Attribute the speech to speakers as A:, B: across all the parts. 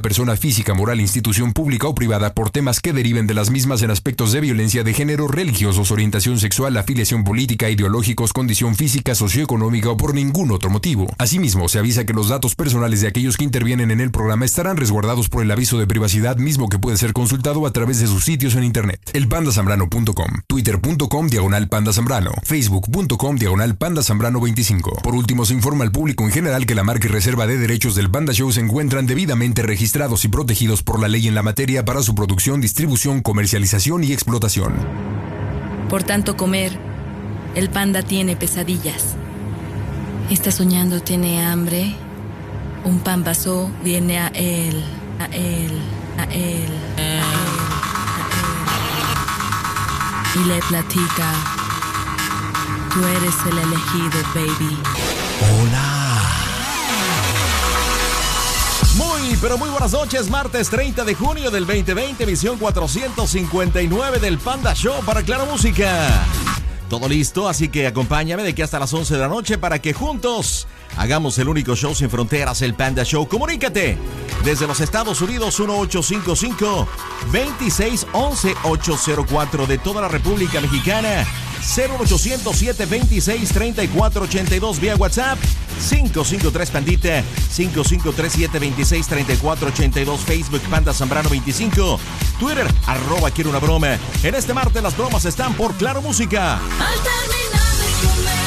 A: persona física, moral, institución pública o privada por temas que deriven de las mismas en aspectos de violencia de género, religiosos, orientación sexual, afiliación política, ideológicos, condición física, socioeconómica o por ningún otro motivo. Asimismo, se avisa que los datos personales de aquellos que intervienen en el programa estarán resguardados por el aviso de privacidad mismo que puede ser consultado a través de sus sitios en internet. El pandasambrano.com, twitter.com diagonal pandasambrano, facebook.com diagonal pandasambrano 25. Por último, se informa al público en general que la marca y reserva de derechos del Panda Show se encuentran debidamente registrados registrados y protegidos por la ley en la materia para su producción, distribución, comercialización y explotación.
B: Por tanto comer, el panda tiene pesadillas. Está soñando, tiene hambre. Un pan vaso viene a él, a él, a él, a él. Y le platica, tú eres el elegido, baby.
C: Hola. pero muy buenas noches. Martes 30 de junio del 2020, emisión 459 del Panda Show para Claro Música. Todo listo, así que acompáñame de que hasta las 11 de la noche para que juntos hagamos el único show sin fronteras, el Panda Show. Comunícate desde los Estados Unidos 1855 2611 804 de toda la República Mexicana 01800 726 3482 vía WhatsApp. 553 Pandita, 5537263482 Facebook Panda Zambrano 25, Twitter, arroba quiero una broma. En este martes las bromas están por Claro Música.
D: Al terminar de comer,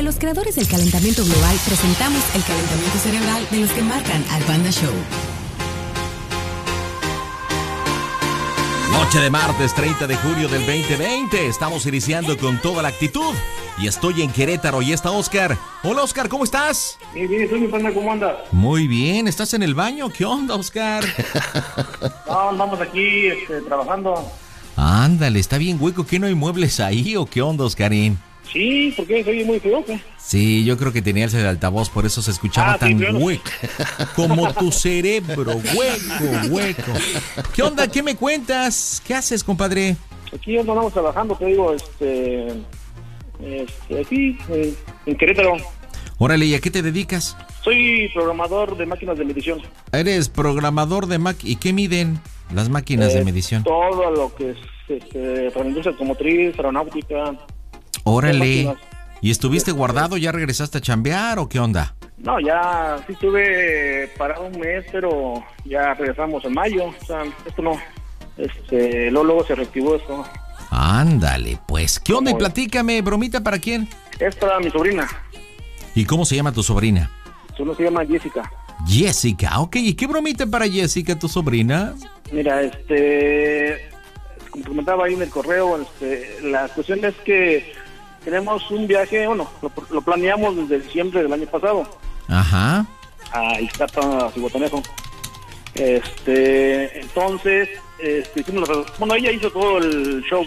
D: Desde
E: los creadores del calentamiento global presentamos el calentamiento cerebral de los que marcan al Panda Show.
C: Noche de martes 30 de julio del 2020. Estamos iniciando con toda la actitud y estoy en Querétaro y está Oscar. Hola Oscar, ¿cómo estás?
F: Bien, bien, soy mi panda, ¿cómo andas?
C: Muy bien, ¿estás en el baño? ¿Qué onda Oscar?
F: no, andamos aquí este, trabajando.
C: Ándale, está bien hueco, ¿qué no hay muebles ahí o qué onda Oscarín?
F: Sí, porque se oye muy feo.
C: Sí, yo creo que tenías el altavoz, por eso se escuchaba
F: ah,
C: tan hueco. Como tu cerebro, hueco, hueco. ¿Qué onda? ¿Qué me cuentas? ¿Qué haces, compadre?
F: Aquí andamos trabajando, te digo, este, este aquí, eh, en Querétaro.
C: Órale, ¿y a qué te dedicas?
F: Soy programador de máquinas de medición.
C: Eres programador de Mac ¿Y qué miden las máquinas de
F: eh,
C: medición?
F: Todo lo que es este, para la industria automotriz, aeronáutica,
C: Órale. ¿Y estuviste este, guardado? ¿Ya regresaste a chambear o qué onda?
F: No, ya sí estuve parado un mes, pero ya regresamos en mayo. O sea, esto no. Este, luego, se reactivó esto.
C: Ándale, pues. ¿Qué onda? Y platícame, bromita, ¿para quién?
F: Es para mi sobrina.
C: ¿Y cómo se llama tu sobrina?
F: Solo se llama Jessica.
C: Jessica, ok. ¿Y qué bromita para Jessica, tu sobrina?
F: Mira, este. Como comentaba ahí en el correo, este, la cuestión es que tenemos un viaje, bueno, lo, planeamos desde diciembre del año pasado.
C: Ajá.
F: A Iztapa, a Este, entonces, este, hicimos la, bueno, ella hizo todo el show,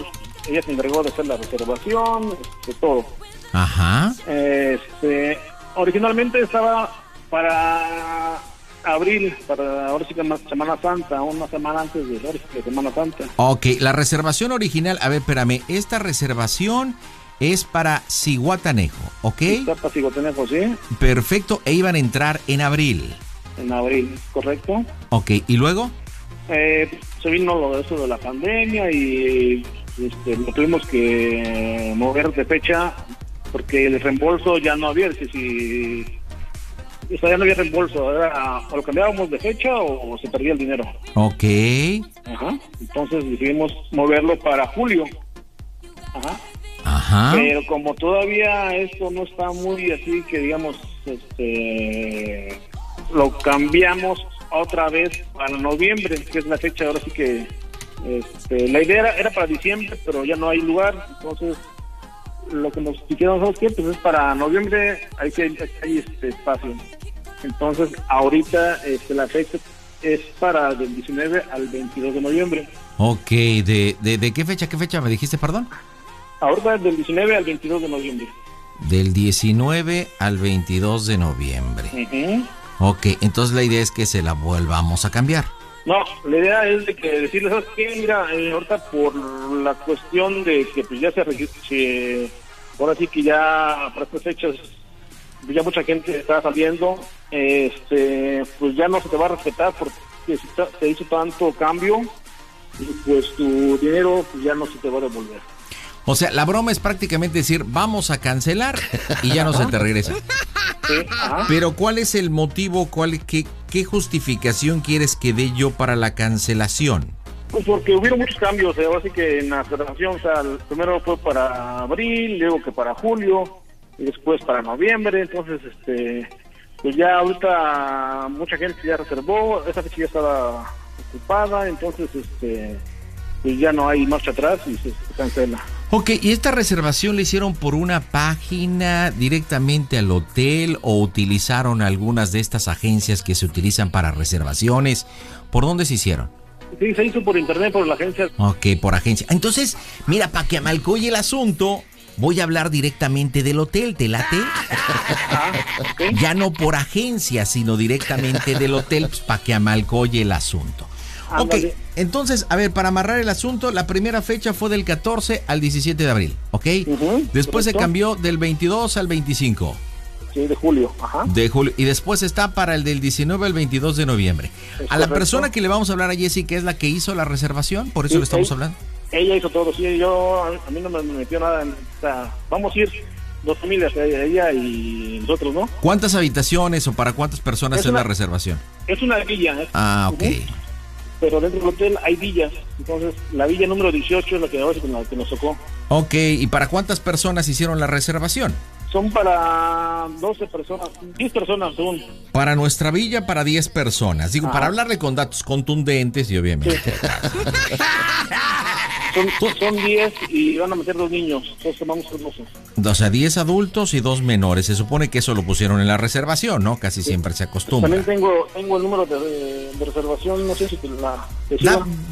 F: ella se encargó de hacer la reservación, de todo.
C: Ajá.
F: Este, originalmente estaba para abril, para ahora sí que Semana Santa, una semana antes de, Semana Santa.
C: Ok, la reservación original, a ver, espérame, esta reservación es para Ciguatanejo, ¿ok?
F: Está para Ciguatanejo, sí.
C: Perfecto, e iban a entrar en abril.
F: En abril, correcto.
C: Ok, ¿y luego?
F: Eh, se vino lo de eso de la pandemia y este, lo tuvimos que mover de fecha porque el reembolso ya no había, si, si o sea, ya no había reembolso, o lo cambiábamos de fecha o, o se perdía el dinero.
C: Ok.
F: Ajá. Entonces decidimos moverlo para julio. Ajá. Pero como todavía esto no está muy así, que digamos, este, lo cambiamos otra vez para noviembre, que es la fecha ahora sí que este, la idea era, era, para diciembre, pero ya no hay lugar, entonces lo que nos dijeron los que pues es para noviembre hay que hay, hay este espacio. Entonces ahorita este, la fecha es para del 19 al 22 de noviembre.
C: Ok, ¿De, de, de qué fecha, qué fecha me dijiste, perdón?
F: ahorita es del 19 al 22 de noviembre.
C: Del 19 al 22 de noviembre.
F: Uh.
C: Ok, entonces la idea es que se la volvamos a cambiar.
F: No, la idea es de que decirles, ¿sabes qué? Mira, eh, ahorita por la cuestión de que pues ya se, ahora sí que ya para estas fechas ya mucha gente está saliendo, este, pues ya no se te va a respetar porque se hizo tanto cambio y pues tu dinero pues, ya no se te va a devolver.
C: O sea, la broma es prácticamente decir, vamos a cancelar y ya no se te regresa. Pero ¿cuál es el motivo? Cuál, qué, ¿Qué justificación quieres que dé yo para la cancelación?
F: Pues porque hubieron muchos cambios, eh, así que en la federación, o sea, primero fue para abril, luego que para julio, y después para noviembre, entonces, este, pues ya ahorita mucha gente ya reservó, esa fecha ya estaba ocupada, entonces, este, pues ya no hay marcha atrás y se cancela.
C: Ok, ¿y esta reservación la hicieron por una página directamente al hotel o utilizaron algunas de estas agencias que se utilizan para reservaciones? ¿Por dónde se hicieron?
F: Sí, se hizo por internet, por la agencia.
C: Ok, por agencia. Entonces, mira, para que amalcoye el asunto, voy a hablar directamente del hotel, ¿te late?
F: Ah, okay.
C: ya no por agencia, sino directamente del hotel, pues, para que amalcoye el asunto. Ok, entonces, a ver, para amarrar el asunto, la primera fecha fue del 14 al 17 de abril, ¿ok? Después se cambió del 22 al 25.
F: Sí, de julio. Ajá.
C: De julio. Y después está para el del 19 al 22 de noviembre. A la persona que le vamos a hablar a Jessy, que es la que hizo la reservación, por eso le estamos hablando.
F: Ella hizo todo, sí, yo, a mí no me metió nada en esta... Vamos a ir dos familias, ella y nosotros, ¿no?
C: ¿Cuántas habitaciones o para cuántas personas
F: es, una,
C: la reservación?
F: Es una villa. ¿eh?
C: Ah, ok.
F: Uh pero dentro del hotel hay villas. Entonces, la villa número 18 es la que, nos tocó.
C: Ok, ¿y para cuántas personas hicieron la reservación?
F: Son para 12 personas, 10 personas según.
C: Para nuestra villa, para 10 personas. Digo, para hablarle con datos contundentes y obviamente. Sí.
F: Son, son 10 y van a meter dos niños, dos hermanos hermosos.
C: O sea, 10 adultos y dos menores. Se supone que eso lo pusieron en la reservación, ¿no? Casi siempre se acostumbra.
F: También tengo, tengo el número de, reservación, no sé si te la...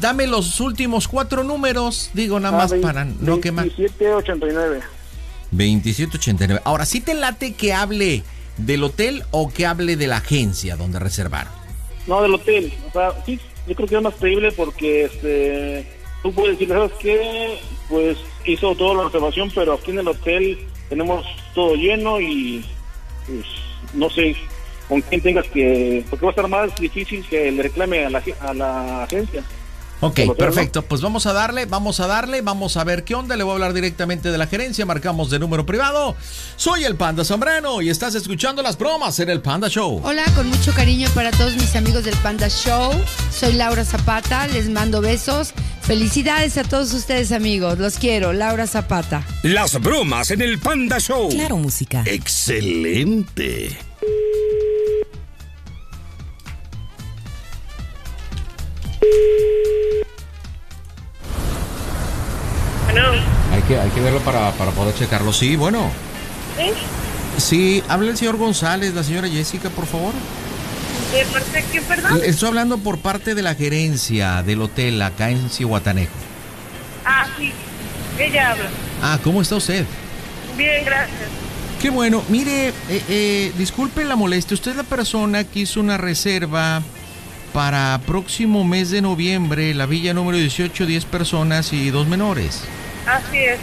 C: Dame los últimos cuatro números, digo nada
F: ah, más
C: para no 27, quemar.
F: 2789.
C: 2789. Ahora, ¿sí te late que hable del hotel o que hable de la agencia donde reservaron?
F: No, del hotel. O sea, sí, yo creo que es más creíble porque este tú puedes decirles que pues hizo toda la reservación, pero aquí en el hotel tenemos todo lleno y pues, no sé con quién tengas que, porque va a estar más difícil que le reclame a la, a la agencia.
C: Ok, perfecto. Pues vamos a darle, vamos a darle, vamos a ver qué onda. Le voy a hablar directamente de la gerencia. Marcamos de número privado. Soy el Panda Zambrano y estás escuchando las bromas en el Panda Show.
G: Hola, con mucho cariño para todos mis amigos del Panda Show. Soy Laura Zapata, les mando besos. Felicidades a todos ustedes, amigos. Los quiero, Laura Zapata.
H: Las bromas en el Panda Show.
E: Claro, música.
H: Excelente.
C: Hay que, hay que verlo para, para poder checarlo. Sí, bueno. ¿Sí? Sí, habla el señor González, la señora Jessica, por favor.
I: ¿De parte qué, perdón?
C: Estoy hablando por parte de la gerencia del hotel acá en Cihuatanejo.
I: Ah, sí. Ella habla.
C: Ah, ¿cómo está usted?
I: Bien, gracias.
C: Qué bueno. Mire, eh, eh disculpe la molestia. Usted es la persona que hizo una reserva para próximo mes de noviembre, la villa número 18, 10 personas y dos menores.
I: Así es.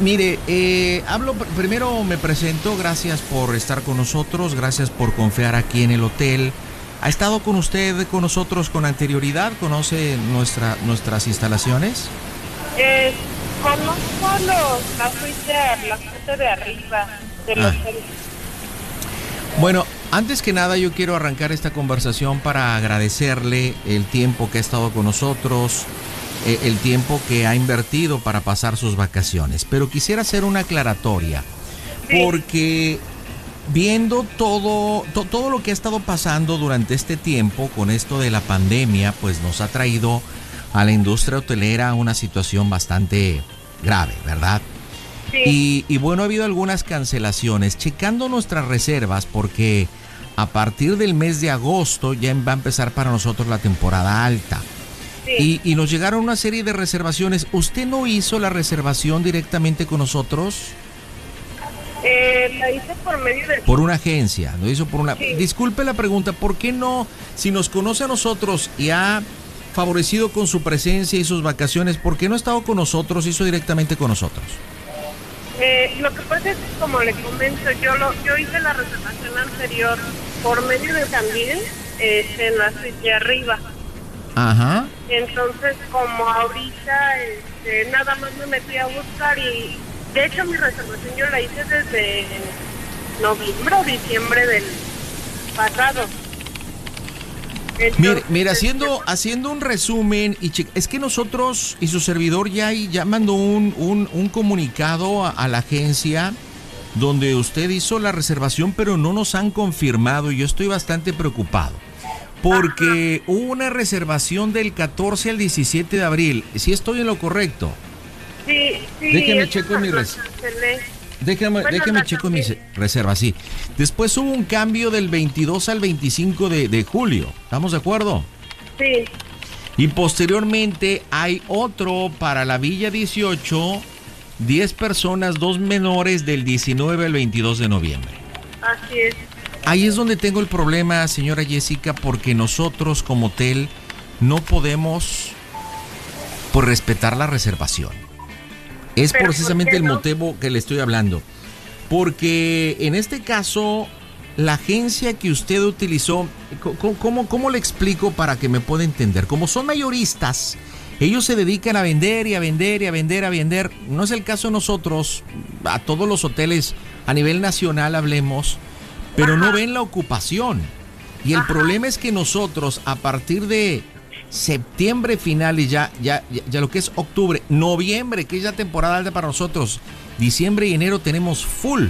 C: Mire, eh, hablo primero me presento, gracias por estar con nosotros, gracias por confiar aquí en el hotel. ¿Ha estado con usted con nosotros con anterioridad? ¿Conoce nuestras instalaciones?
I: Eh, conozco los, la suite, la suite de arriba del
C: ah.
I: hotel.
C: Bueno, antes que nada yo quiero arrancar esta conversación para agradecerle el tiempo que ha estado con nosotros, eh, el tiempo que ha invertido para pasar sus vacaciones. Pero quisiera hacer una aclaratoria, porque viendo todo, todo lo que ha estado pasando durante este tiempo con esto de la pandemia, pues nos ha traído a la industria hotelera una situación bastante grave, ¿verdad? Y, y, bueno, ha habido algunas cancelaciones. Checando nuestras reservas, porque a partir del mes de agosto ya va a empezar para nosotros la temporada alta. Y, nos llegaron una serie de reservaciones. ¿Usted no hizo la reservación directamente con nosotros?
I: Eh, la hice por medio de...
C: Por una agencia, lo hizo por una... Disculpe la pregunta, ¿por qué no, si nos conoce a nosotros y ha favorecido con su presencia y sus vacaciones, ¿por qué no ha estado con nosotros, hizo directamente con nosotros?
I: Eh, lo que pasa es que, como le comento, yo, lo, yo hice la reservación anterior por medio de también este, en la suite de arriba.
C: Ajá.
I: Entonces, como ahorita este, nada más me metí a buscar y de hecho mi reservación yo la hice desde noviembre o diciembre del pasado.
C: Mire, mira, haciendo, haciendo un resumen, y es que nosotros y su servidor ya, ya mandó un, un, comunicado a, la agencia donde usted hizo la reservación, pero no nos han confirmado y yo estoy bastante preocupado. Porque hubo una reservación del 14 al 17 de abril. Si estoy en lo correcto.
I: Sí, sí.
C: Déjeme checo mi res. Déjame,
I: bueno,
C: déjame checo que...
I: mis
C: reservas, sí. Después hubo un cambio del 22 al 25 de, de julio, ¿estamos de acuerdo?
I: Sí.
C: Y posteriormente hay otro para la Villa 18, 10 personas, dos menores del 19 al 22 de noviembre.
I: Así es.
C: Ahí es donde tengo el problema, señora Jessica, porque nosotros como hotel no podemos por respetar la reservación. Es precisamente el motivo que le estoy hablando. Porque en este caso, la agencia que usted utilizó, ¿cómo, cómo, le explico para que me pueda entender? Como son mayoristas, ellos se dedican a vender y a vender y a vender, a vender. No es el caso de nosotros, a todos los hoteles a nivel nacional hablemos, pero no ven la ocupación. Y el problema es que nosotros, a partir de septiembre finales, ya, ya, ya lo que es octubre, noviembre, que es ya temporada alta para nosotros, diciembre y enero tenemos full,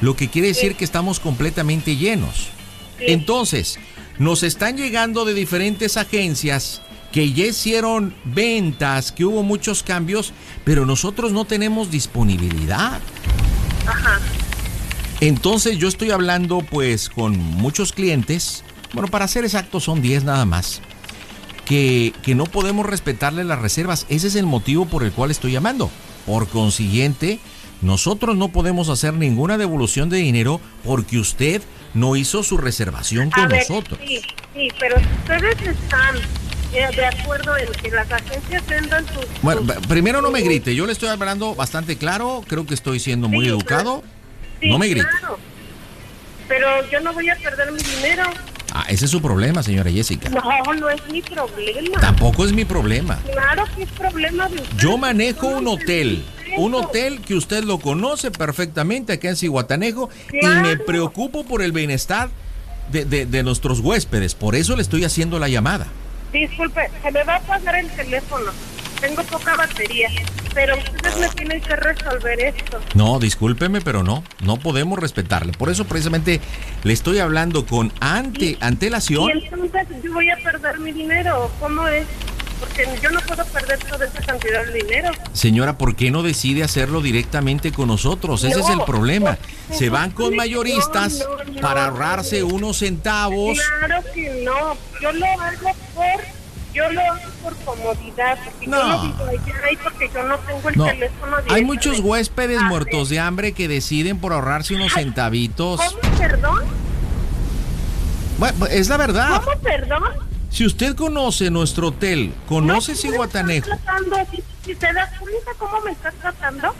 C: lo que quiere decir que estamos completamente llenos. Entonces, nos están llegando de diferentes agencias que ya hicieron ventas, que hubo muchos cambios, pero nosotros no tenemos disponibilidad.
I: Ajá.
C: Entonces yo estoy hablando pues con muchos clientes, bueno, para ser exactos son 10 nada más que, no podemos respetarle las reservas. Ese es el motivo por el cual estoy llamando. Por consiguiente, nosotros no podemos hacer ninguna devolución de dinero porque usted no hizo su reservación con nosotros.
I: Sí, sí, pero ustedes están eh, de acuerdo en que las agencias.
C: Bueno, primero no me grite, yo le estoy hablando bastante claro, creo que estoy siendo muy educado. No me grite.
I: Claro. Pero yo no voy a perder mi dinero.
C: Ah, ese es su problema, señora Jessica.
I: No, no es mi problema.
C: Tampoco es mi problema.
I: Claro que es problema de usted.
C: Yo manejo un hotel. Un hotel que usted lo conoce perfectamente acá en Cihuatanejo y me preocupo por el bienestar de, de, de, nuestros huéspedes. Por eso le estoy haciendo la llamada.
I: Disculpe, se me va a pasar el teléfono tengo poca batería, pero ustedes me tienen que resolver esto.
C: No, discúlpeme, pero no, no podemos respetarle. Por eso precisamente le estoy hablando con ante, antelación.
I: Y entonces yo voy a perder mi dinero, ¿cómo es? Porque yo no puedo perder toda esa cantidad de dinero.
C: Señora, ¿por qué no decide hacerlo directamente con nosotros? Ese es el problema. Se van con mayoristas para ahorrarse unos centavos.
I: Claro que no. Yo lo hago por yo lo hago por comodidad, porque no. yo
C: no
I: vivo allá y porque yo no tengo el
C: no.
I: teléfono
C: directo.
I: Hay
C: muchos huéspedes
I: ah,
C: muertos de hambre que deciden por ahorrarse unos centavitos.
I: ¿Cómo, perdón?
C: Bueno, pues, es la verdad.
I: ¿Cómo, perdón?
C: Si usted conoce nuestro hotel, conoce Cihuatanejo.
I: Si, si te das cuenta cómo me estás tratando?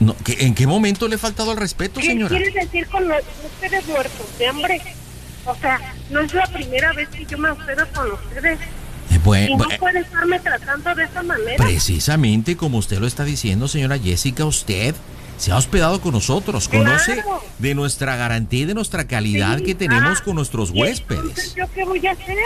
C: No, ¿qué, ¿En qué momento le he faltado al respeto, señora?
I: ¿Qué quieres decir con los ustedes muertos de hambre? O sea, no es la primera vez que yo me ofrezco con ustedes. Y no puede estarme tratando de esa manera.
C: Precisamente como usted lo está diciendo, señora Jessica, usted se ha hospedado con nosotros, conoce de nuestra garantía y de nuestra calidad que tenemos
I: ah,
C: con nuestros huéspedes.
I: ¿Yo qué voy a hacer?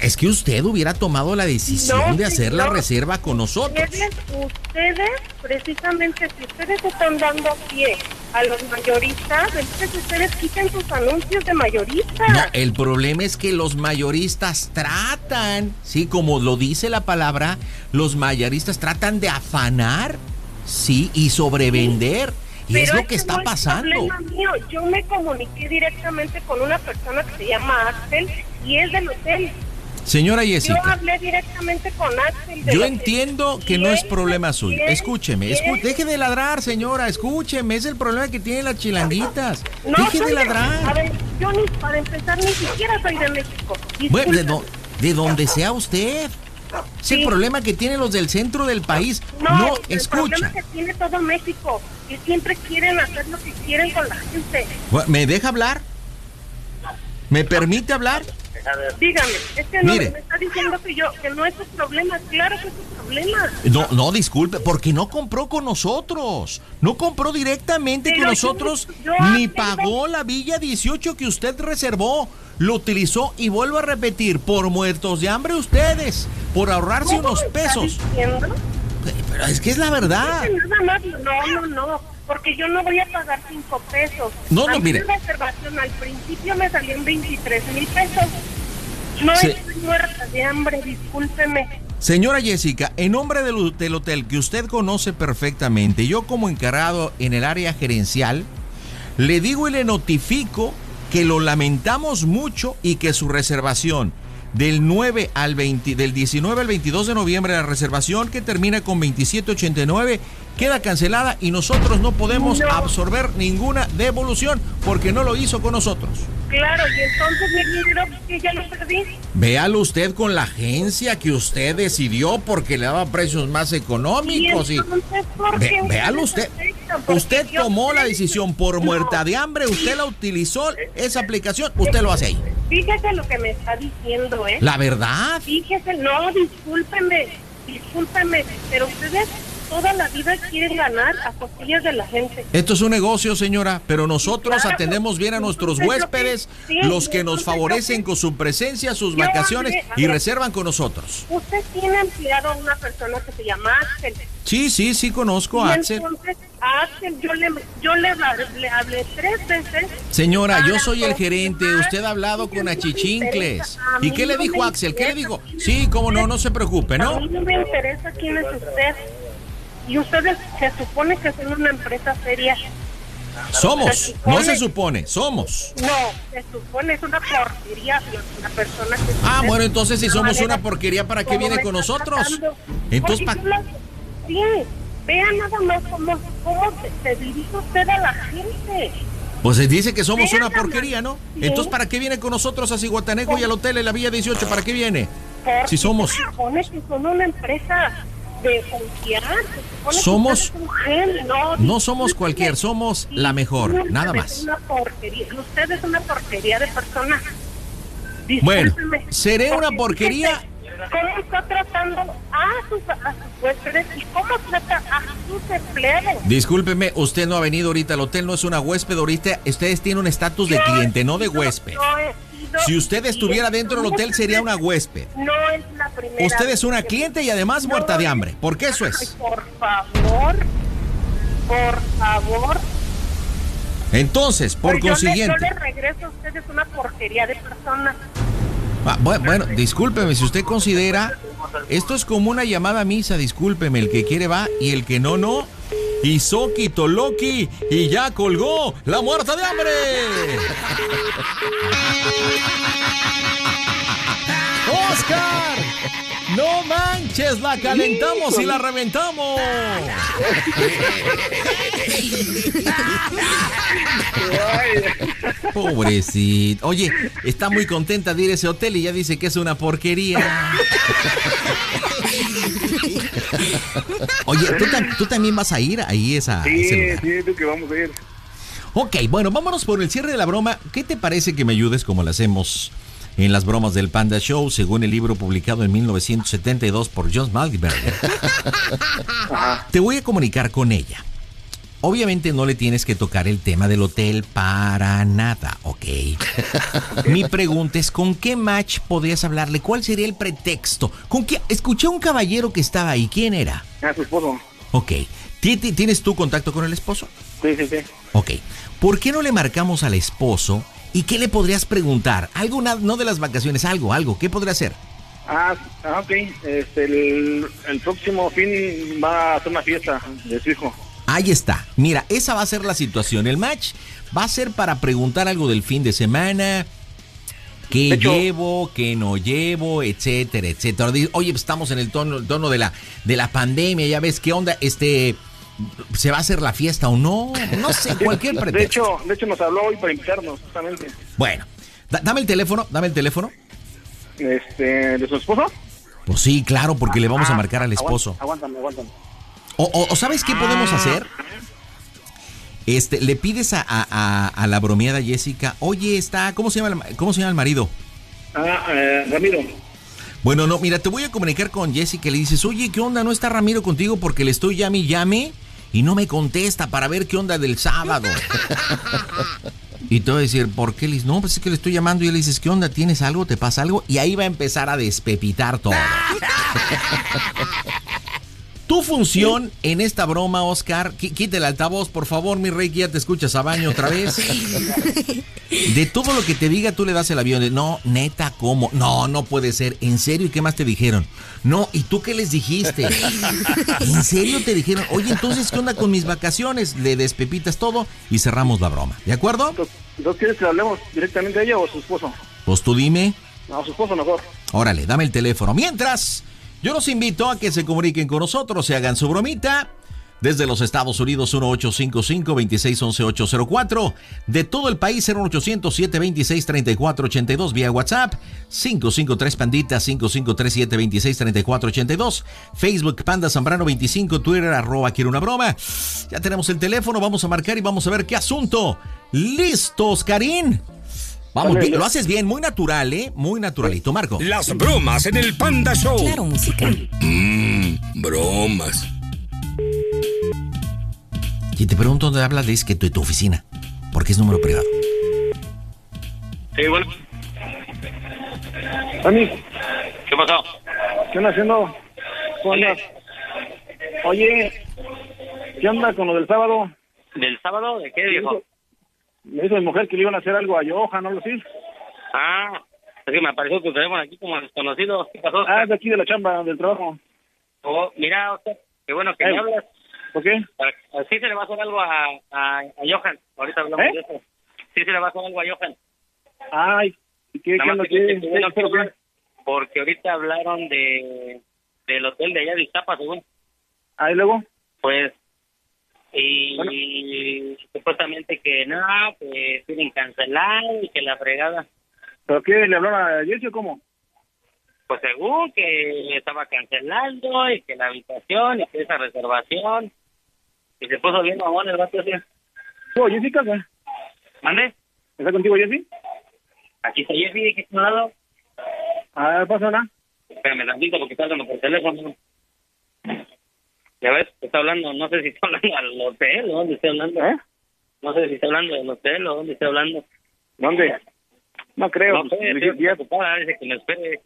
C: Es que usted hubiera tomado la decisión de hacer la reserva con nosotros.
I: Ustedes, ustedes, precisamente, si ustedes están dando pie a los mayoristas, entonces ustedes quitan sus anuncios de mayoristas.
C: No, el problema es que los mayoristas tratan, sí, como lo dice la palabra, los mayoristas tratan de afanar, sí, y sobrevender. Y es lo que está
I: no
C: pasando.
I: Mío. Yo me comuniqué directamente con una persona que se llama Axel y es del hotel.
C: Señora Jessica.
I: Yo hablé directamente con Axel.
C: yo entiendo que no es problema suyo. Escúcheme, deje de ladrar, señora, escúcheme. Es el problema que tienen las chilanguitas.
I: No,
C: deje de ladrar.
I: A ver, yo ni, para empezar ni siquiera soy de México.
C: Bueno, de, do... donde sea usted. Es el problema que tienen los del centro del país.
I: No,
C: no
I: el
C: escucha.
I: problema que tiene todo México. Que siempre quieren hacer lo que quieren con la gente.
C: ¿Me deja hablar? ¿Me permite hablar?
I: Dígame, es que no,
C: Mire.
I: me está diciendo que yo, que no es su problema, claro que es su problema.
C: No, no, disculpe, porque no compró con nosotros, no compró directamente con nosotros, ni pagó la Villa 18 que usted reservó. Lo utilizó y vuelvo a repetir, por muertos de hambre ustedes, por ahorrarse unos pesos.
I: Diciendo?
C: Pero es que es la verdad.
I: No, no, no porque yo no voy a pagar cinco pesos.
C: No, no, mire.
I: Reservación al principio me salían 23 mil pesos no
C: Se...
I: es muerta de hambre, discúlpeme.
C: Señora Jessica, en nombre del, del, hotel que usted conoce perfectamente, yo como encargado en el área gerencial, le digo y le notifico que lo lamentamos mucho y que su reservación del 9 al 20, del 19 al 22 de noviembre, la reservación que termina con 2789 queda cancelada y nosotros no podemos absorber ninguna devolución porque no lo hizo con nosotros.
I: Claro, y entonces mi dinero que ya lo perdí.
C: Véalo usted con la agencia que usted decidió porque le daba precios más económicos. Y,
I: entonces, ¿por qué?
C: Véalo usted. Usted tomó la decisión por muerta de hambre, usted la utilizó, esa aplicación, usted lo hace ahí.
I: Fíjese lo que me está diciendo, ¿eh?
C: La verdad.
I: Fíjese, no, discúlpeme, discúlpeme, pero ustedes toda la vida quieren ganar a costillas de la gente.
C: Esto es un negocio, señora, pero nosotros
I: claro,
C: atendemos bien a nuestros huéspedes, los que nos favorecen con su presencia, sus vacaciones
I: hablé,
C: y
I: ver,
C: reservan con nosotros.
I: Usted tiene empleado a una persona que se llama Axel.
C: Sí, sí, sí conozco a Axel.
I: Entonces, a Axel yo, le, yo le, le, hablé tres veces.
C: Señora, yo soy el gerente, usted ha hablado con Achichincles. ¿Y qué le dijo Axel? ¿Qué le dijo? Sí, cómo no, no se preocupe, ¿no?
I: A mí no me interesa quién es usted y ustedes se supone que son una empresa seria.
C: Somos, no se supone, somos.
I: No, se supone, es una porquería la persona que...
C: Ah, bueno, entonces si somos una porquería, ¿para qué viene con nosotros?
I: Tratando,
C: entonces, pa...
I: sí, vean nada más cómo, cómo se dirige usted a la gente.
C: Pues se dice que somos una porquería, ¿no? Entonces, ¿para qué viene con nosotros a Cihuatanejo y al hotel en la Villa 18? ¿Para qué viene? Si somos...
I: Que son una empresa de.
C: Somos.
I: Mujer, no,
C: no somos cualquier, somos la mejor, nada más.
I: Una porquería. Usted es una porquería de persona.
C: Bueno, seré una porquería.
I: ¿Cómo está tratando a sus, huéspedes y cómo trata a sus empleados?
C: Discúlpeme, usted no ha venido ahorita al hotel, no es una huésped ahorita. Ustedes tienen un estatus de cliente, no de huésped.
I: No es
C: si usted estuviera dentro del hotel, sería una huésped.
I: No es la primera.
C: Usted es una cliente y además muerta de hambre, porque eso es.
I: Por favor, por favor.
C: Entonces, por
I: consiguiente. Yo le, yo le regreso a usted, es una porquería de personas.
C: Ah, bueno, bueno, discúlpeme, si usted considera, esto es como una llamada a misa, discúlpeme, el que quiere va y el que no, no y Soki Toloki y ya colgó la muerta de hambre. ¡Oscar! ¡No manches! ¡La calentamos y la reventamos! Pobrecito. Oye, está muy contenta de ir a ese hotel y ya dice que es una porquería. Oye, ¿tú, también vas a ir ahí esa.
F: Sí, sí, es lo que vamos a ir.
C: Ok, bueno, vámonos por el cierre de la broma. ¿Qué te parece que me ayudes como la hacemos en las bromas del Panda Show, según el libro publicado en 1972 por John Malberger? te voy a comunicar con ella. Obviamente no le tienes que tocar el tema del hotel para nada, ¿ok? Mi pregunta es, ¿con qué match podrías hablarle? ¿Cuál sería el pretexto? ¿Con qué? Escuché a un caballero que estaba ahí. ¿Quién era?
F: Ah, su esposo.
C: Ok. ¿Tienes tú contacto con el esposo?
F: Sí, sí, sí.
C: Ok. ¿Por qué no le marcamos al esposo y qué le podrías preguntar? Algo, no de las vacaciones, algo, algo. ¿Qué podría hacer?
F: Ah, ah ok. Este, el, próximo fin va a hacer una fiesta de su hijo.
C: Ahí está. Mira, esa va a ser la situación. El match va a ser para preguntar algo del fin de semana. ¿Qué llevo? ¿Qué no llevo? Etcétera, etcétera. Oye, pues, estamos en el tono, el tono de, la, de la pandemia. Ya ves qué onda. Este se va a hacer la fiesta o no, no sé, cualquier pretexto.
F: De hecho, de hecho nos habló hoy para invitarnos, justamente.
C: Bueno, dame el teléfono, dame el teléfono.
F: Este, ¿de su esposo?
C: Pues sí, claro, porque le vamos a
F: ah,
C: marcar al esposo.
F: Aguántame, aguántame.
C: O, ¿sabes qué podemos ah. hacer? Este, le pides a, la bromeada Jessica, oye, está, ¿cómo se llama el, cómo se llama el marido?
F: Ah, eh, Ramiro.
C: Bueno, no, mira, te voy a comunicar con Jessica. Le dices, oye, ¿qué onda? No está Ramiro contigo porque le estoy llame y llame y no me contesta para ver qué onda del sábado. y te voy a decir, ¿por qué? Le no, pues es que le estoy llamando y le dices, ¿qué onda? ¿Tienes algo? ¿Te pasa algo? Y ahí va a empezar a despepitar todo. Tu función en esta broma, Oscar, quita el altavoz, por favor, mi rey, que ya te escuchas a baño otra vez. De todo lo que te diga, tú le das el avión. No, neta, ¿cómo? No, no puede ser. ¿En serio? ¿Y qué más te dijeron? No, ¿y tú qué les dijiste? ¿En serio te dijeron? Oye, entonces, ¿qué onda con mis vacaciones? Le despepitas todo y cerramos la broma. ¿De acuerdo?
F: ¿No quieres que hablemos directamente a ella o a su esposo?
C: Pues tú dime.
F: No, a su esposo mejor.
C: Órale, dame el teléfono. Mientras... Yo los invito a que se comuniquen con nosotros, se hagan su bromita. Desde los Estados Unidos 1855-2611-804. De todo el país 01800-726-3482 vía WhatsApp. 553 Pandita 553-726-3482. Facebook Panda Zambrano 25. Twitter arroba quiero una broma. Ya tenemos el teléfono, vamos a marcar y vamos a ver qué asunto. ¿Listos, Karim? Vamos, bien, lo haces bien, muy natural, ¿eh? Muy naturalito, Marco.
H: Las bromas en el Panda Show.
E: Claro, música.
H: Mmm, bromas.
C: Si te pregunto dónde hablas, dices que tu, tu oficina, porque es número privado.
J: Sí, bueno.
F: Dani.
J: ¿Qué pasó?
F: ¿Qué andas haciendo? ¿Cómo andas? Oye, ¿qué onda con lo del sábado?
J: ¿Del sábado? ¿De qué, viejo?
F: Me dijo mi mujer que le iban a hacer algo a Johan ¿no lo sí?
J: Ah, es que me apareció tu teléfono aquí como desconocido. ¿Qué pasó?
F: Ah, es de aquí de la chamba, del trabajo.
J: Oh, mira, usted, qué bueno que me eh, hablas.
F: ¿Por qué?
J: Sí se le va a hacer algo a, a, Johan. Ahorita hablamos
F: ¿Eh?
J: de eso. Sí se le va a hacer algo a Johan.
F: Ay, ¿qué,
J: Nada
F: qué,
J: que, porque ahorita hablaron de del hotel de allá de Iztapa, según.
F: ¿Ah, luego?
J: Pues y supuestamente que no, que tienen cancelado y que la fregada.
F: ¿Pero qué? ¿Le hablaba a Jesse o cómo?
J: Pues según que estaba cancelando y que la habitación y que esa reservación. Y se puso bien mamón el vato, ¿sí?
F: ¿Tú, Jessy, casa?
J: ¿Mande?
F: ¿Está contigo, Jessy?
J: Aquí está Jessy, aquí está un lado.
F: Pasa nada.
J: Espérame tantito porque está hablando por teléfono. Ya ves, está hablando, no sé si está hablando al hotel o dónde está hablando,
F: ¿eh?
J: No sé si está hablando del hotel o dónde está hablando.
F: ¿Dónde? No creo.
J: No,
F: pues,
J: estoy ocupada, dice que me espere.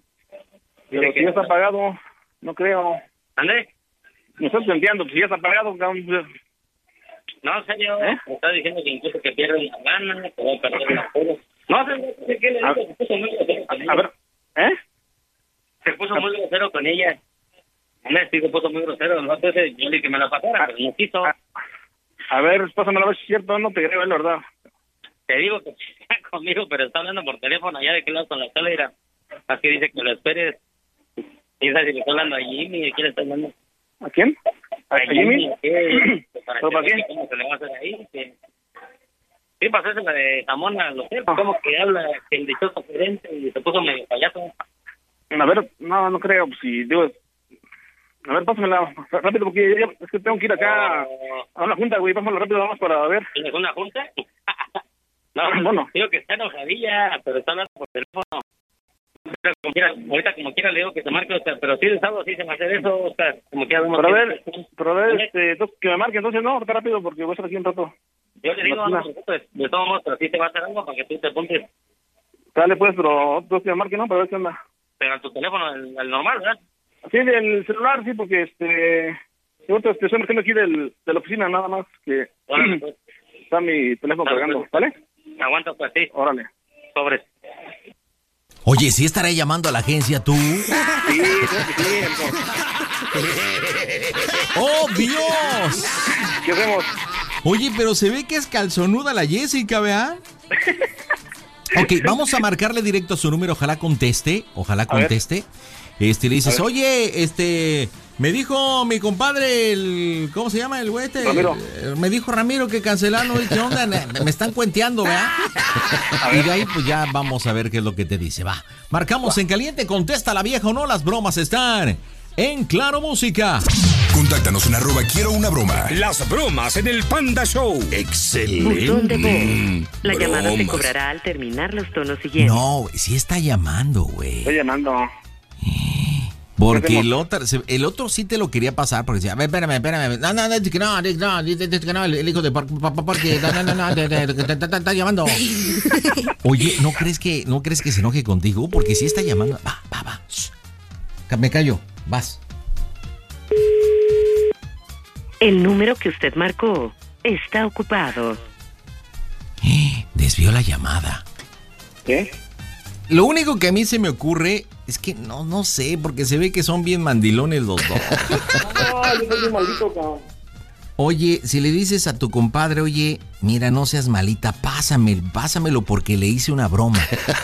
F: Pero
J: dice
F: si
J: que...
F: ya está pagado, no creo.
J: ¿Ande?
F: Me estás planteando, pues si ya está pagado, pues,
J: no, señor,
F: ¿Eh?
J: me está diciendo que incluso que pierden la gana, que va a perder la juego. No, señor, ¿qué le digo? Se puso muy grosero con ella.
F: A ver, ¿eh?
J: Se puso muy grosero con ella. Messi, que puso muy grosero, no sé, yo le dije que me la pasara, pero no quiso.
F: A, a ver, pásamela, es cierto, no te creo, es la verdad.
J: Te digo que está conmigo, pero está hablando por teléfono allá de que lado con la sala, así dice que lo esperes. Piensa si le está hablando a Jimmy, ¿a quién le está hablando?
F: ¿A quién? ¿A, ¿A Jimmy?
J: Jimmy? ¿Qué? ¿Para,
F: ¿Para qué?
J: ¿Cómo se le va a hacer ahí? ¿Qué? Sí, pasó eso de Zamona, lo sé, ah. como que habla que el dichoso gerente y se puso medio payaso.
F: A ver, no, no creo, si digo, a ver, pásamela rápido porque ya, es que tengo que ir acá a una junta, güey. Pásamela rápido vamos para ver.
J: ¿Tienes una junta? no,
F: bueno.
J: Digo que está enojadilla, pero está hablando por teléfono. Como quiera, ahorita como quiera le digo que te marque, pero sí el sábado sí se va a hacer eso, o sea, como quiera.
F: Pero a ver, pero a ver, que me marque entonces, no, está rápido porque voy a estar aquí un rato.
J: Yo le digo, pues, de todos modos, pero sí te va a hacer algo para que tú te apuntes.
F: Dale pues, pero tú que me marque, ¿no? Para ver qué onda.
J: Pero a tu teléfono, el, el normal, ¿verdad?
F: Sí, del celular, sí, porque este. Tengo otras personas aquí del, de la oficina, nada más. que
J: Órale, pues.
F: Está mi teléfono
J: Dale,
F: cargando,
J: pues.
F: ¿vale?
J: Aguanta, pues sí.
F: Órale.
J: Sobres.
C: Oye, ¿sí estaré llamando a la agencia tú?
F: Sí, sí,
C: ¡Oh, Dios!
F: ¿Qué hacemos?
C: Oye, pero se ve que es calzonuda la Jessica, ¿vea? ok, vamos a marcarle directo a su número, ojalá conteste, ojalá conteste. Este, le dices, oye, este, me dijo mi compadre, el, ¿cómo se llama el güey? Este?
F: Ramiro.
C: Eh, me dijo Ramiro que cancelaron, ¿qué onda? Me están cuenteando, ¿verdad? Y de ahí pues ya vamos a ver qué es lo que te dice, va. Marcamos en caliente, contesta la vieja o no, las bromas están en Claro Música.
A: Contáctanos en arroba quiero una broma.
H: Las bromas en el Panda Show.
K: Excelente. Botón de voz. Mm, la llamada se cobrará al terminar los tonos siguientes.
C: No, sí está llamando, güey.
F: Estoy llamando.
C: Porque el otro, el otro sí te lo quería pasar, porque decía, a ver, espérame, espérame, no, no, no, no, no, no, el hijo de porque está llamando. Oye, ¿no crees que no crees que se enoje contigo? Porque si está llamando, va, va, va. Me callo, vas.
K: El número que usted marcó está ocupado.
C: Desvió la llamada.
F: ¿Qué?
C: Lo único que a mí se me ocurre es que no, no sé, porque se ve que son bien mandilones los dos.
F: yo soy maldito.
C: Oye, si le dices a tu compadre, oye, mira, no seas malita, pásame, pásamelo porque le hice una broma.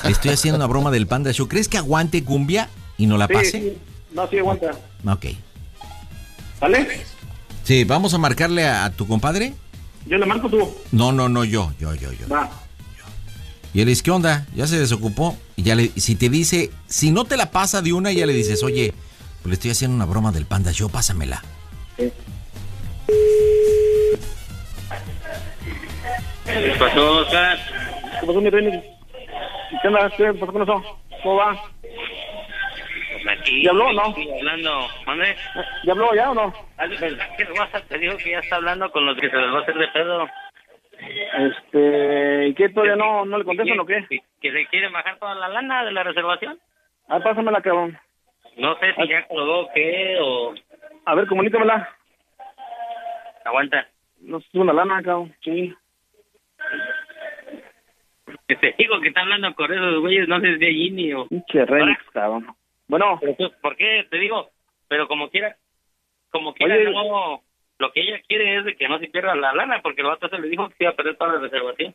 C: Le estoy haciendo una broma del Panda Show. ¿Crees que aguante cumbia y no la pase?
F: No, sí aguanta.
C: Ok.
F: ¿Vale?
C: Sí, vamos a marcarle a, tu compadre.
F: Yo le marco tú.
C: No, no, no, yo, yo, yo, yo.
F: Va.
C: Y él dice, ¿qué onda? ¿Ya se desocupó? Y ya le, si te dice, si no te la pasa de una, ya le dices, oye, pues le estoy haciendo una broma del panda, yo pásamela.
J: ¿Qué pasó, Oscar?
F: ¿Qué pasó, mi reina? ¿Qué onda? ¿Qué pasó con eso? ¿Cómo va?
J: Pues aquí,
F: ¿Ya habló o no?
J: Hablando,
F: ¿Ya habló ya o no?
J: ¿Qué WhatsApp te digo que ya está hablando con los que se les va a hacer de pedo?
F: Este, ¿qué todavía no, no le contestan o qué?
J: ¿Que se quiere bajar toda la lana de la reservación?
F: Ah, pásamela, cabrón.
J: No sé si ya colgó o qué, o...
F: A ver, comunícamela.
J: Aguanta.
F: No es una lana, cabrón, sí.
J: Que te digo que está hablando con esos güeyes, no sé si allí ni o...
F: Pinche remix, cabrón. Bueno.
J: ¿Por qué? Te digo, pero como quiera, como quiera
F: Oye,
J: no lo que ella quiere es de que no se pierda la lana, porque el vato se le dijo que iba a perder toda la reservación.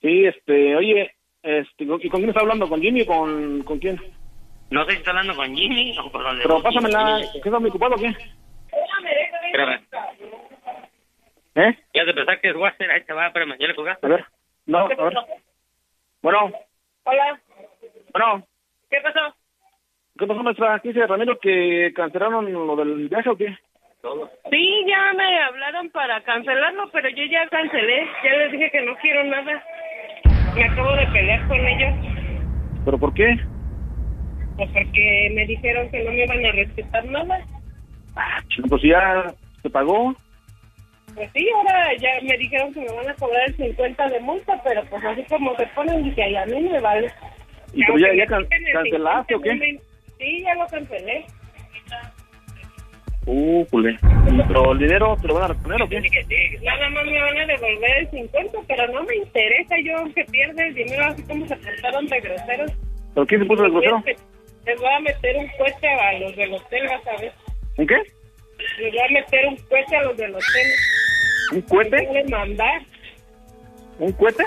F: Sí, este, oye, este, ¿y con quién está hablando? ¿Con Jimmy o con, con quién?
J: No sé si está hablando con Jimmy o con donde...
F: Pero pásamela, ¿qué está muy ocupado o qué?
J: Espérame.
F: ¿Eh?
J: Ya te pensás que es Wasser, ahí te va, espérame, ¿ya le colgaste?
F: A ver, no, a ver. Bueno.
I: Hola.
F: Bueno.
I: ¿Qué pasó?
F: ¿Qué pasó, maestra? ¿Qué dice Ramiro que cancelaron lo del viaje o qué?
I: Sí, ya me hablaron para cancelarlo, pero yo ya cancelé. Ya les dije que no quiero nada. Me acabo de pelear con ellos.
F: ¿Pero por qué?
I: Pues porque me dijeron que no me iban a respetar nada.
F: Ah, pues ya se pagó.
I: Pues sí, ahora ya me dijeron que me van a cobrar el 50 de multa, pero pues así como se ponen, dije, a mí me vale.
F: ¿Y pero ya, ya cancelaste o qué?
I: Sí, ya lo cancelé.
F: Uh, culé. ¿Pero el dinero te lo van a reponer o qué?
I: Nada más me van a devolver el 50, pero no me interesa yo que pierda el dinero así como se portaron de groseros.
F: ¿Pero quién se puso de grosero?
I: Les voy a meter un coche a los del hotel, vas a ver.
F: ¿Un qué?
I: Les voy a meter un cohete a los del hotel.
F: ¿Un cohete?
I: Les mandar.
F: ¿Un cohete?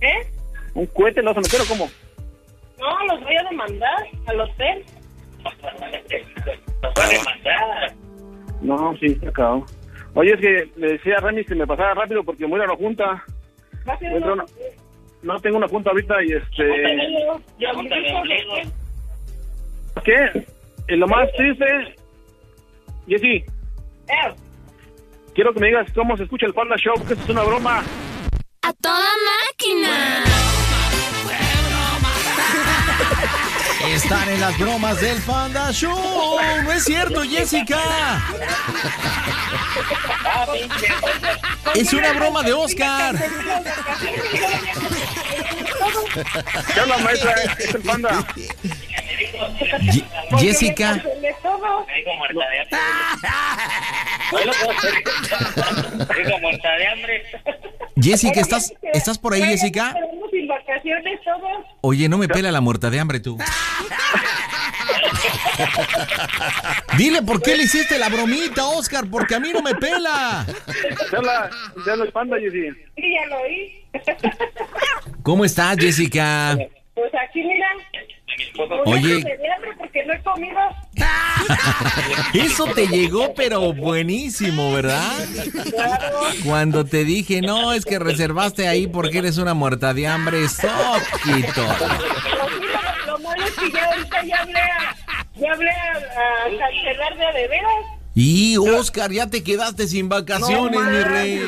I: ¿Eh?
F: ¿Un cohete lo vas a meter o cómo?
I: No, los voy a demandar al hotel.
F: No, sí, está acabado. Oye, es que le decía Remy que me pasara rápido porque voy a la junta.
I: Una,
F: no tengo una junta ahorita y este... ¿Qué? Y lo más triste, Jessy, quiero que me digas cómo se escucha el Panda Show, porque es una broma.
D: A toda máquina.
C: Están en las bromas del Panda Show. No es cierto, Jessica. Es una broma de Oscar.
F: ¿Qué onda, maestra? Es el
C: Jessica. Jessica, ¿estás, ¿estás por ahí, Jessica? Oye, no me pela la muerta de hambre tú. Dile por qué le hiciste la bromita, Oscar, porque a mí no me pela.
I: Ya la, ya
C: ¿Cómo estás, Jessica?
I: Pues aquí, mira.
C: Oye.
I: No he comido.
C: Eso te llegó, pero buenísimo, ¿verdad? Cuando te dije, no, es que reservaste ahí porque eres una muerta de hambre, soquito
I: si yo ahorita ya hablé, a, ya hablé a, a cancelar de de veras.
C: Y Oscar, ya te quedaste sin vacaciones, no, mi rey.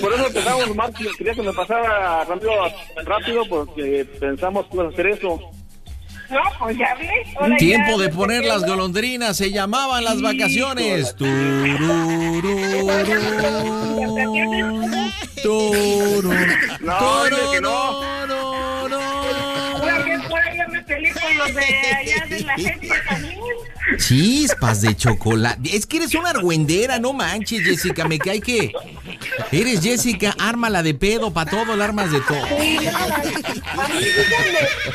F: Por eso empezamos, Martín. Quería que me pasara rápido, rápido porque pensamos que ibas a hacer eso.
C: Tiempo de poner las golondrinas, se llamaban las vacaciones.
I: No, no, no.
C: Chispas de chocolate. Es que eres una argüendera, no manches, Jessica. Me cae que. Eres Jessica, ármala de pedo, para todo, la armas de todo.
I: Sí,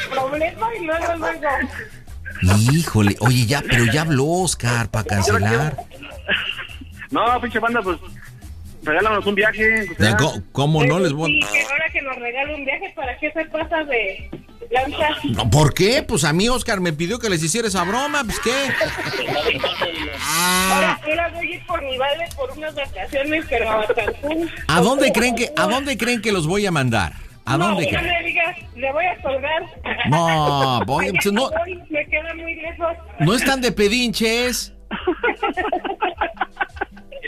I: problema y luego, luego.
C: Híjole, oye, ya, pero ya habló Oscar para cancelar.
F: No, pinche banda, pues regálanos un viaje.
C: ¿Cómo, no les voy a.?
I: Sí, que ahora que nos regala un viaje, ¿para qué se pasa de.?
C: No, ¿Por qué? Pues a mí Oscar me pidió que les hiciera esa broma, pues qué.
I: Ah. A
C: dónde creen que, a dónde creen que los voy a mandar? ¿A
I: no,
C: dónde?
I: No, voy a.
C: No.
I: Me muy lejos.
C: No están de pedinches.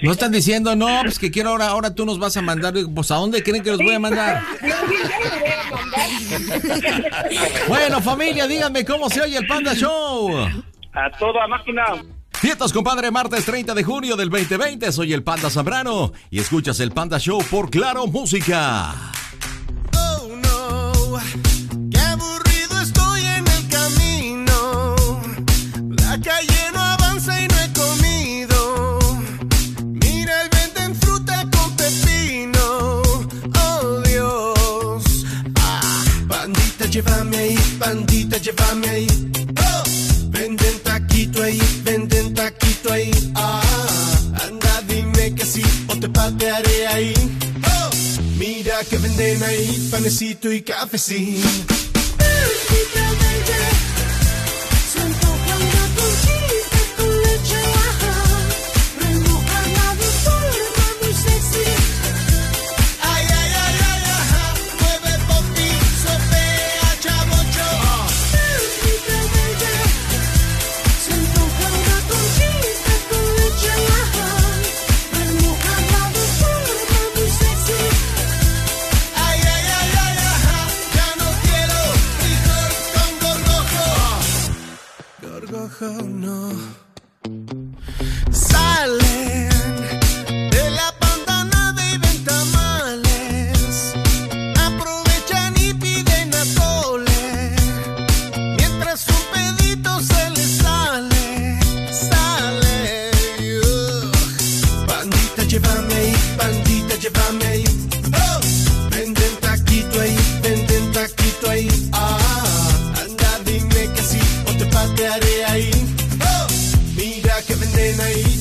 C: No están diciendo, no, pues que quiero ahora, ahora tú nos vas a mandar. Pues, ¿a dónde creen que los voy a mandar? bueno, familia, díganme cómo se oye el Panda Show.
F: A toda máquina.
C: Fiestas, compadre, martes 30 de junio del 2020. Soy el Panda Zambrano y escuchas el Panda Show por Claro Música.
L: Oh, no. Llévame ahí, bandita, llévame ahí. Oh, venden taquito ahí, venden taquito ahí. Ah, anda, dime que sí, o te patearé ahí. Oh, mira que venden ahí, panecito y cafecín. Bandita.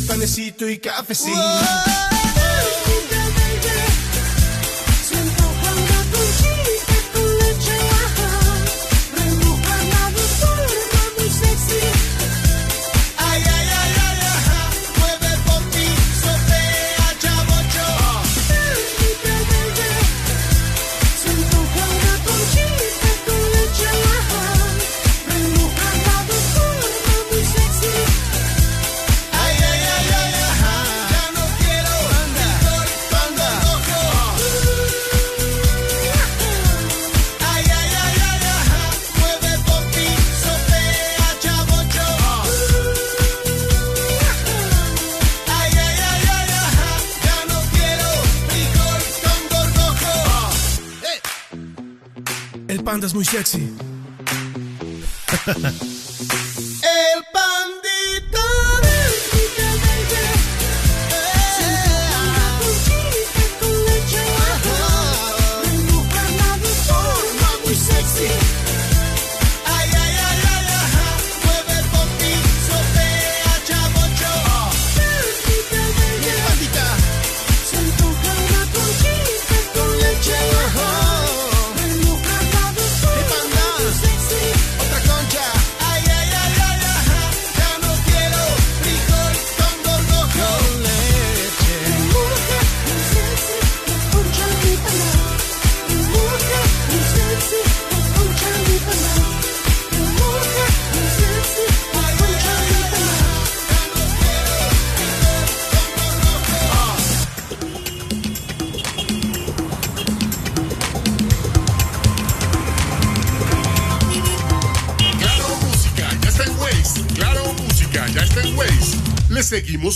D: πανεσίτου η κάθεση. sientas muy sexy.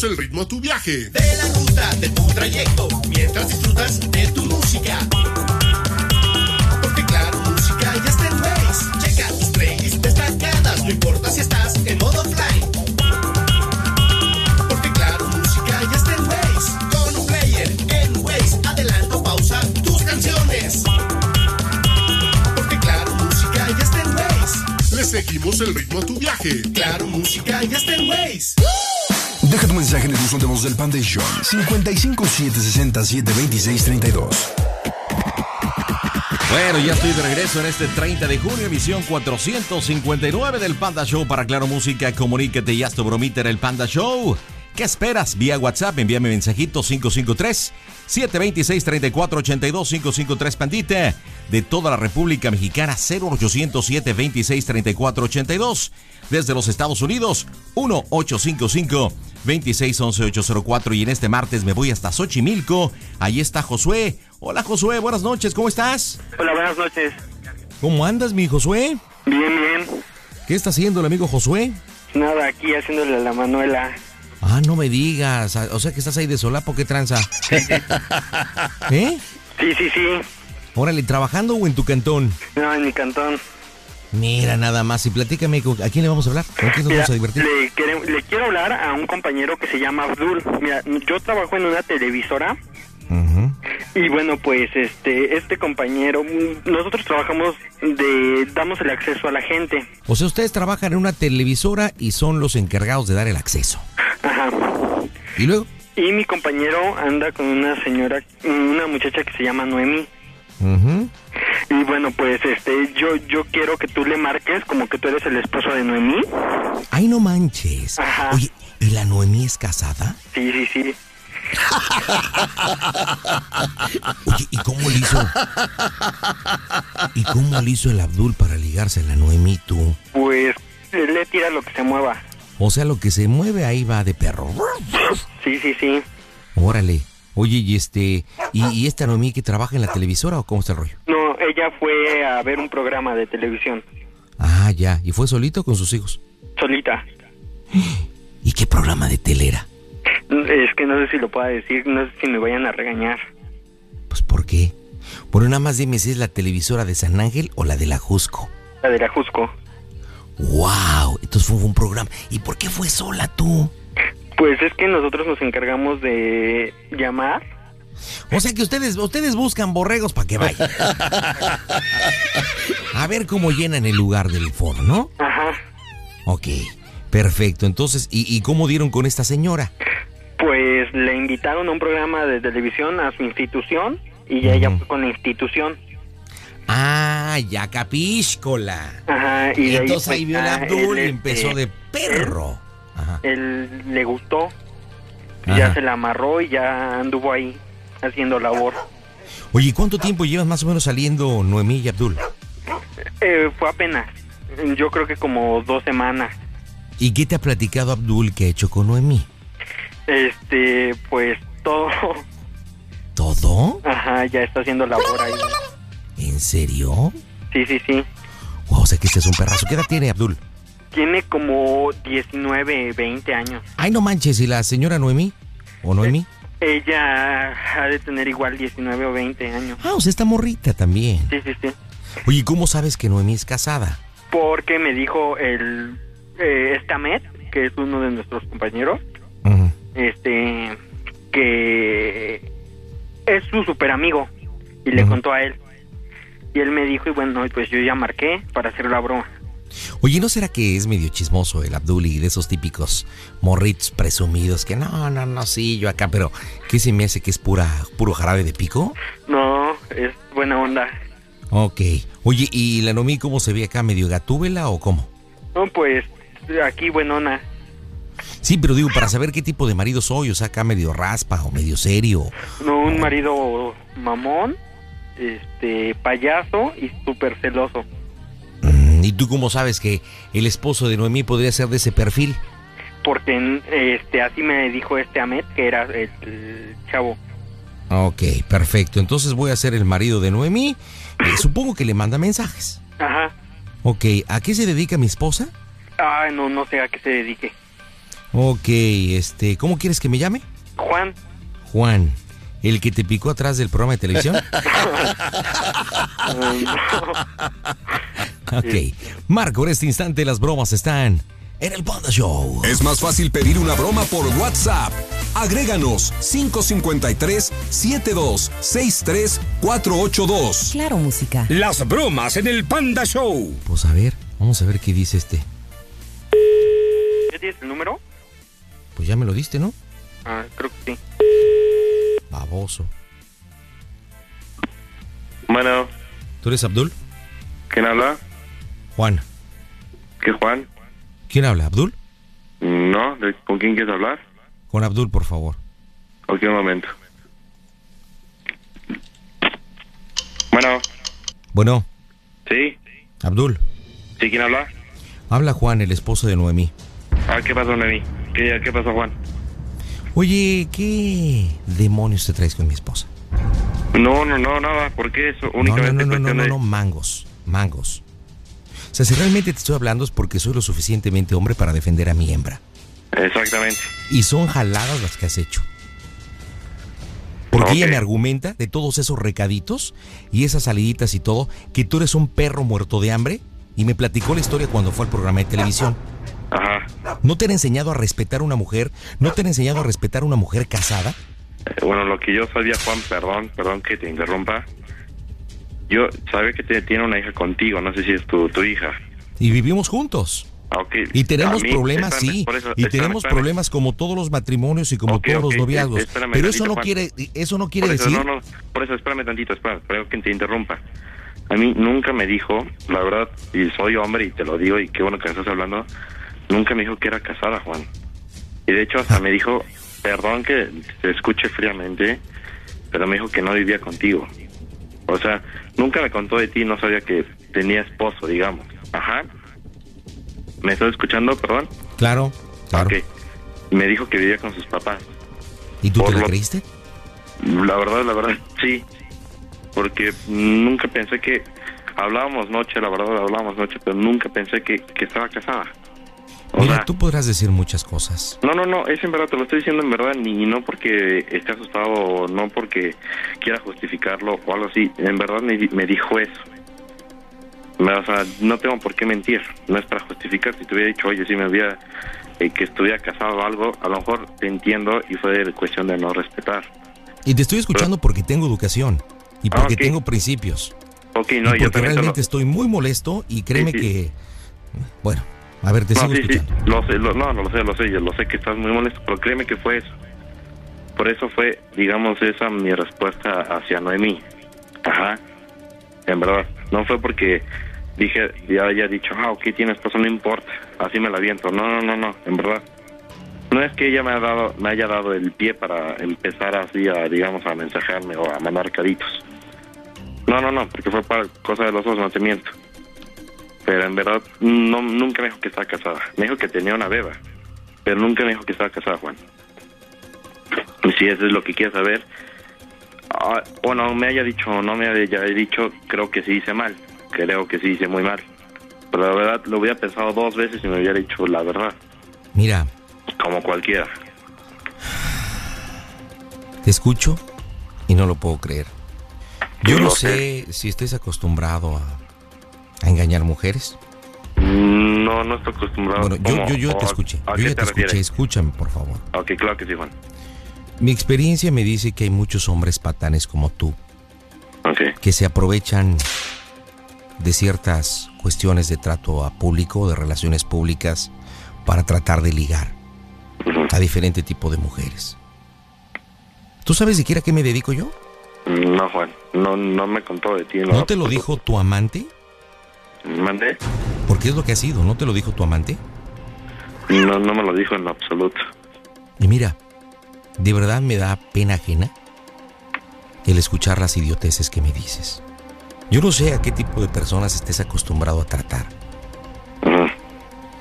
L: el
M: ritmo a tu viaje.
L: De la ruta, de tu trayecto, mientras disfrutas de tu música. Porque claro, música ya está en Waze. Checa tus playlists destacadas, no importa si estás en modo offline. Porque claro, música ya está en Waze. Con un player en Waze, adelanto, pausa tus canciones. Porque claro, música ya está en
M: Le seguimos el ritmo a tu viaje.
L: Claro, música ya está en
A: mensaje en el uso de voz del Foundation. 55 767 2632.
C: Bueno, ya estoy de regreso en este 30 de junio, emisión 459 del Panda Show para Claro Música. Comuníquete y haz tu bromita en el Panda Show. ¿Qué esperas? Vía WhatsApp, envíame mensajito 553 726 3482 553 Pandita de toda la República Mexicana 0807 26 34 82. Desde los Estados Unidos 1855 26 11 804 y en este martes me voy hasta Xochimilco. Ahí está Josué. Hola Josué, buenas noches, ¿cómo estás?
N: Hola, buenas noches.
C: ¿Cómo andas, mi Josué?
N: Bien, bien.
C: ¿Qué está haciendo el amigo Josué?
N: Nada, aquí haciéndole la Manuela.
C: Ah, no me digas. O sea que estás ahí de solapo, ¿qué tranza? ¿Eh?
N: Sí, sí, sí.
C: Órale, ¿trabajando o en tu cantón?
N: No, en mi cantón.
C: Mira, nada más. Y platícame, ¿a quién le vamos a hablar? ¿A quién nos
N: Mira,
C: vamos a divertir?
N: Le, quiero, le quiero hablar a un compañero que se llama Abdul. Mira, yo trabajo en una televisora. Uh -huh. Y bueno, pues este este compañero, mm, nosotros trabajamos de damos el acceso a la gente.
C: O sea, ustedes trabajan en una televisora y son los encargados de dar el acceso.
N: Ajá.
C: ¿Y luego?
N: Y mi compañero anda con una señora, una muchacha que se llama Noemi
C: Uh.
N: Y bueno, pues este, yo, yo quiero que tú le marques como que tú eres el esposo de Noemí.
C: Ay, no manches.
N: Ajá.
C: Oye, ¿y la Noemí es casada?
N: Sí, sí, sí.
C: Oye, ¿y cómo le hizo? ¿Y cómo le hizo el Abdul para ligarse a la Noemí tú?
N: Pues le tira lo que se mueva.
C: O sea, lo que se mueve ahí va de perro.
N: Sí, sí, sí.
C: Órale. Oye, y este, y, y esta Noemí que trabaja en la televisora o cómo está el rollo?
N: No, ella fue a ver un programa de televisión.
C: Ah, ya. ¿Y fue solito o con sus hijos?
N: Solita.
C: ¿Y qué programa de telera?
N: Es que no sé si lo pueda decir, no sé si me vayan a regañar.
C: Pues ¿por qué? Bueno, nada más dime si es la televisora de San Ángel o la de la Jusco.
N: La de la Jusco.
C: ¡Wow! Entonces fue un programa. ¿Y por qué fue sola tú?
N: Pues es que nosotros nos encargamos de llamar.
C: O sea que ustedes, ustedes buscan borregos para que vayan. A ver cómo llenan el lugar del foro, ¿no?
N: Ajá.
C: Ok, perfecto. Entonces, ¿y, ¿y cómo dieron con esta señora?
N: Pues le invitaron a un programa de televisión a su institución y ya ella fue con la institución.
C: Ah, ya capiscola.
N: Ajá, y, y
C: entonces
N: ahí,
C: ahí vio el Abdul y empezó
N: este,
C: de perro.
N: Él le gustó, ya se la amarró y ya anduvo ahí haciendo labor.
C: Oye, ¿cuánto tiempo llevas más o menos saliendo Noemí y Abdul?
N: Eh, fue apenas, yo creo que como dos semanas.
C: ¿Y qué te ha platicado Abdul que ha hecho con Noemí?
N: Este, pues todo.
C: ¿Todo?
N: Ajá, ya está haciendo labor ahí.
C: ¿En serio?
N: Sí, sí, sí.
C: Wow, o sea que este es un perrazo. ¿Qué edad tiene Abdul?
N: Tiene como 19, 20 años.
C: Ay, no manches, ¿y la señora Noemí? ¿O Noemí?
N: Eh, ella ha de tener igual 19 o 20 años.
C: Ah, o sea, está morrita también.
N: Sí, sí, sí.
C: Oye, ¿y cómo sabes que Noemí es casada?
N: Porque me dijo el eh, Estamed, que es uno de nuestros compañeros, uh -huh. este, que es su super amigo y le uh -huh. contó a él. Y él me dijo, y bueno, pues yo ya marqué para hacer la broma.
C: Oye, ¿no será que es medio chismoso el Abduli de esos típicos morritos presumidos que no, no, no, sí, yo acá, pero ¿qué se me hace que es pura, puro jarabe de pico?
N: No, es buena onda.
C: Ok. Oye, ¿y la Nomi cómo se ve acá? ¿Medio gatúbela o cómo?
N: No, pues aquí buenona.
C: Sí, pero digo, para saber qué tipo de marido soy, o sea, acá medio raspa o medio serio.
N: No, un marido mamón, este, payaso y súper celoso.
C: ¿Y tú cómo sabes que el esposo de Noemí podría ser de ese perfil?
N: Porque este, así me dijo este Ahmed, que era el, chavo.
C: Ok, perfecto. Entonces voy a ser el marido de Noemí. Eh, supongo que le manda mensajes.
N: Ajá.
C: Ok, ¿a qué se dedica mi esposa?
N: Ah, no, no sé a qué se dedique.
C: Ok, este, ¿cómo quieres que me llame?
N: Juan.
C: Juan. ¿El que te picó atrás del programa de televisión? ok. Marco, en este instante las bromas están en el Panda Show.
A: Es más fácil pedir una broma por WhatsApp. Agréganos 553-7263-482.
E: Claro, música.
H: Las bromas en el Panda Show.
C: Pues a ver, vamos a ver qué dice este.
N: ¿Ya tienes el número?
C: Pues ya me lo diste, ¿no?
N: Ah, creo que sí.
C: Baboso.
O: Bueno.
C: ¿Tú eres Abdul?
O: ¿Quién habla?
C: Juan.
O: ¿Qué Juan?
C: ¿Quién habla? ¿Abdul?
O: No, ¿con quién quieres hablar?
C: Con Abdul, por favor.
O: Ok, un momento. Bueno.
C: Bueno.
O: ¿Sí?
C: Abdul.
O: ¿Sí? ¿Quién habla?
C: Habla Juan, el esposo de Noemí.
O: Ah, ¿qué pasó, Noemí? ¿Qué, qué pasó, Juan?
C: Oye, ¿qué demonios te traes con mi esposa?
O: No, no, no, nada, porque eso únicamente.
C: No, no, no, no,
O: no,
C: no, mangos, mangos. O sea, si realmente te estoy hablando es porque soy lo suficientemente hombre para defender a mi hembra.
O: Exactamente.
C: Y son jaladas las que has hecho. Porque ella me argumenta de todos esos recaditos y esas saliditas y todo, que tú eres un perro muerto de hambre y me platicó la historia cuando fue al programa de televisión.
O: Ajá.
C: ¿No te han enseñado a respetar una mujer? ¿No te han enseñado a respetar una mujer casada?
O: Eh, bueno, lo que yo sabía, Juan, perdón, perdón que te interrumpa. Yo sabía que te, tiene una hija contigo, no sé si es tu, hija.
C: Y vivimos juntos.
O: Ah, okay.
C: Y tenemos problemas, sí. Y tenemos problemas como todos los matrimonios y como todos los noviazgos. Pero eso no quiere, eso no quiere
O: por eso,
C: decir.
O: No, no, por eso, espérame tantito, espérame, espero que te interrumpa. A mí nunca me dijo, la verdad, y soy hombre y te lo digo, y qué bueno que me estás hablando. Nunca me dijo que era casada, Juan. Y de hecho hasta me dijo, perdón que te escuche fríamente, pero me dijo que no vivía contigo. O sea, nunca me contó de ti, no sabía que tenía esposo, digamos. Ajá. ¿Me estás escuchando, perdón?
C: Claro, claro.
O: Okay. Me dijo que vivía con sus papás.
C: ¿Y tú te
O: lo. La verdad, la verdad, sí. Porque nunca pensé que... Hablábamos noche, la verdad, hablábamos noche, pero nunca pensé que, que estaba casada.
C: Mira,
O: sea,
C: tú podrás decir muchas cosas.
O: No, no, no, es en verdad, te lo estoy diciendo en verdad, ni no porque esté asustado o no porque quiera justificarlo o algo así. En verdad me, me dijo eso. O sea, no tengo por qué mentir, no es para justificar. Si te hubiera dicho, oye, si me había eh, que estuviera casado o algo, a lo mejor te entiendo y fue cuestión de no respetar.
C: Y te estoy escuchando Pero, porque tengo educación y
O: ah, porque okay.
C: tengo principios.
O: Ok, no, y
C: porque
O: yo realmente lo...
C: estoy muy molesto y créeme
O: sí, sí.
C: que, bueno, a ver, te
O: no, sí. Sí. Lo sé, lo, no, no lo sé, lo sé, yo lo sé que estás muy molesto, pero créeme que fue eso. Por eso fue, digamos, esa mi respuesta hacia Noemí. Ajá, en verdad. No fue porque dije, ya haya dicho, ah, ok, tienes razón, no importa, así me la viento. No, no, no, no, en verdad. No es que ella me, ha dado, me haya dado el pie para empezar así a, digamos, a mensajarme o a mandar caritos. No, no, no, porque fue para cosa de los dos, no. Pero en verdad, no, nunca me dijo que estaba casada. Me dijo que tenía una beba, pero nunca me dijo que estaba casada, Juan. Si eso es lo que quieres saber, ah, bueno, me haya dicho o no me haya dicho, creo que sí hice mal. Creo que sí hice muy mal. Pero la verdad, lo hubiera pensado dos veces y me hubiera dicho la verdad.
C: Mira.
O: Como cualquiera.
C: Te escucho y no lo puedo creer. Yo no
O: sé,
C: sé si estés acostumbrado a ¿A engañar mujeres?
O: No, no estoy acostumbrado.
C: Bueno, yo, yo, yo te escuché. yo ya
O: te,
C: escuché. Escúchame, por favor.
O: Ok, claro que sí, Juan.
C: Mi experiencia me dice que hay muchos hombres patanes como tú. Que se aprovechan de ciertas cuestiones de trato a público, de relaciones públicas, para tratar de ligar a diferente tipo de mujeres. ¿Tú sabes siquiera a qué me dedico yo?
O: No, Juan. No, no me contó de ti.
C: ¿No, ¿No te lo dijo tu amante?
O: ¿Mandé?
C: Porque es lo que ha sido, ¿no te lo dijo tu amante?
O: No, no me lo dijo en absoluto.
C: Y mira, de verdad me da pena ajena el escuchar las idioteces que me dices. Yo no sé a qué tipo de personas estés acostumbrado a tratar.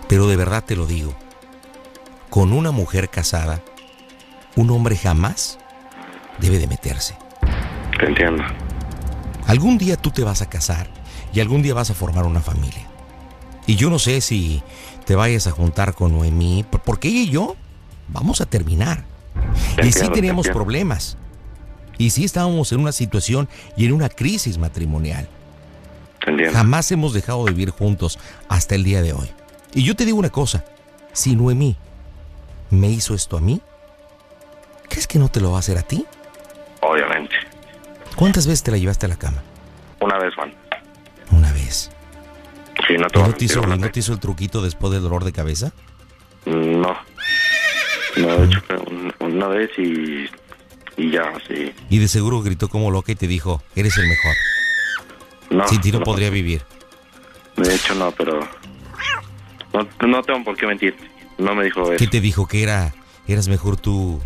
C: Pero de verdad te lo digo. Con una mujer casada, un hombre jamás debe de meterse.
O: Te entiendo.
C: Algún día tú te vas a casar y algún día vas a formar una familia. Y yo no sé si te vayas a juntar con Noemí, porque ella y yo vamos a terminar. Y sí teníamos problemas. Y sí estábamos en una situación y en una crisis matrimonial. Jamás hemos dejado de vivir juntos hasta el día de hoy. Y yo te digo una cosa, si Noemí me hizo esto a mí, ¿crees que no te lo va a hacer a ti?
O: Obviamente.
C: ¿Cuántas veces te la llevaste a la cama?
O: Una vez, Juan.
C: Una vez.
O: Sí, no te,
C: ¿No te hizo, ¿No te hizo el truquito después del dolor de cabeza?
O: Mm, no. No, de hecho, una vez y, y ya, sí.
C: Y de seguro gritó como loca y te dijo, eres el mejor.
O: No,
C: Sin ti no,
O: no,
C: podría vivir.
O: De hecho, no, pero... No, no tengo por qué mentir. No me dijo eso.
C: ¿Qué te dijo? ¿Que era, eras mejor tú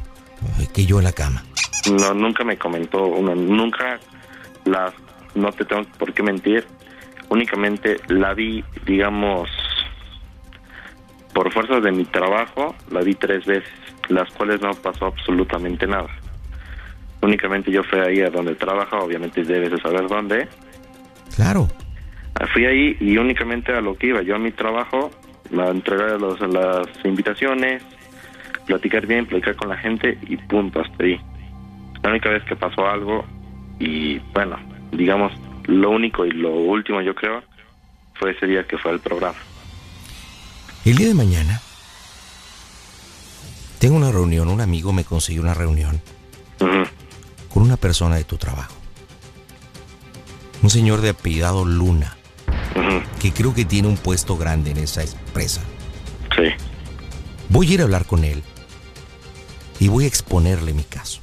C: eh, que yo en la cama?
O: No, nunca me comentó. Una, nunca las... No te tengo por qué mentir únicamente la vi, digamos, por fuerzas de mi trabajo, la vi tres veces, las cuales no pasó absolutamente nada. Únicamente yo fui ahí a donde trabaja, obviamente debes de saber dónde.
C: Claro.
O: Fui ahí y únicamente a lo que iba, yo a mi trabajo, la entregar los, las invitaciones, platicar bien, platicar con la gente y punto, hasta ahí. La única vez que pasó algo y bueno, digamos, lo único y lo último, yo creo, fue ese día que fue al programa.
C: El día de mañana tengo una reunión, un amigo me consiguió una reunión con una persona de tu trabajo. Un señor de apellidado Luna, que creo que tiene un puesto grande en esa empresa.
O: Sí.
C: Voy a ir a hablar con él y voy a exponerle mi caso.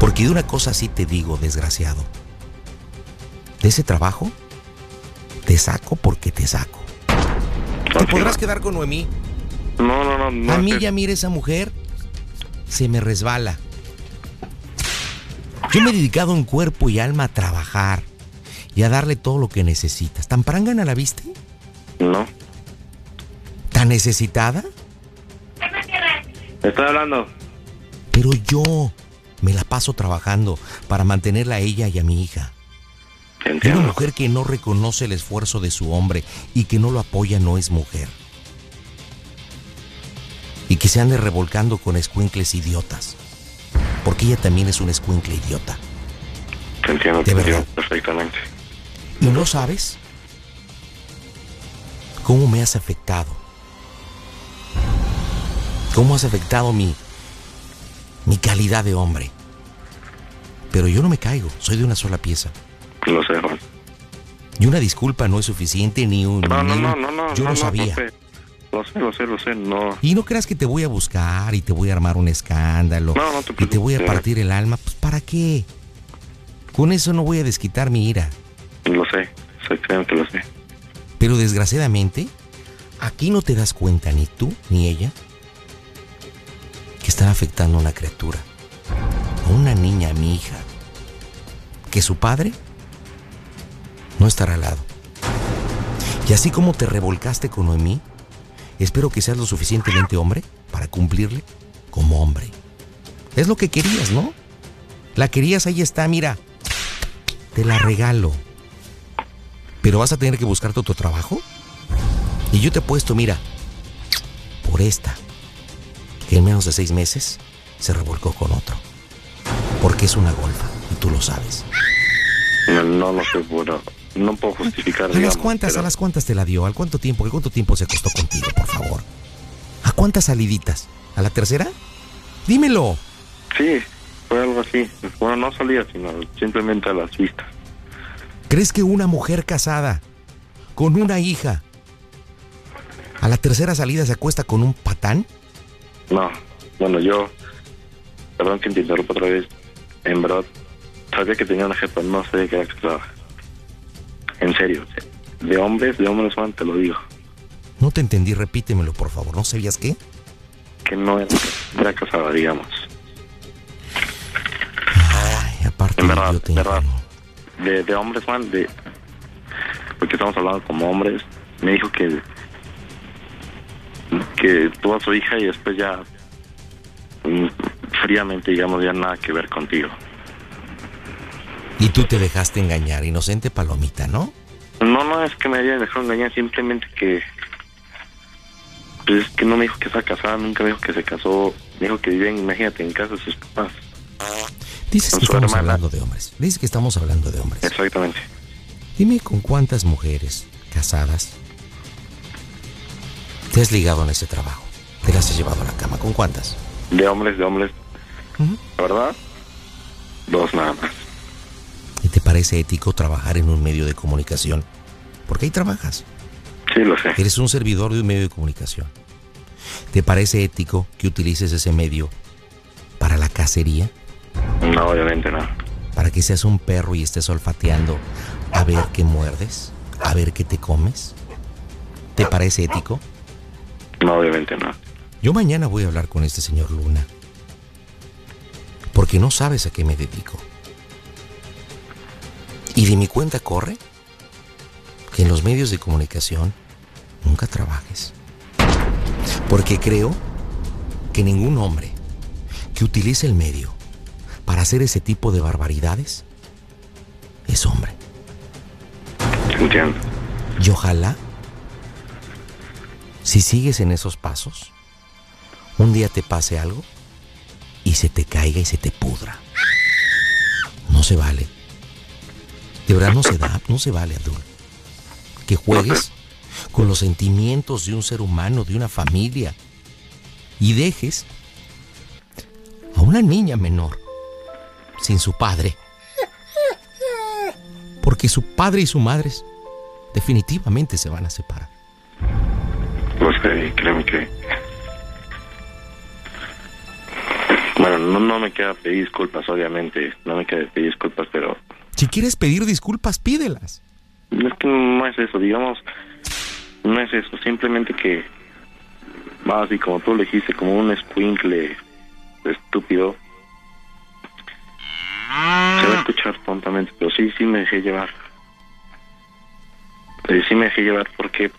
C: Porque de una cosa sí te digo, desgraciado de ese trabajo, te saco porque te saco. Te podrás quedar con Noemí.
O: No, no, no. no
C: a mí ya mire esa mujer, se me resbala. Yo me he dedicado en cuerpo y alma a trabajar y a darle todo lo que necesitas. ¿Tan prangana la viste?
O: No.
C: ¿Tan necesitada?
O: Estoy hablando.
C: Pero yo me la paso trabajando para mantenerla a ella y a mi hija. Entiendo. Una mujer que no reconoce el esfuerzo de su hombre y que no lo apoya no es mujer. Y que se ande revolcando con escuincles idiotas. Porque ella también es un escuincle idiota.
O: Te entiendo, te entiendo perfectamente.
C: ¿Y no sabes cómo me has afectado? ¿Cómo has afectado mi, mi calidad de hombre? Pero yo no me caigo, soy de una sola pieza.
O: Lo sé, Juan.
C: Y una disculpa no es suficiente ni un...
O: No,
C: ni
O: no, no, no,
C: Yo
O: no,
C: sabía.
O: Lo sé, lo sé, lo sé, no.
C: Y no creas que te voy a buscar y te voy a armar un escándalo.
O: No, no te
C: Y te voy a partir el alma. Pues ¿para qué? Con eso no voy a desquitar mi ira.
O: Lo sé, soy exactamente lo sé.
C: Pero desgraciadamente, aquí no te das cuenta ni tú ni ella que están afectando a una criatura, a una niña, a mi hija, que su padre no estará al lado. Y así como te revolcaste con Noemí, espero que seas lo suficientemente hombre para cumplirle como hombre. Es lo que querías, ¿no? La querías, ahí está, mira. Te la regalo. Pero vas a tener que buscarte otro trabajo. Y yo te he puesto, mira, por esta, que en menos de seis meses se revolcó con otro. Porque es una golfa, y tú lo sabes.
O: No, no, no sé, bueno no puedo justificar.
C: ¿A las cuántas, a las cuántas te la dio? ¿Al cuánto tiempo? ¿Qué cuánto tiempo se costó contigo, por favor? ¿A cuántas saliditas? ¿A la tercera? Dímelo.
O: Sí, fue algo así. Bueno, no salía, sino simplemente a las vistas.
C: ¿Crees que una mujer casada con una hija a la tercera salida se acuesta con un patán?
O: No, bueno, yo, perdón que te interrumpa otra vez, en verdad, sabía que tenía una jefa, no sé qué era que estaba. En serio, de hombres, de hombres Juan, te lo digo.
C: No te entendí, repítemelo, por favor. ¿No sabías qué?
O: Que no era, casada, digamos.
C: Ay, aparte...
O: En verdad. De, de hombres, Juan, de... Porque estamos hablando como hombres. Me dijo que... Que tuvo a su hija y después ya... Mm, fríamente, digamos, ya nada que ver contigo.
C: Y tú te dejaste engañar, inocente palomita, ¿no?
O: No, no es que me haya dejado engañar, simplemente que... Pues es que no me dijo que estaba casada, nunca me dijo que se casó, me dijo que vivían, imagínate, en casa de sus papás.
C: Dices que estamos hablando de hombres. Dices que estamos hablando de hombres.
O: Exactamente.
C: Dime con cuántas mujeres casadas te has ligado en ese trabajo. Te las has llevado a la cama. ¿Con cuántas?
O: De hombres, de hombres. ¿La verdad? Dos nada más
C: que te parece ético trabajar en un medio de comunicación. Porque ahí trabajas.
O: Sí, lo sé.
C: Eres un servidor de un medio de comunicación. ¿Te parece ético que utilices ese medio para la cacería?
O: No, obviamente no.
C: ¿Para que seas un perro y estés olfateando a ver qué muerdes? ¿A ver qué te comes? ¿Te parece ético?
O: No, obviamente no.
C: Yo mañana voy a hablar con este señor Luna. Porque no sabes a qué me dedico. Y de mi cuenta corre que en los medios de comunicación nunca trabajes. Porque creo que ningún hombre que utilice el medio para hacer ese tipo de barbaridades es hombre.
O: Entiendo.
C: Y ojalá, si sigues en esos pasos, un día te pase algo y se te caiga y se te pudra. No se vale. De verdad no se da, no se vale, Abdul. Que juegues con los sentimientos de un ser humano, de una familia, y dejes a una niña menor sin su padre. Porque su padre y su madre definitivamente se van a separar.
O: Pues eh, créeme que... Bueno, no, no me queda pedir disculpas, obviamente, no me queda pedir disculpas, pero
C: si quieres pedir disculpas, pídelas.
O: Es que no es eso, digamos, no es eso, simplemente que, así como tú le dijiste, como un squinkle estúpido, se va a escuchar tontamente, pero sí, sí me dejé llevar. Pero sí me dejé llevar porque,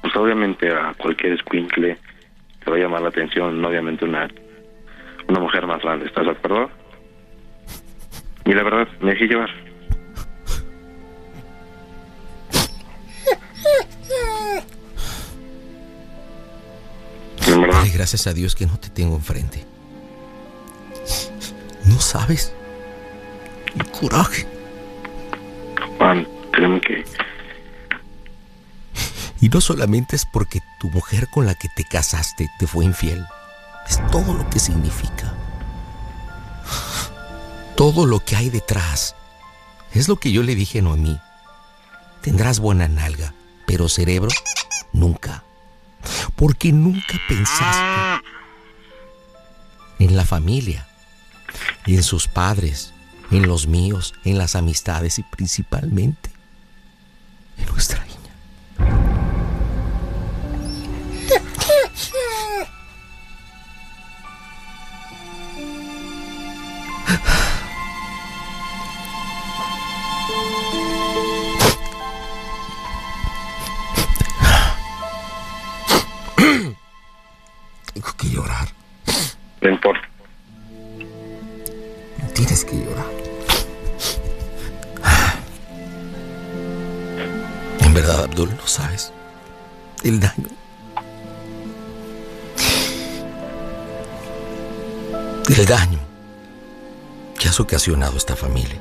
O: pues obviamente a cualquier squinkle te va a llamar la atención, obviamente una, una mujer más grande, ¿estás de acuerdo? Y la verdad, me dejé llevar.
C: Gracias a Dios que no te tengo enfrente. No sabes. El coraje.
O: Juan, créeme que.
C: Y no solamente es porque tu mujer con la que te casaste te fue infiel. Es todo lo que significa todo lo que hay detrás. Es lo que yo le dije a Noemí. Tendrás buena nalga, pero cerebro, nunca. Porque nunca pensaste en la familia, y en sus padres, en los míos, en las amistades y principalmente en nuestra
O: no importa.
C: No tienes que llorar. En verdad, Abdul, no sabes el daño. El daño que has ocasionado a esta familia.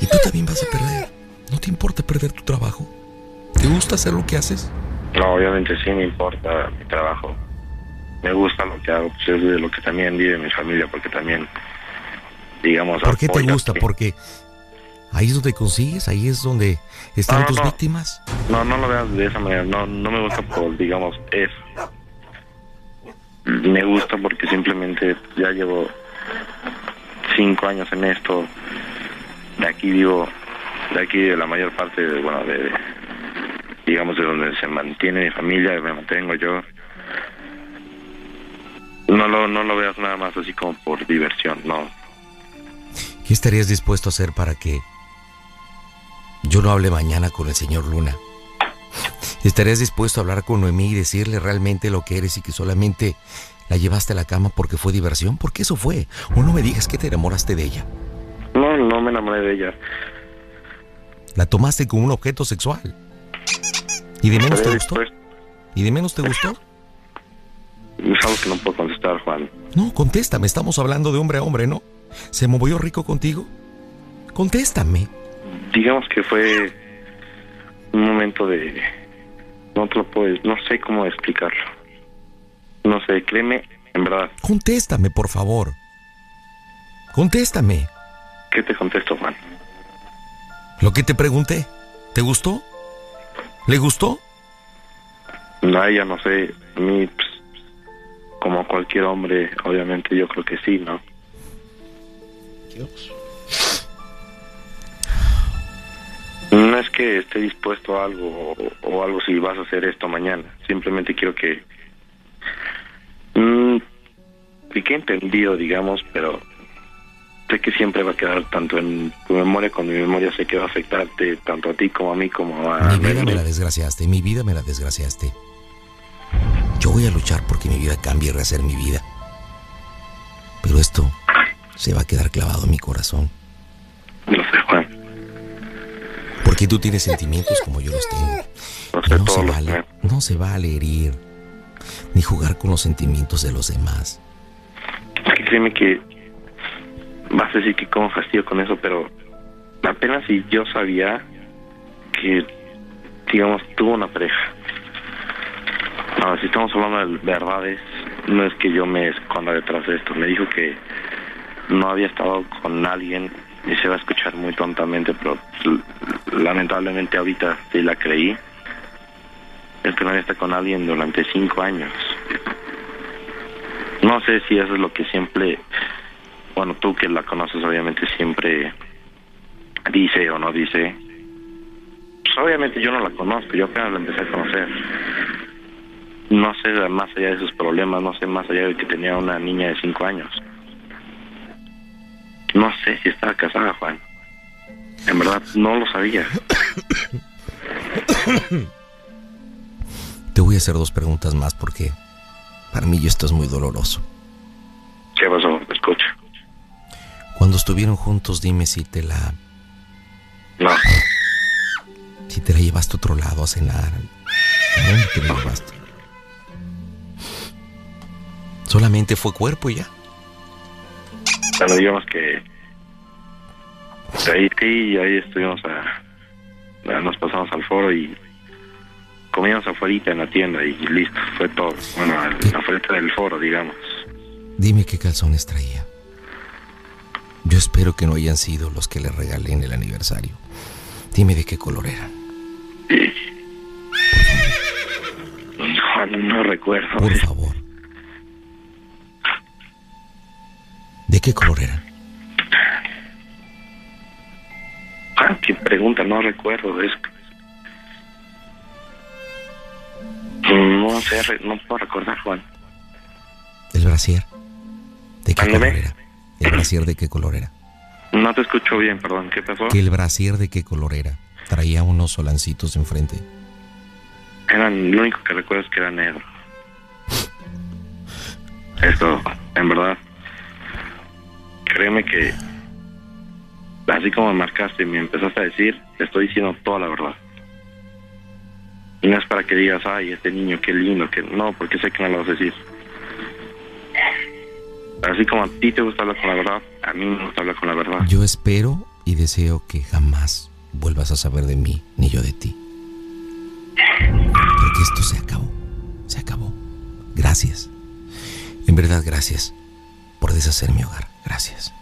C: Y tú también vas a perder. ¿No te importa perder tu trabajo? ¿Te gusta hacer lo que haces?
O: No, obviamente sí me importa mi trabajo me gusta lo que hago, pues es de lo que también vive mi familia, porque también, digamos...
C: ¿Por qué te gusta? Porque ahí es donde consigues, ahí es donde están tus víctimas.
O: No, no lo veas de esa manera, no, no me gusta por, digamos, eso. Me gusta porque simplemente ya llevo cinco años en esto, de aquí vivo, de aquí de la mayor parte, de, bueno, de, de digamos, de donde se mantiene mi familia, me mantengo yo. No lo, no lo veas nada más así como por diversión, no.
C: ¿Qué estarías dispuesto a hacer para que yo no hable mañana con el señor Luna? ¿Estarías dispuesto a hablar con Noemí y decirle realmente lo que eres y que solamente la llevaste a la cama porque fue diversión? Porque eso fue. O no me digas que te enamoraste de ella.
O: No, no me enamoré de ella.
C: La tomaste como un objeto sexual. ¿Y de menos te gustó? ¿Y de menos te gustó?
O: Es algo que no puedo contestar, Juan.
C: No, contéstame, estamos hablando de hombre a hombre, ¿no? ¿Se movió rico contigo? Contéstame.
O: Digamos que fue un momento de... No te lo puedes, no sé cómo explicarlo. No sé, créeme, en verdad.
C: Contéstame, por favor. Contéstame.
O: ¿Qué te contesto, Juan?
C: Lo que te pregunté. ¿Te gustó? ¿Le gustó?
O: No, ya no sé. A pues, como cualquier hombre, obviamente yo creo que sí, ¿no? Dios. No es que esté dispuesto a algo o, algo si vas a hacer esto mañana. Simplemente quiero que... Mmm, que he entendido, digamos, pero sé que siempre va a quedar tanto en tu memoria con mi memoria, sé que va a afectarte tanto a ti como a mí como a...
C: Mi vida me la desgraciaste, mi vida me la desgraciaste voy a luchar porque mi vida cambie y rehacer mi vida. Pero esto se va a quedar clavado en mi corazón.
O: No sé, Juan.
C: Porque tú tienes sentimientos como yo los tengo.
O: No,
C: no se, vale, no se vale herir ni jugar con los sentimientos de los demás.
O: Es que créeme que vas a decir que como fastidio con eso, pero apenas si yo sabía que, digamos, tuvo una pareja si estamos hablando de verdades, no es que yo me esconda detrás de esto. Me dijo que no había estado con alguien y se va a escuchar muy tontamente, pero lamentablemente ahorita sí la creí. Es que no había estado con alguien durante cinco años. No sé si eso es lo que siempre, bueno, tú que la conoces obviamente siempre dice o no dice. Pues obviamente yo no la conozco, yo apenas la empecé a conocer no sé más allá de sus problemas, no sé más allá de que tenía una niña de 5 años. No sé si estaba casada, Juan. En verdad, no lo sabía.
C: Te voy a hacer dos preguntas más porque para mí esto es muy doloroso.
O: ¿Qué pasó? Escucha.
C: Cuando estuvieron juntos, dime si te la...
O: No.
C: Si te la llevaste a otro lado a cenar. Te la llevaste? Solamente fue cuerpo ya.
O: Ya digamos que ahí sí, ahí estuvimos a, nos pasamos al foro y comíamos afuera en la tienda y listo, fue todo. Bueno, afuera del foro, digamos.
C: Dime qué calzones traía. Yo espero que no hayan sido los que le regalé en el aniversario. Dime de qué color eran.
O: No, no recuerdo.
C: Por favor. ¿De qué color era?
O: Ah, qué pregunta, no recuerdo eso. No sé, no puedo recordar, Juan.
C: ¿El brasier? ¿De qué color era? ¿El brasier de qué color era?
O: No te escucho bien, perdón. ¿Qué pasó?
C: ¿Que el brasier de qué color era? Traía unos solancitos enfrente.
O: Eran, lo único que recuerdo es que era negro. Esto, en verdad créeme que así como me marcaste y me empezaste a decir, te estoy diciendo toda la verdad. Y no es para que digas, ay, este niño, qué lindo, que no, porque sé que no lo vas a decir. Así como a ti te gusta hablar con la verdad, a mí me gusta hablar con la verdad.
C: Yo espero
P: y deseo que jamás vuelvas a saber de mí, ni yo de ti. Porque esto se acabó, se acabó. Gracias. En verdad, gracias por deshacer mi hogar. Gracias.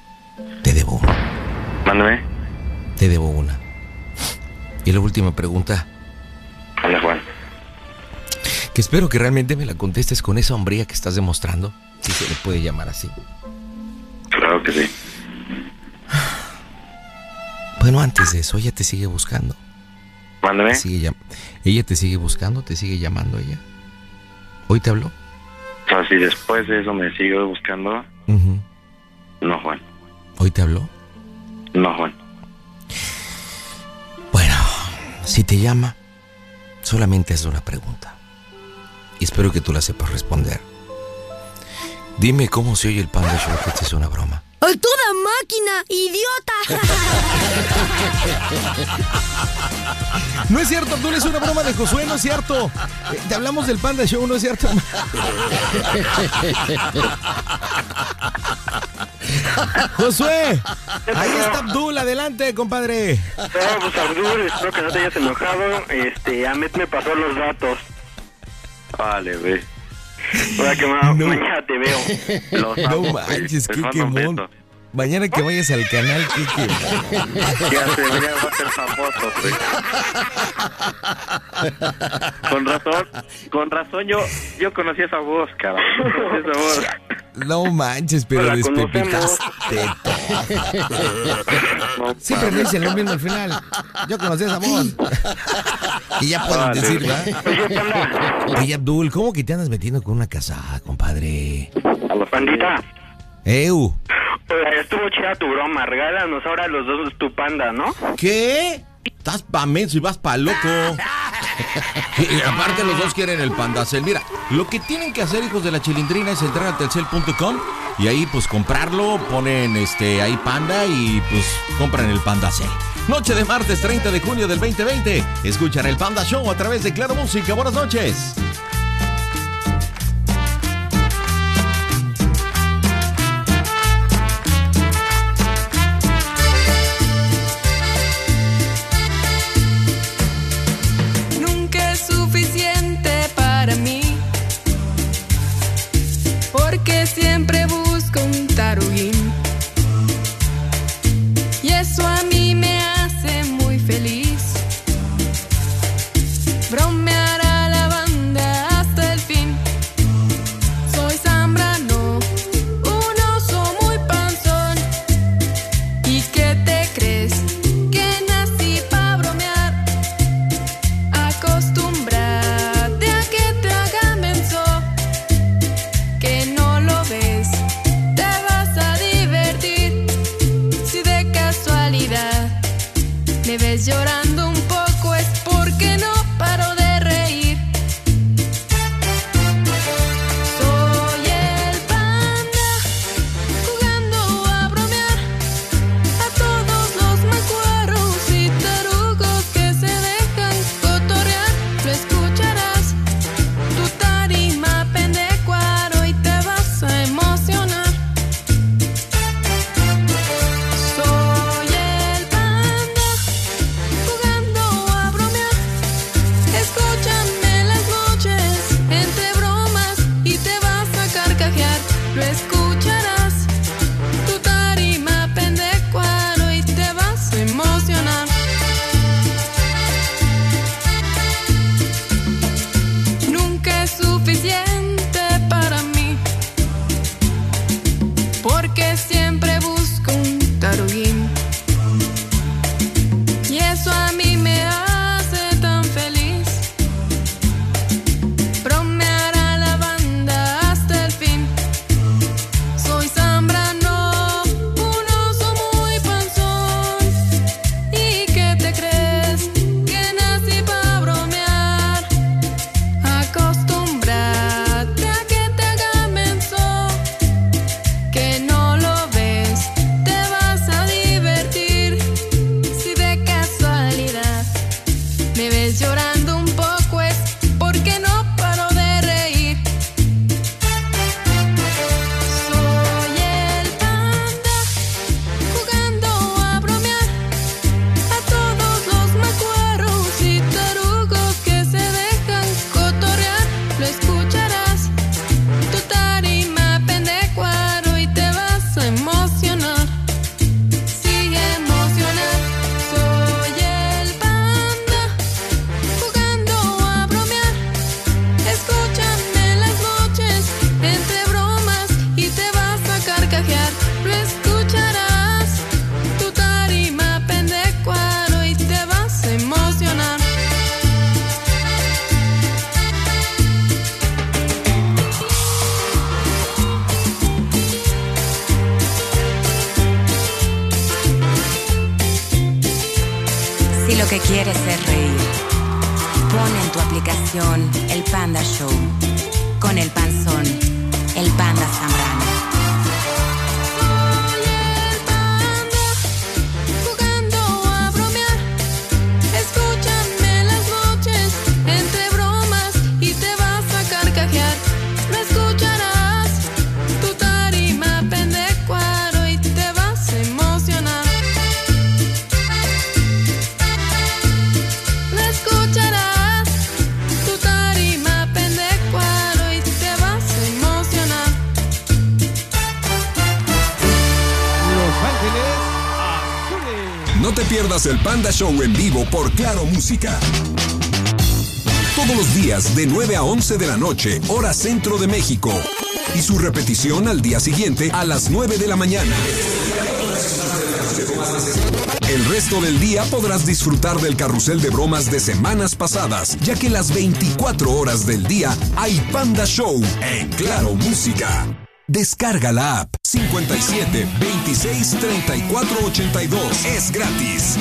P: Te debo una.
O: Mándame.
P: Te debo una. Y la última pregunta.
O: Hola, Juan.
P: Que espero que realmente me la contestes con esa hombría que estás demostrando, si se le puede llamar así.
O: Claro que sí.
P: Bueno, antes de eso, ella te sigue buscando.
O: Mándame.
P: Sigue ella te sigue buscando, te sigue llamando ella. ¿Hoy te habló?
O: O sea, si después de eso me sigue buscando, no, Juan.
P: ¿Hoy te habló?
O: No, Juan.
P: Bueno, si te llama, solamente es una pregunta. Y espero que tú la sepas responder. Dime cómo se oye el pan de chocolate, es una broma.
D: ¡Ay, toda máquina, idiota!
C: No es cierto, Abdul, es una broma de Josué, no es cierto. Eh, te hablamos del Panda Show, no es cierto. Josué, ahí está Abdul, adelante, compadre.
N: No, pues Abdul, espero que no te hayas enojado. Este, Ahmed me pasó los datos.
O: Vale, güey.
N: Ahora que ma- No. mañana te veo.
O: Los
C: No
O: pues,
C: manches, qué
O: un
C: quemón. Mañana que vayas al canal, Kiki.
O: Ya se voy a ser famoso, pues. Con razón, con razón yo, yo conocí esa voz, cara. Esa voz.
C: No manches, pero despepitaste. No, Siempre dicen lo mismo al final. Yo conocí esa voz. Y ya pueden ah,
N: vale.
C: decir, ¿verdad? Pues Oye, Abdul, ¿cómo que te andas metiendo con una casada, compadre?
N: A la pandita.
C: Eu.
N: Estuvo chida tu broma, regálanos ahora los dos tu panda, ¿no?
C: ¿Qué? Estás pa' menso y vas pa' loco. aparte los dos quieren el pandacel. Mira, lo que tienen que hacer, hijos de la chilindrina, es entrar a telcel.com y ahí pues comprarlo, ponen este ahí panda y pues compran el pandacel. Noche de martes 30 de junio del 2020. Escuchan el Panda Show a través de Claro Música. Buenas noches.
Q: El Panda Show
R: en
A: vivo por Claro Música. Todos los días de 9 a 11 de la noche, hora centro de México. Y su repetición al día siguiente a las 9 de la mañana. El resto del día podrás disfrutar del carrusel de bromas de semanas pasadas, ya que las 24 horas del día hay Panda Show en Claro Música. Descarga la app. 57 26 34 82. Es gratis.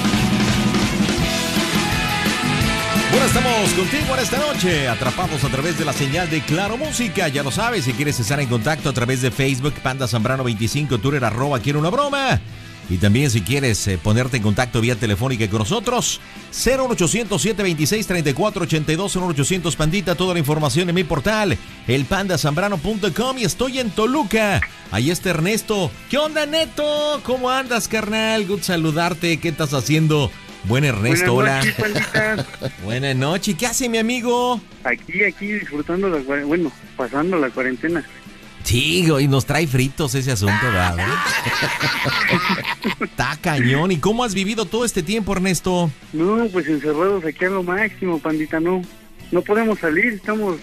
C: Bueno, estamos contigo en esta noche, atrapados a través de la señal de Claro Música. Ya lo sabes, si quieres estar en contacto a través de Facebook, Panda Zambrano 25, Twitter, arroba, quiero una broma. Y también si quieres eh, ponerte en contacto vía telefónica con nosotros, 0800 726 3482 0800 Pandita, toda la información en mi portal, elpandasambrano.com y estoy en Toluca Ahí está Ernesto. ¿Qué onda, Neto? ¿Cómo andas, carnal? Good saludarte. ¿Qué estás haciendo? Buen Ernesto,
S: Buenas
C: hola.
S: Noches,
C: Buenas noches. ¿Qué hace mi amigo?
S: Aquí, aquí, disfrutando la. Bueno, pasando la cuarentena.
C: Sí, y nos trae fritos ese asunto, ¿verdad? Está cañón. ¿Y cómo has vivido todo este tiempo, Ernesto?
S: No, pues encerrados aquí a lo máximo, pandita, no. No podemos salir, estamos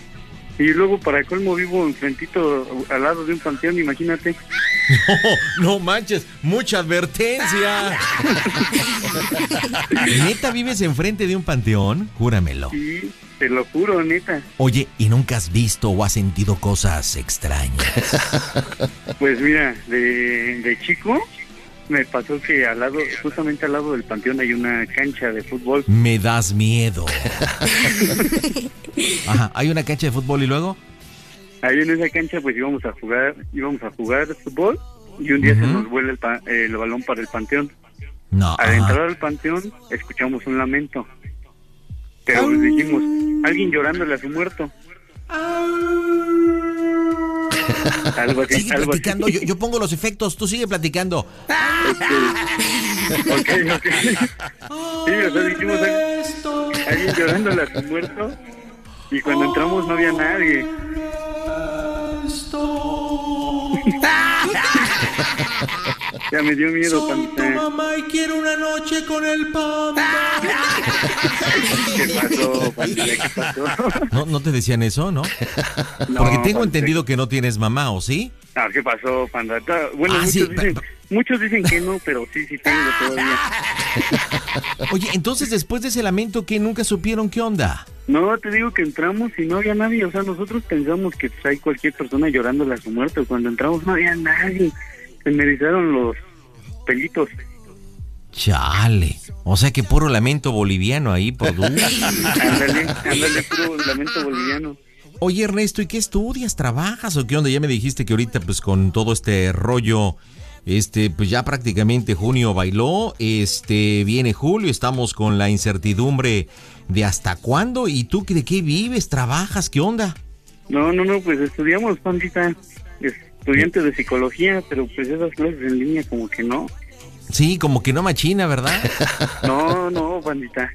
S: y luego para colmo vivo enfrentito al lado de un panteón, imagínate.
C: No, no manches, mucha advertencia. ¿Neta vives enfrente de un panteón? Júramelo.
S: Sí, te lo juro, neta.
C: Oye, ¿y nunca has visto o has sentido cosas extrañas?
S: Pues mira, de, de chico, me pasó que al lado, justamente al lado del panteón hay una cancha de fútbol.
C: Me das miedo. Hay una cancha de fútbol y luego.
S: Ahí en esa cancha pues íbamos a jugar, íbamos a jugar fútbol y un día se nos vuela el, pa el balón para el panteón.
C: No.
S: Al entrar al panteón escuchamos un lamento. Pero les dijimos, ah. alguien llorándole a su muerto. Ah. Algo así,
C: Sigue
S: algo
C: platicando. Yo, pongo los efectos, tú sigue platicando.
S: Este, ok, ok. Sí, o sea, dijimos alguien llorando al muerto y cuando entramos no había nadie. Ya me dio miedo Soy tu
C: mamá y quiero una noche con el panda.
S: ¿Qué pasó, Pantera? ¿Qué pasó?
C: No, no te decían eso, ¿no? Porque tengo entendido que no tienes mamá, ¿o sí?
S: Ah, ¿qué pasó, Panda? Ah, bueno,
C: ah,
S: muchos,
C: sí,
S: dicen, muchos, dicen, que no, pero sí, sí tengo todavía.
C: Oye, entonces después de ese lamento, que ¿Nunca supieron qué onda?
S: No, te digo que entramos y no había nadie. O sea, nosotros pensamos que pues, hay cualquier persona llorando a su muerte. Cuando entramos no había nadie. Se me erizaron los pelitos.
C: Chale. O sea que puro lamento boliviano ahí, por
S: Ándale, ándale, puro lamento boliviano.
C: Oye Ernesto, ¿y qué estudias? ¿Trabajas o qué onda? Ya me dijiste que ahorita pues con todo este rollo, este pues ya prácticamente junio bailó, este viene julio, estamos con la incertidumbre de hasta cuándo y tú de qué vives, trabajas, qué onda?
S: No, no, no, pues estudiamos, pandita estudiante de psicología, pero pues esas clases en línea como que no.
C: Sí, como que no machina, ¿verdad?
S: no, no, bandita.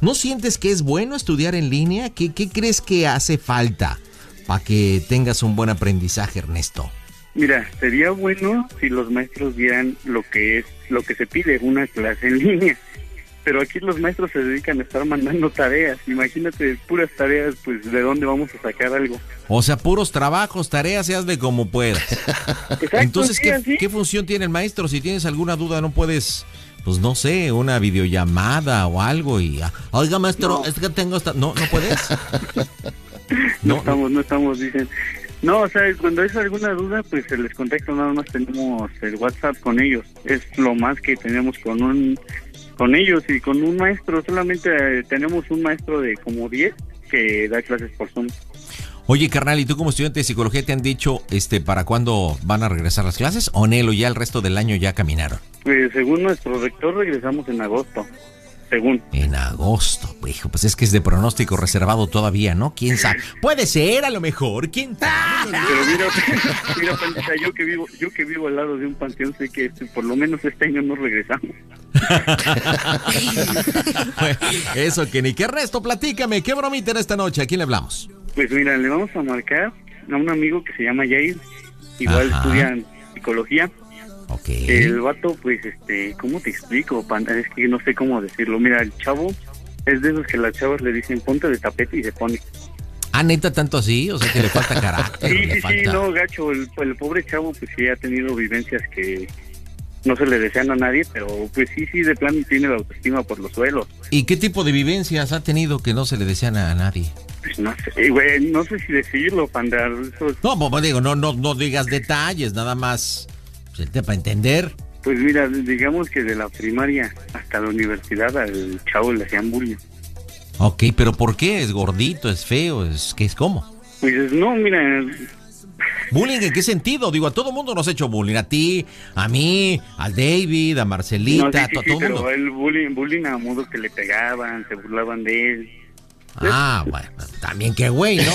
C: ¿No sientes que es bueno estudiar en línea? ¿Qué, qué crees que hace falta para que tengas un buen aprendizaje, Ernesto?
S: Mira, sería bueno si los maestros vieran lo que es, lo que se pide una clase en línea pero aquí los maestros se dedican a estar mandando tareas. Imagínate, puras tareas, pues de dónde vamos a sacar algo.
C: O sea, puros trabajos, tareas, y hazle como puedas. Exacto,
S: Entonces,
C: ¿qué, función tiene el maestro? Si tienes alguna duda, no puedes, pues no sé, una videollamada o algo y, ah, oiga maestro, es que tengo esta... No, no puedes.
S: no, no estamos, no estamos, dicen. No, o sea, cuando es alguna duda, pues se les contacta, nada más tenemos el WhatsApp con ellos. Es lo más que tenemos con un con ellos y con un maestro. Solamente eh, tenemos un maestro de como 10 que da clases por Zoom.
C: Oye, carnal, ¿y tú como estudiante de psicología te han dicho este para cuándo van a regresar las clases o Nelo ya el resto del año ya caminaron?
S: Eh, según nuestro rector regresamos en agosto según.
C: En agosto, hijo, pues es que es de pronóstico reservado todavía, ¿no? ¿Quién sabe? Puede ser, a lo mejor, ¿quién sabe?
S: Pero mira, mira yo que vivo, yo que vivo al lado de un panteón sé que este, por lo menos este año no regresamos.
C: eso que ni qué resto, platícame, ¿qué bromita en esta noche? ¿A quién le hablamos?
S: Pues mira, le vamos a marcar a un amigo que se llama Jair, igual
C: Ajá.
S: estudia psicología. El vato, pues, este, ¿cómo te explico? panda Es que no sé cómo decirlo. Mira, el chavo es de esos que las chavas le dicen ponte de tapete y se pone.
C: Ah, neta, tanto así, o sea que le falta carácter.
S: sí, sí, sí, no, gacho, el, pobre chavo, pues sí ha tenido vivencias que no se le desean a nadie, pero pues sí, sí, de plano tiene la autoestima por los suelos.
C: ¿Y qué tipo de vivencias ha tenido que no se le desean a nadie?
S: Pues no sé, güey, no sé si decirlo, panda. Eso...
C: No, digo, no, no, no digas detalles, nada más para entender.
S: Pues mira, digamos que de la primaria hasta la universidad al chavo le hacían bullying.
C: Ok, pero ¿por qué? ¿Es gordito? ¿Es feo? ¿Es qué es cómo?
S: Pues no, mira,
C: ¿Bullying en qué sentido? Digo, a todo mundo nos ha hecho bullying. A ti, a mí, a David, a Marcelita,
S: no, sí, sí, a
C: todo
S: sí,
C: mundo.
S: Pero el bullying, bullying a modo que le pegaban, se burlaban de él. ¿Eh?
C: Ah, bueno, también qué güey, ¿no?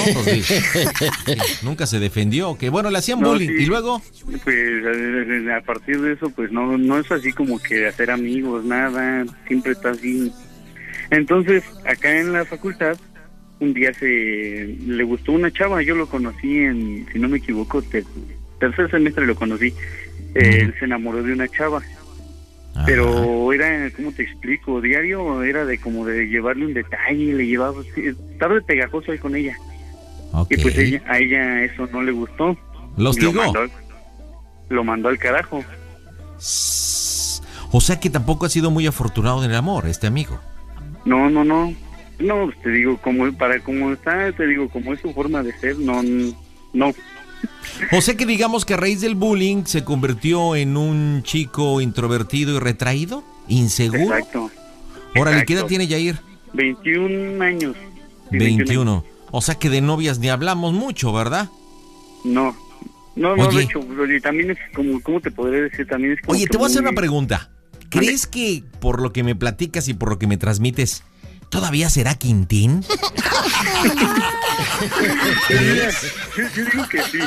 C: Nunca se defendió, que bueno, le hacían bullying. ¿Y luego?
S: Pues a partir de eso, pues no, no es así como que hacer amigos, nada, siempre está así. Entonces, acá en la facultad, un día se le gustó una chava, yo lo conocí en, si no me equivoco, ter, tercer semestre lo conocí, él se enamoró de una chava. Pero era, ¿cómo te explico? Diario era de como de llevarle un detalle, le llevaba, estaba de pegajoso ahí con ella. Y pues ella, a ella eso no le gustó. ¿Los
C: digo?
S: Lo mandó, lo mandó al carajo.
C: O sea que tampoco ha sido muy afortunado en el amor, este amigo.
S: No, no, no. No, te digo, como para como está, te digo, como es su forma de ser, no, no.
C: O sea que digamos que a raíz del bullying se convirtió en un chico introvertido y retraído, inseguro.
S: Exacto.
C: Órale, ¿qué edad tiene Yair?
S: 21 años. Sí,
C: 21. O sea que de novias ni hablamos mucho, ¿verdad?
S: No. No, no,
C: oye.
S: de hecho, oye, también es como, ¿cómo te podré decir? También es como
C: Oye, te voy a hacer una pregunta. ¿Crees que por lo que me platicas y por lo que me transmites, ¿Todavía será Quintín?
S: sí, yo digo que sí.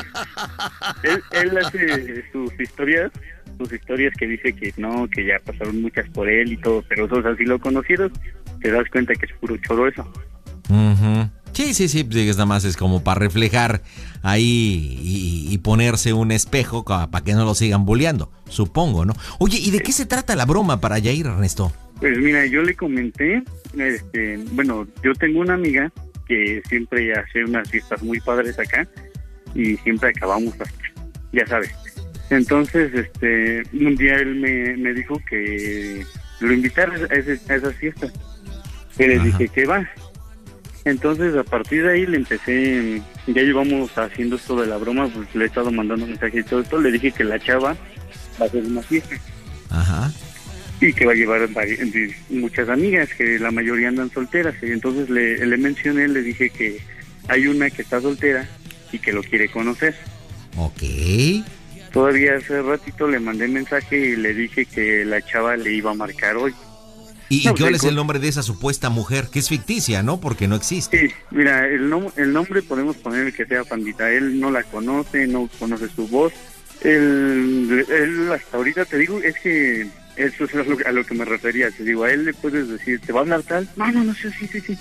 S: Él, él hace sus historias sus historias que dice que no, que ya pasaron muchas por él y todo, pero o sea, si lo conocieron, te das cuenta que es puro choro eso.
C: Uh -huh. Sí, sí, sí, pues, nada más es como para reflejar ahí y, y ponerse un espejo para que no lo sigan bulleando, supongo, ¿no? Oye, ¿y de qué se trata la broma para Jair, Ernesto?
S: Pues mira, yo le comenté, este, bueno, yo tengo una amiga que siempre hace unas fiestas muy padres acá y siempre acabamos hasta, ya sabes. Entonces, este, un día él me, dijo que lo invitara a, ese, a esas fiestas. Y le dije que va. Entonces, a partir de ahí le empecé, ya llevamos haciendo esto de la broma, pues le he estado mandando mensajes y todo esto, le dije que la chava va a hacer una fiesta.
C: Ajá
S: y que va a llevar muchas amigas, que la mayoría andan solteras. Y entonces le, le mencioné, le dije que hay una que está soltera y que lo quiere conocer.
C: Ok.
S: Todavía hace ratito le mandé mensaje y le dije que la chava le iba a marcar hoy.
C: ¿Y, cuál es el nombre de esa supuesta mujer? Que es ficticia, ¿no? Porque no existe.
S: Sí, mira, el, nom el nombre podemos poner el que sea pandita. Él no la conoce, no conoce su voz. Él, él hasta ahorita te digo, es que eso es a lo, a lo que me refería. Te digo, a él le puedes decir, ¿te va a hablar tal? No, no, no sé, sí, sí, sí.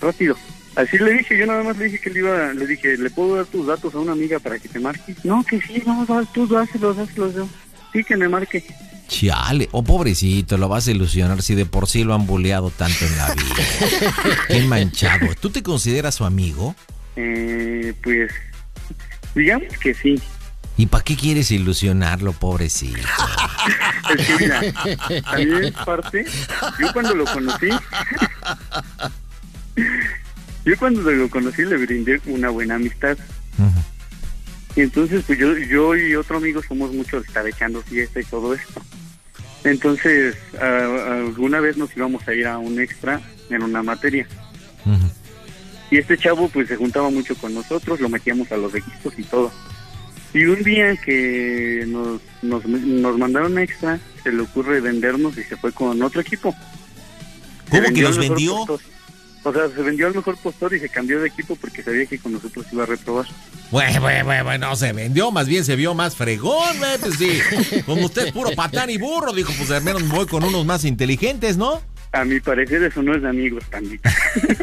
S: Rápido. Así le dije, yo nada más le dije que le iba, le dije, ¿le puedo dar tus datos a una amiga para que te marque? No, que sí, no, tú dáselos, dáselos yo. Sí, que me marque.
C: Chale, oh pobrecito, lo vas a ilusionar si de por sí lo han buleado tanto en la vida. Qué manchado. ¿Tú te consideras su amigo?
S: Eh, pues, digamos que sí.
C: ¿Y para qué quieres ilusionarlo, pobrecito?
S: Pues es que mira, también es parte. Yo cuando lo conocí. yo cuando lo conocí le brindé una buena amistad. Y entonces, pues yo, yo y otro amigo somos muchos de estar echando fiesta y todo esto. Entonces, alguna vez nos íbamos a ir a un extra en una materia. Y este chavo, pues se juntaba mucho con nosotros, lo metíamos a los equipos y todo. Y un día que nos, nos, nos mandaron extra, se le ocurre vendernos y se fue con otro equipo.
C: ¿Cómo que los vendió?
S: O sea, se vendió al mejor postor y se cambió de equipo porque sabía que con nosotros iba a reprobar.
C: Bueno, bueno, bueno, no se vendió, más bien se vio más fregón, pues sí. Como usted es puro patán y burro, dijo, pues al menos voy con unos más inteligentes, ¿no?
S: A mi parecer eso no es de amigos, pandita.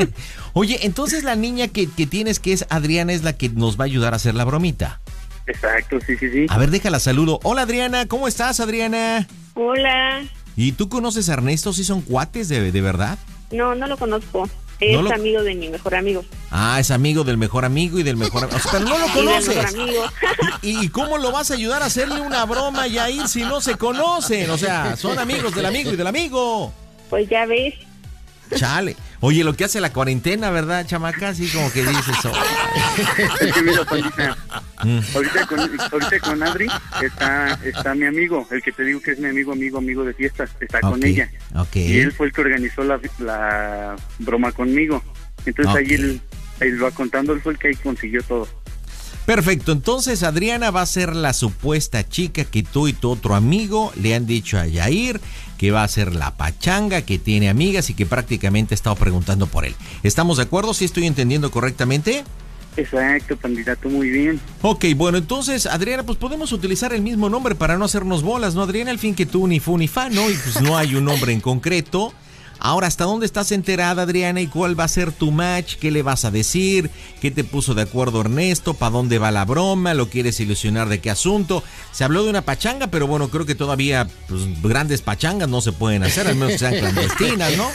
C: Oye, entonces la niña que, que tienes que es Adriana es la que nos va a ayudar a hacer la bromita.
S: Exacto, sí, sí, sí.
C: A ver, déjala saludo. Hola Adriana, ¿cómo estás Adriana?
I: Hola.
C: ¿Y tú conoces a Ernesto? ¿Sí son cuates de, de verdad?
I: No, no lo conozco. Es amigo de mi mejor amigo.
C: Ah, es amigo del mejor amigo y del mejor amigo. O sea, no lo conoces. ¿Y, cómo lo vas a ayudar a hacerle una broma y a ir si no se conocen? O sea, son amigos del amigo y del amigo.
I: Pues ya ves.
C: Chale. Oye, lo que hace la cuarentena, ¿verdad, chamaca? Así como que dices oh". eso.
S: Ahorita, con, ahorita Adri está, mi amigo, el que te digo que es mi amigo, amigo, amigo de fiestas. Está con ella.
C: Okay.
S: Y él fue el que organizó la, broma conmigo. Entonces ahí, él, ahí lo va contando, él fue el que ahí consiguió todo.
C: Perfecto, entonces Adriana va a ser la supuesta chica que tú y tu otro amigo le han dicho a Yair que va a ser la pachanga, que tiene amigas y que prácticamente ha estado preguntando por él. ¿Estamos de acuerdo? ¿Sí estoy entendiendo correctamente?
S: Exacto, candidato, muy bien.
C: Ok, bueno, entonces, Adriana, pues podemos utilizar el mismo nombre para no hacernos bolas, ¿no, Adriana? Al fin que tú ni fu ni fa, ¿no? Y pues no hay un nombre en concreto. Ahora, ¿hasta dónde estás enterada, Adriana? ¿Y cuál va a ser tu match? ¿Qué le vas a decir? ¿Qué te puso de acuerdo Ernesto? ¿Para dónde va la broma? ¿Lo quieres ilusionar de qué asunto? Se habló de una pachanga, pero bueno, creo que todavía pues, grandes pachangas no se pueden hacer, al menos que sean clandestinas, ¿no?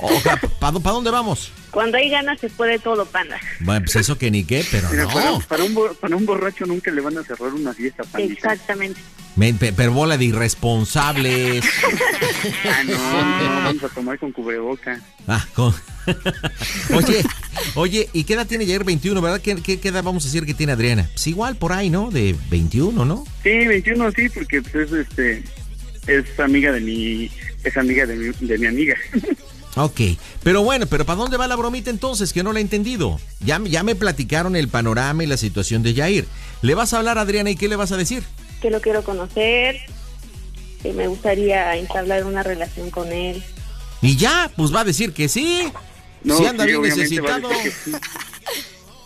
C: ¿Para ¿pa dónde vamos?
I: Cuando hay ganas se puede todo, panda.
C: Bueno, pues eso que ni qué, pero
S: no. Para, para, un, para, un, borracho nunca le van a cerrar una fiesta, pandita.
I: Exactamente.
C: Men, pero bola de irresponsables.
S: ah, no, no, vamos a tomar con cubreboca.
C: Ah, con... oye, oye, ¿y qué edad tiene Jair? 21, ¿verdad? ¿Qué, qué, qué edad vamos a decir que tiene Adriana? Pues igual por ahí, ¿no? De 21, ¿no?
S: Sí, 21 sí, porque pues, es, este, es amiga de mi, es amiga de mi, de mi amiga.
C: Ok, pero bueno, pero ¿para dónde va la bromita entonces? Que no la he entendido. Ya, ya me platicaron el panorama y la situación de Jair. ¿Le vas a hablar a Adriana y qué le vas a decir?
I: Que lo quiero conocer, que me gustaría entablar una relación con él.
C: Y ya, pues va a decir que sí.
S: No,
C: si anda bien necesitado.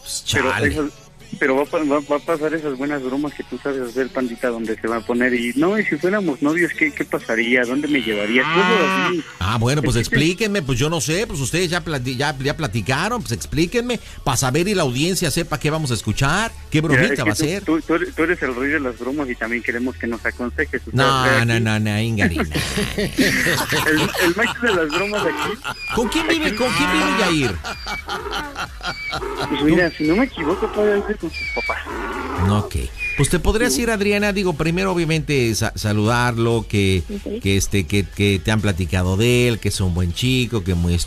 C: Pues,
S: pero pero va, va, va, a pasar esas buenas bromas que tú sabes hacer, pandita, donde se va a poner y no, y si fuéramos novios, ¿qué, qué pasaría? ¿Dónde me llevarías? Ah,
C: ah, bueno, pues explíquenme, pues yo no sé, pues ustedes ya, plati ya, ya, platicaron, pues explíquenme, para saber y la audiencia sepa qué vamos a escuchar, qué bromita
S: ya, es
C: va a ser.
S: Tú, tú, tú, eres el rey de las bromas y también queremos que nos aconsejes.
C: No, no, no, no, Ingarina.
S: el, el de las bromas de aquí.
C: ¿Con quién vive, con quién vive Yair?
S: Pues mira, ¿Tú? si no me equivoco, todavía con sus.
C: Ok. Pues te podrías ir, Adriana, digo, primero obviamente saludarlo, que, que, este, que, que, te han platicado de él, que es un buen chico, que es muy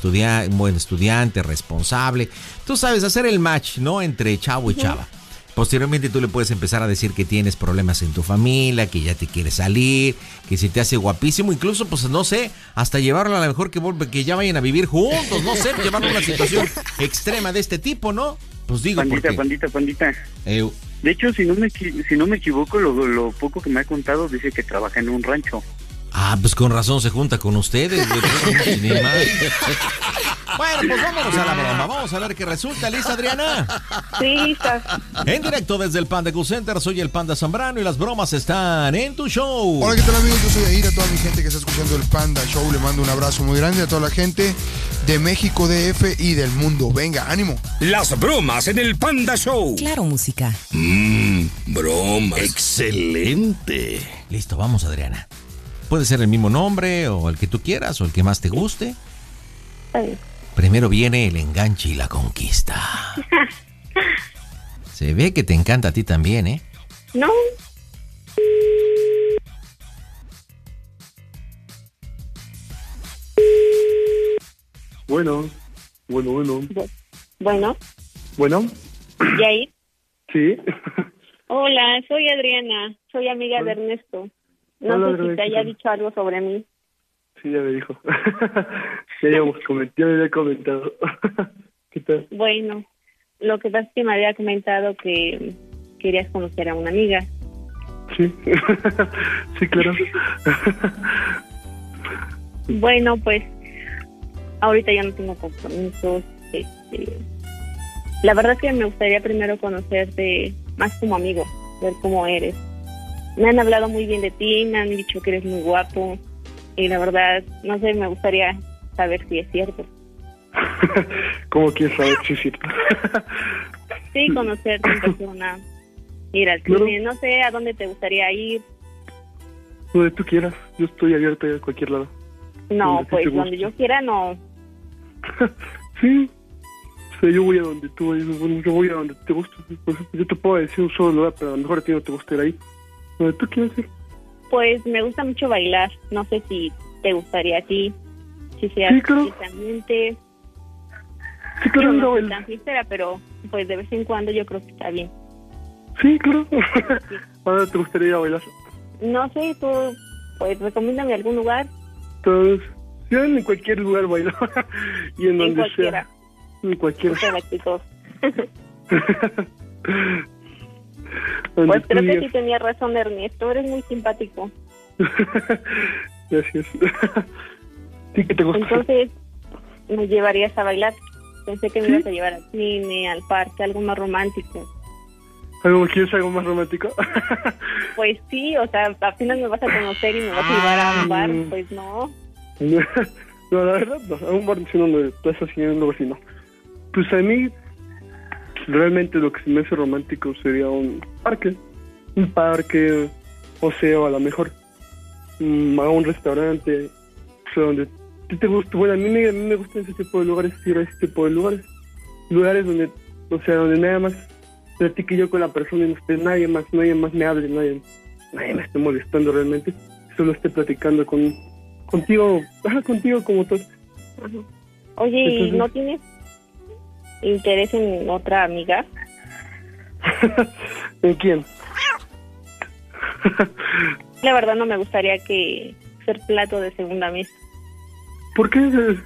C: buen estudiante, responsable. Tú sabes, hacer el match, ¿no? Entre chavo y chava. Posteriormente tú le puedes empezar a decir que tienes problemas en tu familia, que ya te quieres salir, que se te hace guapísimo, incluso pues no sé, hasta llevarlo a lo mejor que, que ya vayan a vivir juntos, no sé, llevarlo a una situación extrema de este tipo, ¿no? Pues digo.
S: Pandita,
C: porque...
S: pandita, pandita.
C: Eh,
S: de hecho, si no me, si no me equivoco, lo poco que me ha contado dice que trabaja en un rancho.
C: Ah, pues con razón se junta con ustedes. Pues, bueno, pues vámonos a la broma. Vamos a ver qué resulta. ¿Lista, Adriana?
I: Sí, lista.
C: En directo desde el Panda Q Center, soy el Panda Zambrano y las bromas están en tu show.
T: Hola, ¿qué tal, amigos? Yo soy Aira. A toda mi gente que está escuchando el Panda Show le mando un abrazo muy grande a toda la gente de México, DF y del mundo. Venga, ánimo.
H: Las bromas en el Panda Show.
E: Claro, música.
H: Mmm, bromas. Excelente.
C: Listo, vamos, Adriana puede ser el mismo nombre o el que tú quieras o el que más te guste. Primero viene el enganche y la conquista. Se ve que te encanta a ti también, ¿eh?
I: No.
S: Bueno, bueno, bueno.
I: Bueno.
S: Bueno.
I: ¿Yair?
S: Sí.
I: Hola, soy Adriana, soy amiga de Ernesto.
U: No
V: Hola,
U: sé si te haya dicho algo sobre mí.
V: Sí, ya me dijo. ya, habíamos ya me había comentado. ¿Qué tal?
U: Bueno, lo que pasa es que me había comentado que querías conocer a una amiga.
V: Sí, sí, claro.
U: bueno, pues ahorita ya no tengo compromisos. Este, la verdad es que me gustaría primero conocerte más como amigo, ver cómo eres me han hablado muy bien de ti, me han dicho que eres muy guapo y la verdad, no sé, me gustaría saber si es cierto.
V: ¿Cómo quieres saber si es cierto?
U: sí, conocerte en persona, ir al cine, no sé a dónde te gustaría ir.
V: Donde tú quieras, yo estoy abierta a cualquier lado.
U: No, pues donde yo quiera no.
V: sí, yo voy a donde tú, yo voy a donde te gusta. Yo te puedo decir un solo lugar, pero a lo mejor a ti no te gusta ir ahí. ¿Tú qué haces?
U: Pues me gusta mucho bailar. No sé si te gustaría a ti, si sea
V: sí, claro.
U: precisamente.
V: Sí, claro,
U: no soy tan pero pues de vez en cuando yo creo que está bien.
V: Sí, claro. Te gustaría ir a bailar.
U: No sé, tú, pues recomiéndame algún lugar.
V: Entonces, yo en cualquier lugar bailo. y en, donde sea. En
U: cualquier. En
V: cualquiera.
U: Pues creo que sí tenía razón Ernesto, eres muy simpático.
V: Gracias. sí que te gusta.
U: Entonces, me llevarías a bailar. Pensé que me
V: ¿Sí?
U: ibas a llevar al cine, al parque, algo más romántico.
V: ¿Algo, ¿Quieres algo más romántico?
U: pues sí, o sea, apenas me vas a conocer y me vas a llevar a un bar,
V: ah.
U: pues no.
V: no, la verdad, no, a un bar si no, no, estás siguiendo vecino. Pues a mí realmente lo que se me hace romántico sería un parque, un parque, o sea, a lo mejor um, a un restaurante, o sea, donde te gusta, bueno, a mí, me, a mí me gustan ese tipo de lugares, ir a ese tipo de lugares, lugares donde, o sea, donde nada más platiqué yo con la persona y no esté nadie más, nadie más me hable, nadie, nadie me esté molestando realmente, solo esté platicando con contigo, ajá, contigo como tú.
U: Oye, ¿y no tienes interés en otra amiga.
V: ¿En quién?
U: La verdad no me gustaría que ser plato de segunda mesa.
V: ¿Por qué?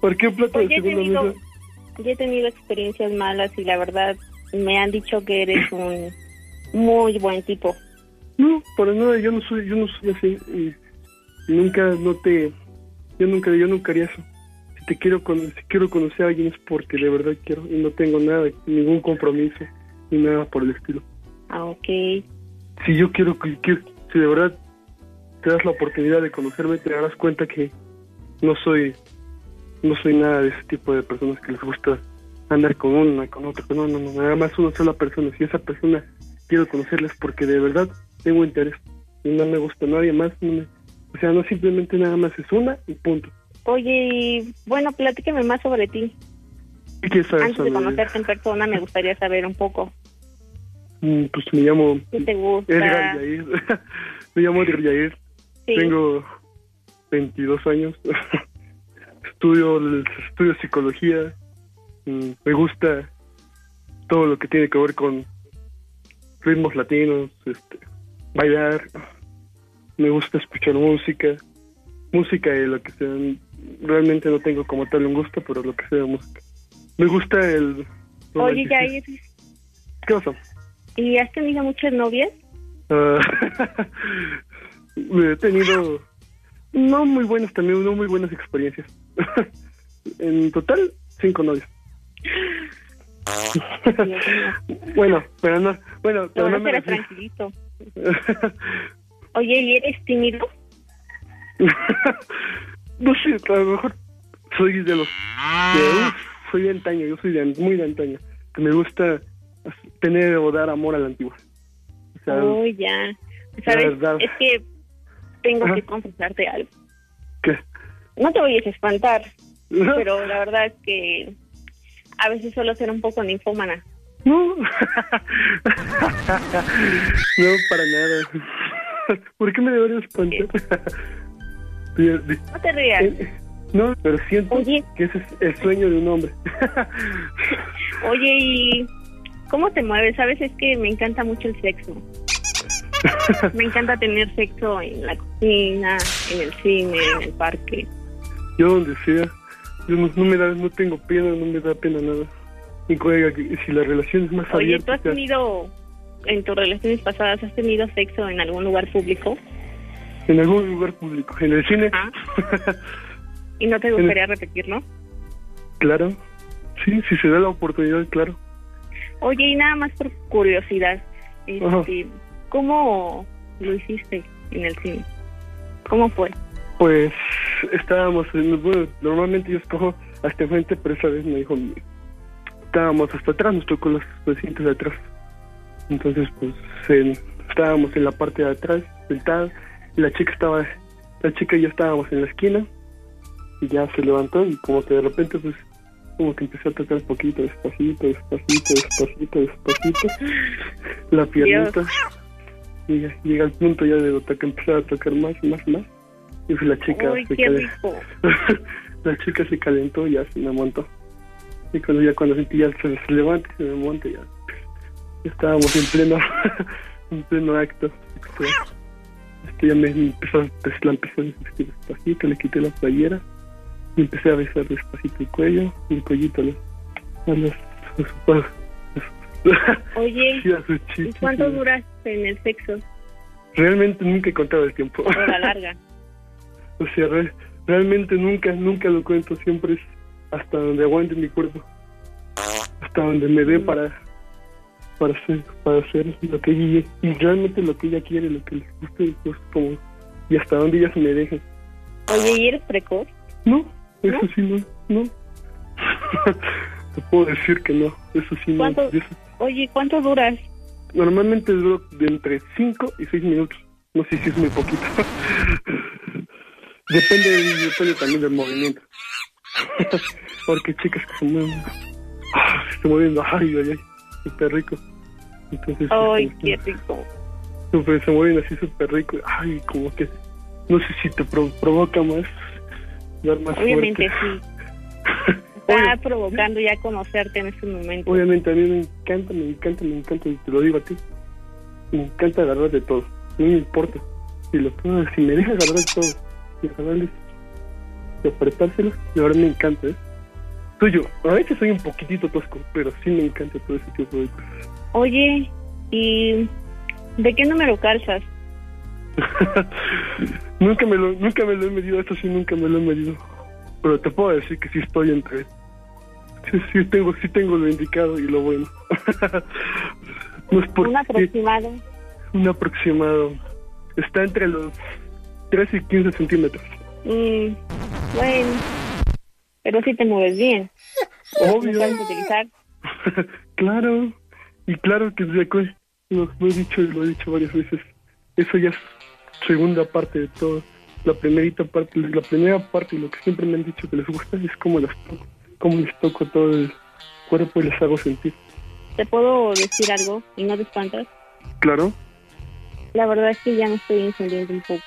V: ¿Por qué plato de segunda mesa?
U: Yo he tenido experiencias malas y la verdad me han dicho que eres un muy buen tipo.
V: No, para nada, yo no soy, yo no soy así. Y nunca no te, yo nunca, yo nunca haría eso te quiero conocer, quiero conocer a alguien es porque de verdad quiero y no tengo nada, ningún compromiso ni nada por el estilo.
U: Ah, ok.
V: Si yo quiero, quiero si de verdad te das la oportunidad de conocerme, te darás cuenta que no soy, no soy nada de ese tipo de personas que les gusta andar con una, con otra, no, no, no, nada más una sola persona. Si esa persona quiero conocerles porque de verdad tengo interés y no me gusta nadie más, o sea, no simplemente nada más es una y punto.
U: Oye, y bueno, platíqueme más sobre ti. Antes de conocerte en persona, me gustaría saber un poco.
V: Mm, pues me llamo... Edgar Yair. me llamo Edgar Yair. Tengo 22 años. estudio, estudio psicología. Mm, me gusta todo lo que tiene que ver con ritmos latinos, este, bailar. Me gusta escuchar música. Música de lo que sean realmente no tengo como tal un gusto, pero lo que sea música. Me gusta el...
U: Oye, ya
V: ¿Qué pasó?
U: ¿Y has tenido muchas novias?
V: Uh, he tenido no muy buenas también, no muy buenas experiencias. en total, cinco novias. bueno, pero no, bueno, pero
U: tranquilito. Oye, ¿y eres tímido?
V: No sé, a lo mejor soy de los... Soy de antaño, yo soy de, muy de antaño. Que me gusta tener o dar amor a la antigua. O
U: oh, ya. ¿Sabes? Es que tengo que confesarte algo.
V: ¿Qué?
U: No te voy a espantar, no. pero la verdad es que a veces suelo ser un poco ninfómana.
V: No, no para nada. ¿Por qué me debería espantar? Eh,
U: no te rías.
V: Eh, no, pero siento que ese es el sueño de un hombre.
U: Oye, ¿y cómo te mueves? Sabes, es que me encanta mucho el sexo. me encanta tener sexo en la cocina, en el cine, en el parque.
V: Yo donde sea. Yo no, me da, no tengo pena, no me da pena nada. Y colega, si la relación es más
U: Oye. Oye,
V: ¿tú
U: has tenido, en tus relaciones pasadas, has tenido sexo en algún lugar público?
V: En algún lugar público, en el cine. Ah.
U: ¿Y no te gustaría el... repetirlo?
V: Claro, sí, si se da la oportunidad, claro.
U: Oye, y nada más por curiosidad, este, ¿cómo lo hiciste en el cine? ¿Cómo fue?
V: Pues estábamos, en, bueno, normalmente yo escojo hasta enfrente, pero esa vez me dijo, estábamos hasta atrás, nos tocó los asientos de atrás. Entonces, pues estábamos en la parte de atrás, sentados la chica estaba, la chica y yo estábamos en la esquina y ya se levantó y como que de repente pues como que empecé a tocar poquito, despacito, despacito, despacito, despacito, la piernita. Y ya, llega el punto ya de que empezaba a tocar más, más, más. Y pues la chica se
U: calentó.
V: la chica se calentó y ya se me montó. Y cuando ya cuando sentí ya se, se levanta y se me monta ya. Pues, estábamos en pleno, en pleno acto. Es que ya me empezó, la a despacito, le quité la playera y empecé a besar despacito el cuello y el collito a, los, a, los, a
U: Oye, cuánto duraste en el sexo?
V: Realmente nunca he contado el tiempo.
U: Hora larga.
V: o sea, re, realmente nunca, nunca lo cuento. Siempre es hasta donde aguante mi cuerpo. Hasta donde me dé mm. para para hacer, para hacer lo que ella y realmente lo que ella quiere, lo que le guste, pues como y hasta donde ella se me deje.
U: Oye, ¿y eres precoz?
V: No, eso sí no, no. Te puedo decir que no, eso sí no. Eso...
U: Oye, ¿cuánto duras?
V: Normalmente duro de entre 5 y 6 minutos. No sé si es muy poquito. depende, también del movimiento. Porque chicas que se mueven, ah, se mueven, ay, ay, ay, súper rico. Entonces,
U: Ay,
V: sí,
U: qué rico.
V: Se mueven así súper rico. Ay, como que no sé si te prov provoca más, dar más
U: Obviamente
V: fuerte.
U: sí. Está provocando ya conocerte en este momento.
V: Obviamente, a mí me encanta, me encanta, me encanta, y te lo digo a ti. Me encanta agarrar de todo, no me importa. Si, lo, si me dejas agarrar de todo, y agarrarles, y apretárselo, de verdad me encanta, ¿eh? Soy yo, a veces soy un poquitito tosco, pero sí me encanta todo ese tipo de cosas.
U: Oye, ¿y de qué número calzas?
V: nunca, me lo, nunca me lo he medido, esto sí nunca me lo he medido. Pero te puedo decir que sí estoy entre... Sí, sí tengo, sí tengo lo indicado y lo bueno. no es por,
U: un aproximado.
V: Un aproximado. Está entre los 3 y 15 centímetros.
U: Mm, bueno, pero sí te mueves bien.
V: Obvio.
U: Sabes utilizar?
V: claro. Y claro que Zecue, lo, lo he dicho y lo he dicho varias veces, eso ya es segunda parte de todo. La primerita parte, la primera parte y lo que siempre me han dicho que les gusta es cómo las toco, cómo les toco todo el cuerpo y les hago sentir.
U: ¿Te puedo decir algo y no te espantas?
V: Claro.
U: La verdad es que ya me estoy encendiendo un poco.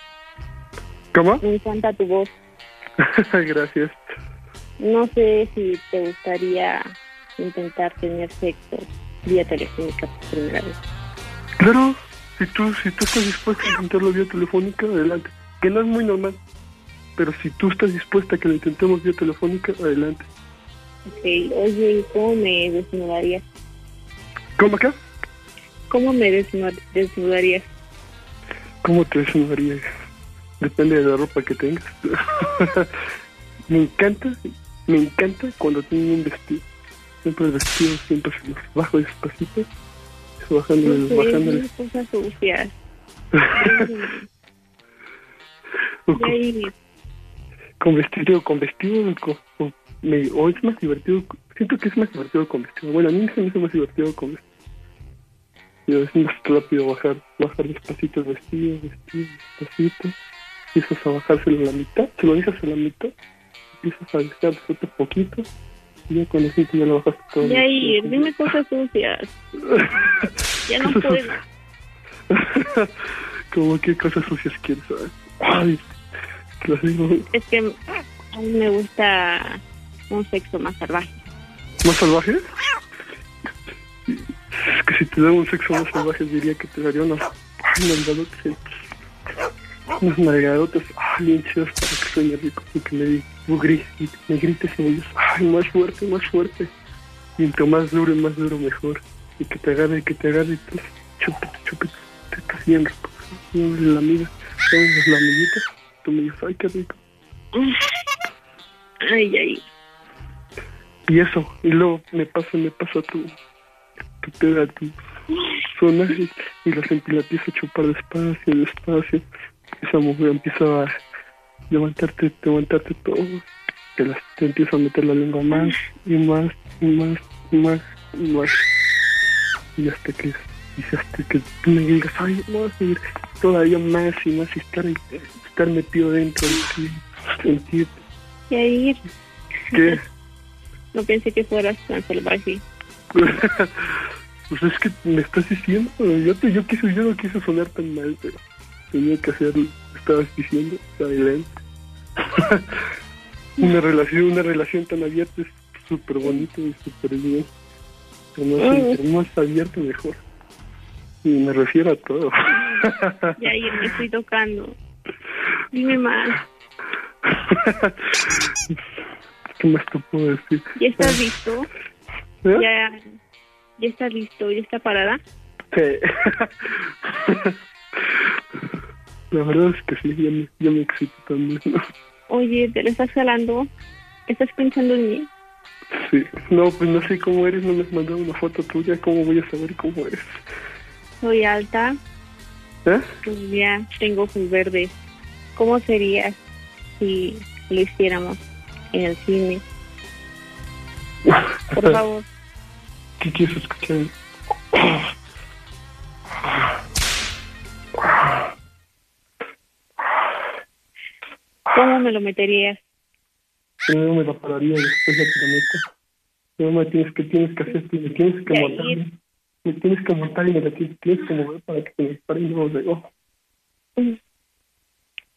V: ¿Cómo?
U: Me encanta tu voz.
V: Gracias.
U: No sé si te gustaría intentar tener sexo vía telefónica por primera vez.
V: Claro, si tú, si tú estás dispuesta a intentarlo vía telefónica, adelante. Que no es muy normal, pero si tú estás dispuesta a que lo intentemos vía telefónica, adelante.
U: Ok, oye, ¿y cómo me desnudarías?
V: ¿Cómo acá?
U: ¿Cómo me desnudarías?
V: ¿Cómo te desnudarías? Depende de la ropa que tengas. me encanta, me encanta cuando tengo un vestido siempre vestido siempre se los bajo despacito,
U: bajándoles, sí,
V: bajándoles.
U: cosas sucias.
V: con vestido, con vestido, con, con, me, o es más divertido, siento que es más divertido con vestido. Bueno, a mí se me hace más divertido con vestido. Y es más rápido bajar, bajar despacito el vestido, vestido, despacito. Empiezas a bajárselo a la mitad, se lo dejas a la mitad, empiezas a dejar otro poquito yo conocí que yo lo bajaste
U: Yair, dime cosas sucias. ya no puedo.
V: ¿Cómo que cosas sucias quieres saber? Ay, las digo.
U: Es que a mí me gusta un sexo más salvaje.
V: ¿Más salvaje? Es que si te daba un sexo más salvaje diría que te daría unos nalgadotes. Unos nalgadotes. Ay, bien chidos para que sueñe rico y que me diga. Um Mugrecito, negrito ellos. E ay, más fuerte, más fuerte. Mientras e más duro, y más duro, mejor. Y que te agarre, y que te agarre. Chupete, chupete. Te estás bien No la amiga. La amiguita? Tú me dices, ay, qué rico.
U: Ay, ay.
V: Y eso. Y luego me pasa, me pasa tu... Tu peda, tu zona. Y, y los empiezo a chupar despacio, despacio. Esa mujer empieza a levantarte, levantarte todo. Te, las, te empiezo a meter la lengua más y más y más y más y más. Y hasta que, y hasta que me digas, ay, no, seguir todavía más y más y estar, estar metido dentro de ti, ¿Y
U: ahí?
V: ¿Qué?
U: No pensé que fueras tan salvaje.
V: pues es que me estás diciendo, yo, yo, quise, yo no quise sonar tan mal, pero tenía que hacer lo estabas diciendo, adelante. una relación, una relación tan abierta es súper bonito y súper bien.
U: Más,
V: ah. más abierto mejor. Y me refiero a todo.
U: y me estoy tocando. Dime más.
V: ¿Qué más te puedo decir?
U: ¿Ya estás listo?
V: ¿Eh?
U: ¿Ya, ¿Ya estás listo? ¿Ya está parada?
V: Sí. La verdad es que sí, ya me, ya me excito también. ¿no?
U: oye, te lo estás jalando, estás pensando en mí.
V: Sí, no, pues no sé cómo eres, no me has mandado una foto tuya, ¿cómo voy a saber cómo eres?
U: Soy alta.
V: ¿Eh?
U: Pues ya, tengo ojos verdes. ¿Cómo serías si lo hiciéramos en el cine? Por favor.
V: ¿Qué quieres escuchar?
U: ¿Cómo me lo meterías?
V: Primero me lo pararía y después ya te lo meto. Me tienes que, tienes que hacer, me tienes que
U: matar.
V: Me tienes que matar y me la tienes, tienes que mover para que te dispare y luego luego.
U: Mm.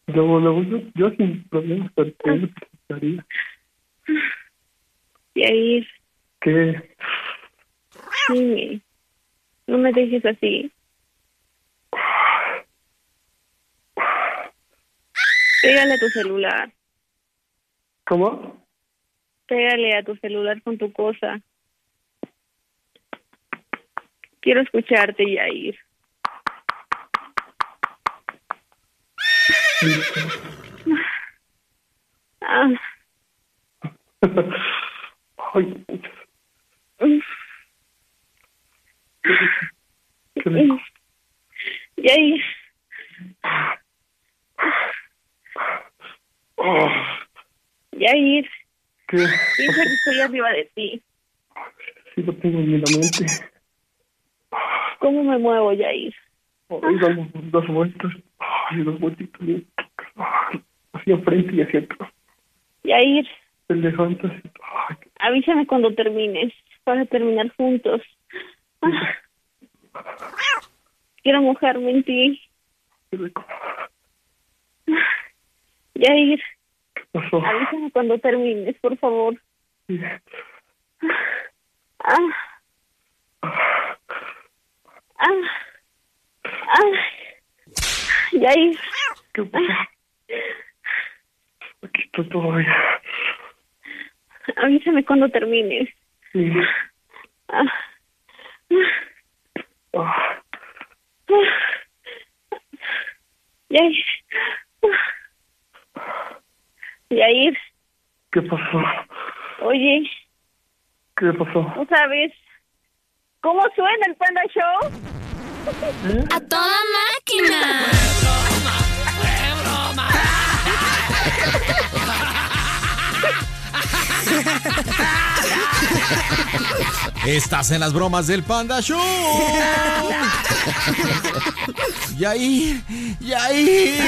V: Luego, luego, yo, yo sin problemas, pero te lo quitaría.
U: Yair.
V: ¿Qué?
U: Dime. No me dejes así. Pégale a tu celular.
V: ¿Cómo?
U: Pégale a tu celular con tu cosa. Quiero escucharte, Yair. ah.
V: Ay.
U: Yair.
V: Oh.
U: Yair.
V: ¿Qué?
U: Piensa que estoy arriba de ti.
V: Sí, lo tengo en la mente.
U: ¿Cómo me muevo, Yair?
V: Oh, dando dos vueltas. Ay, dos vueltitas. Hacia frente y hacia atrás.
U: Yair.
V: Te levantas.
U: Avísame cuando termines, para terminar juntos. Ah. Quiero mojarme en ti. Qué
V: rico. Yair.
U: Avísame cuando termines, por favor. Ah. Ah. Ah. Yair.
V: ¿Qué pasa? Aquí estoy todavía.
U: Avísame cuando termines.
V: Sí.
U: Ah.
V: Ah. ah.
U: Yair. Yair.
V: ¿Qué pasó?
U: Oye.
V: ¿Qué pasó?
U: ¿No sabes cómo suena el Panda Show? ¿Eh?
D: A toda máquina. ¡Fue broma! ¡Fue broma!
C: Estás en las bromas del Panda Show. Y ahí, y ahí,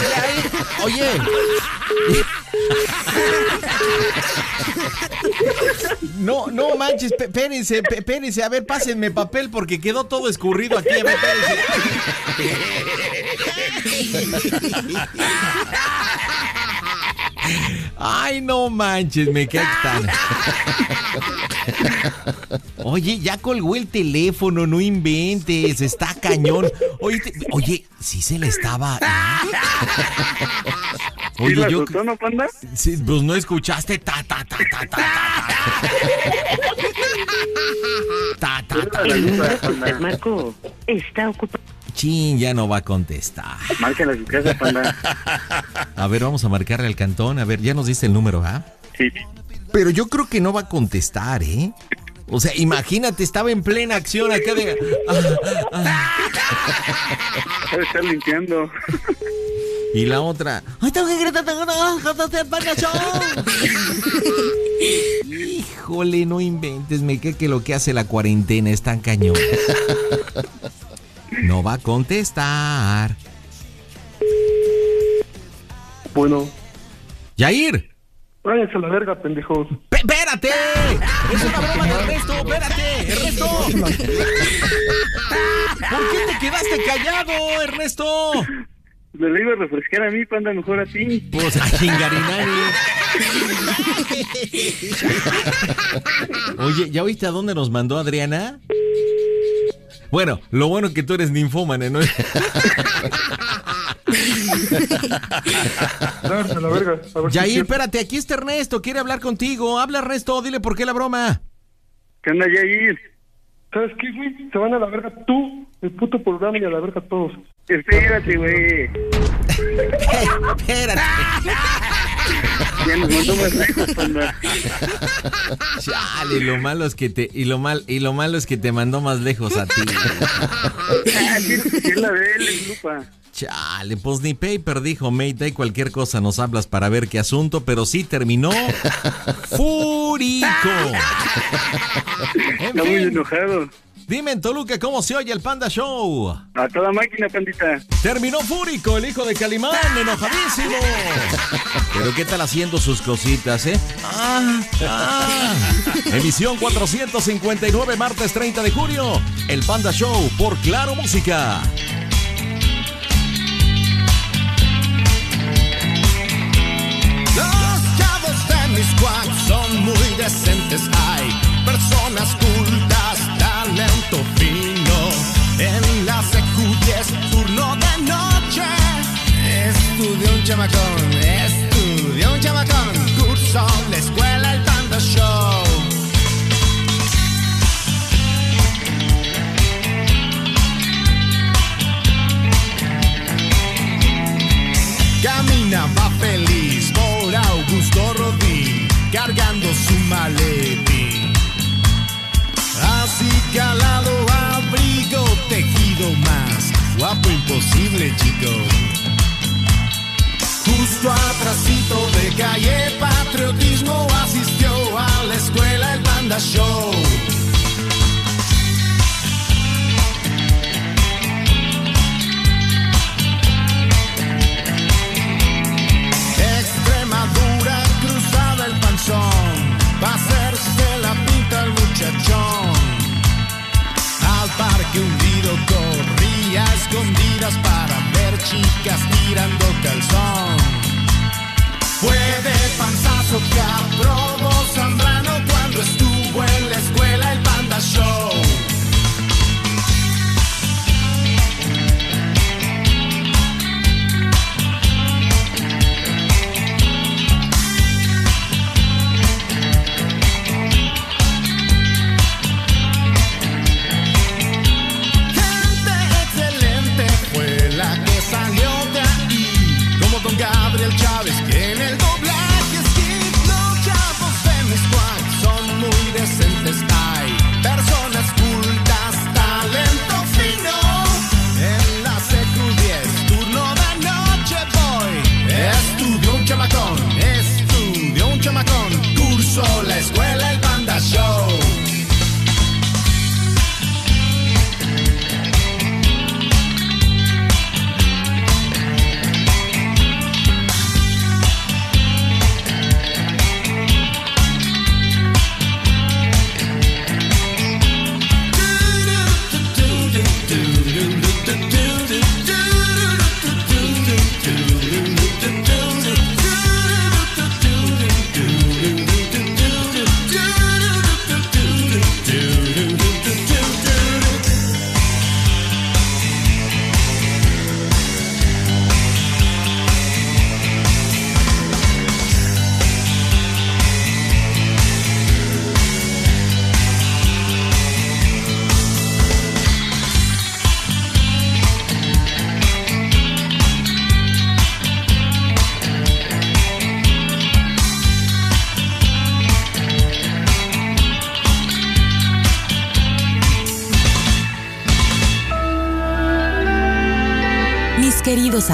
C: y ahí. Oye. No, no manches, espérense, espérense. A ver, pásenme papel porque quedó todo escurrido aquí. A. Ay, no manches, me cae tan. Oye, ya colgó el teléfono, no inventes, está cañón. Oye, te... oye, sí se le estaba.
S: ¿eh? Oye, yo ¿no, panda?
C: Pues no escuchaste ta ta. ta, ta, ta.
K: Marco, está ocupado.
C: Chin ya no va a contestar.
S: Márquenle a su casa,
C: a ver, vamos a marcarle al cantón. A ver, ya nos dice el número, ¿ah?
S: Sí.
C: Pero yo creo que no va a contestar, ¿eh? O sea, imagínate, estaba en plena acción acá de.
S: Debe estar limpiando.
C: Y la otra. Híjole, no inventes, me cae que lo que hace la cuarentena es tan cañón. No va a contestar.
V: Bueno.
C: Yair.
V: Váyanse a la verga, pendejos.
C: ¡Espérate! ¡Es una broma de Ernesto! ¡Espérate! ¡Ernesto! ¿Por qué te quedaste callado, Ernesto?
S: Me lo iba a refrescar a mí, panda, mejor a ti.
C: Pues a chingarinari. Oye, ¿ya oíste a dónde nos mandó Adriana? Bueno, lo bueno es que tú eres ninfómane, ¿no?
V: la.
C: Yair, espérate, aquí está Ernesto, quiere hablar contigo. Habla Ernesto, dile por qué la broma.
S: ¿Qué onda, Yair?
V: ¿Sabes qué, güey? Se van a la verga tú, el puto programa y a la verga todos.
S: Espérate, güey.
C: espérate.
S: Ya nos mandamos lejos.
C: Chale, lo malo es que te y lo mal y lo malo es que te mandó más lejos a ti.
S: es la lupa.
C: Chale, pues ni paper dijo Mayday, cualquier cosa nos hablas para ver qué asunto, pero sí terminó furico.
S: Está muy enojado.
C: Dime en Toluca cómo se oye el Panda Show.
S: A toda máquina, pandita.
C: Terminó fúrico el hijo de Calimán, enojadísimo. Pero qué tal haciendo sus cositas, ¿eh? Ah. ah. Emisión 459, martes 30 de junio. El Panda Show por Claro Música.
L: Los chavos de mis squad son muy decentes. Hay personas chamacón, estudió un chamacón, cursó la escuela, el panda show. Caminaba feliz por Augusto Rodí, cargando su maletín. Así calado, abrigo, tejido más, guapo imposible, chico justo atrasito de calle patriotismo asistió a la escuela el banda show.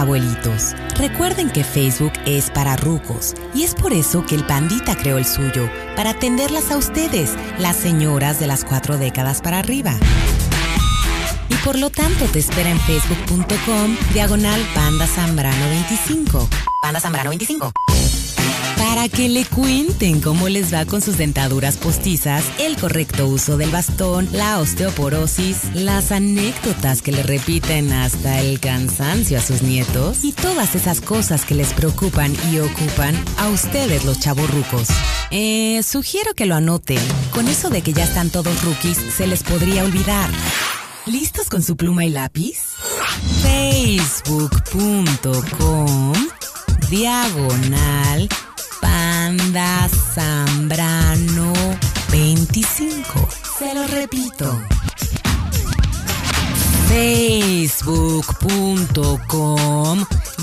E: abuelitos. Recuerden que Facebook es para rucos y es por eso que el pandita creó el suyo, para atenderlas a ustedes, las señoras de las cuatro décadas para arriba. Y por lo tanto te espera en facebook.com diagonal Panda Zambrano 25. Panda Zambrano 25 para que le cuenten cómo les va con sus dentaduras postizas, el correcto uso del bastón, la osteoporosis, las anécdotas que le repiten hasta el cansancio a sus nietos y todas esas cosas que les preocupan y ocupan a ustedes los chavorrucos. Eh, sugiero que lo anoten. Con eso de que ya están todos rookies, se les podría olvidar. ¿Listos con su pluma y lápiz? Facebook.com Diagonal Zambrano 25. Se lo repito. Facebook.com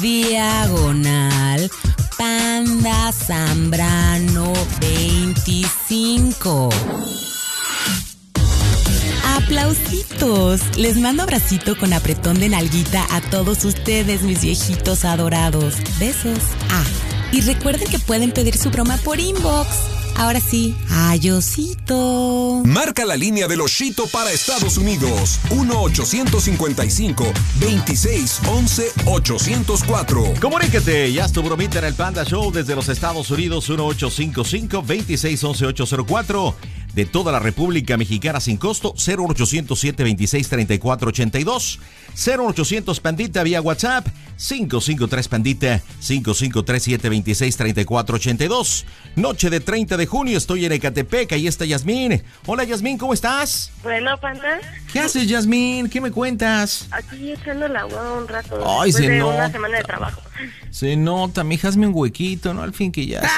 E: diagonal Panda Zambrano 25. Aplausitos. Les mando abracito con apretón de nalguita a todos ustedes, mis viejitos adorados. Besos. Ah. Y recuerden que pueden pedir su broma por inbox. Ahora sí, Ayosito.
A: Marca la línea de Loshito para Estados Unidos. 1-855-2611-804.
C: Comuníquete y haz tu bromita en el Panda Show desde los Estados Unidos. 1-855-2611-804. De toda la República Mexicana sin costo, 0807-263482. 0800 Pandita vía WhatsApp. 553 Pandita 553-726-3482. Noche de 30 de junio, estoy en Ecatepec, ahí está Yasmín. Hola Yasmín, ¿cómo estás?
P: Bueno, Panda.
C: ¿Qué haces Yasmín? ¿Qué me cuentas?
P: Aquí echando la agua un rato.
C: Ay, se
P: de
C: nota.
P: Una semana de trabajo.
C: Se nota, mija, hazme un huequito, ¿no? Al fin que ya.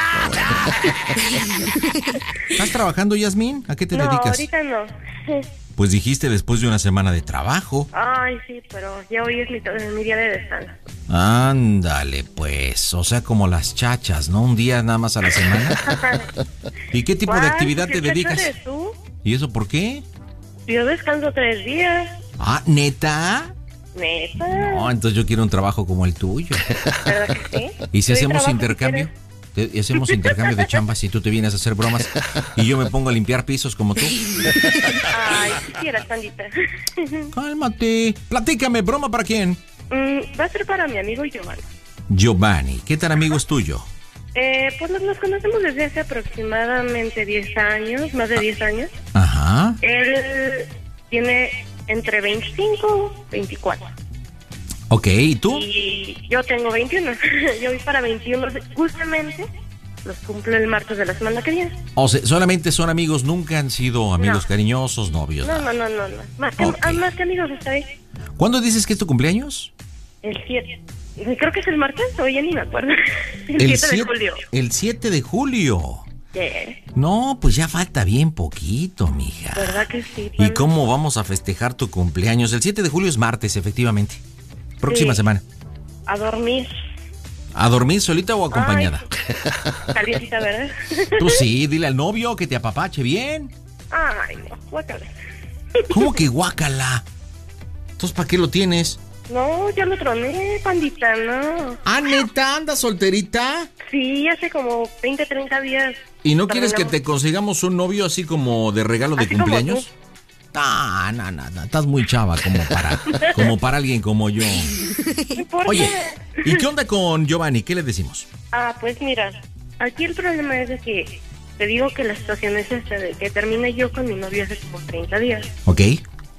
C: ¿Estás trabajando, Yasmín? ¿A qué te dedicas?
P: Ahorita no.
C: pues dijiste después de una semana de trabajo.
P: Ay, sí, pero ya hoy es eh, mi, día de descanso.
C: Ándale, pues, o sea, como las chachas, ¿no? Un día nada más a la semana. ¿Y qué tipo de actividad te dedicas? ¿Y eso por qué?
P: Yo descanso tres días.
C: Ah, neta.
P: Neta.
C: No, entonces yo quiero un trabajo como el tuyo.
P: ¿Verdad que sí?
C: ¿Y si hacemos intercambio? hacemos intercambio de chambas y tú te vienes a hacer bromas y yo me pongo a limpiar pisos como tú.
P: Ay, quisieras, pandita.
C: Cálmate. Platícame, ¿broma para quién?
P: Mm, va a ser para mi amigo Giovanni.
C: Giovanni, ¿qué tan amigo es tuyo?
P: Eh, pues nos, nos, conocemos desde hace aproximadamente 10 años, más de 10 años.
C: Ajá.
P: Él tiene entre 25 y 24.
C: Ok, ¿y tú?
P: Y yo tengo 21. yo voy para 21. Justamente los cumplo el martes de la semana que viene.
C: O sea, solamente son amigos, nunca han sido amigos
P: no.
C: cariñosos, novios.
P: No, no, no, no, no. Más, que,
C: okay.
P: Ah, más que amigos esta vez.
C: ¿Cuándo dices que es tu cumpleaños?
P: El 7. Creo que es el martes, hoy ya ni me acuerdo. El, 7 de julio.
C: El 7 de julio.
P: Yeah.
C: No, pues ya falta bien poquito, mija.
P: ¿Verdad que sí?
C: ¿Y cómo vamos a festejar tu cumpleaños? El 7 de julio es martes, efectivamente. Próxima semana.
P: A dormir.
C: ¿A dormir solita o acompañada?
P: Calientita, ¿verdad?
C: Tú sí, dile al novio que te apapache bien.
P: Ay, no, guácala.
C: ¿Cómo que guácala? Entonces, ¿para qué lo tienes?
P: No, ya lo troné, pandita, no.
C: ¿Ah, neta? anda solterita?
P: Sí, hace como 20, 30 días.
C: ¿Y no quieres que te consigamos un novio así como de regalo de
P: cumpleaños? Como.
C: No, no, no, no, estás muy chava como para, como para alguien como yo. Oye, ¿y qué onda con Giovanni? ¿Qué le decimos?
P: Ah, pues mira, aquí el problema es de que te digo que la situación es esta, de que terminé yo con mi novio hace como 30 días.
C: Ok.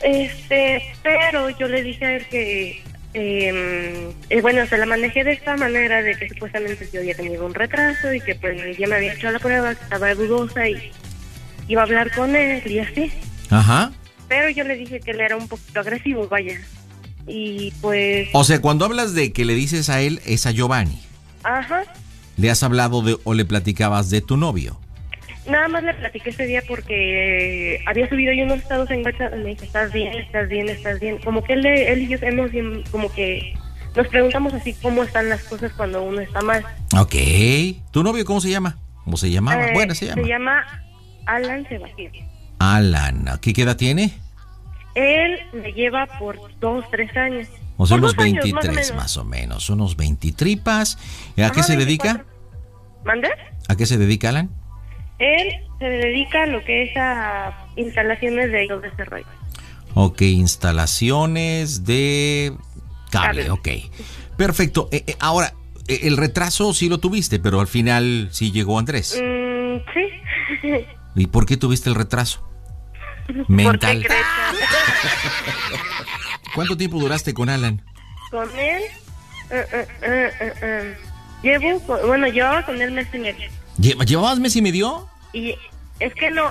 P: Este, pero yo le dije a él que em, eh, bueno, se la manejé de esta manera, de que supuestamente yo había tenido un retraso y que pues ya me había hecho la prueba, que estaba dudosa y iba a hablar con él y así.
C: Ajá
P: pero yo le dije que él era un poquito agresivo, vaya. Y pues...
C: O sea, cuando hablas de que le dices a él, es a Giovanni.
P: Ajá.
C: ¿Le has hablado de o le platicabas de tu novio?
P: Nada más le platiqué ese día porque había subido yo unos estados en WhatsApp me dice, estás bien, estás bien, estás bien. Como que él, él y yo hemos como que nos preguntamos así cómo están las cosas cuando uno está mal.
C: Ok. ¿Tu novio cómo se llama? ¿Cómo se llamaba?
P: Eh,
C: bueno, se llama.
P: Se llama Alan Sebastián.
C: Alan, ¿qué edad tiene?
P: Él me lleva por dos, tres años.
C: O sea, unos
P: 23 más, o
C: más, o menos, unos 20 tripas. ¿A qué se dedica?
P: ¿Mande?
C: ¿A qué se dedica, Alan?
P: Él se dedica a lo que es a instalaciones de hilos de desarrollo.
C: Ok, instalaciones de cable,
P: cable.
C: ok. Perfecto. Eh, eh, ahora, eh, el retraso sí lo tuviste, pero al final sí llegó Andrés.
P: Mm, sí.
C: ¿Y por qué tuviste el retraso? Mental. ¿Cuánto tiempo duraste con Alan?
P: Con él. Uh, uh, Llevo, bueno, yo con él mes y medio.
C: ¿Llevabas mes y medio?
P: Y es que no,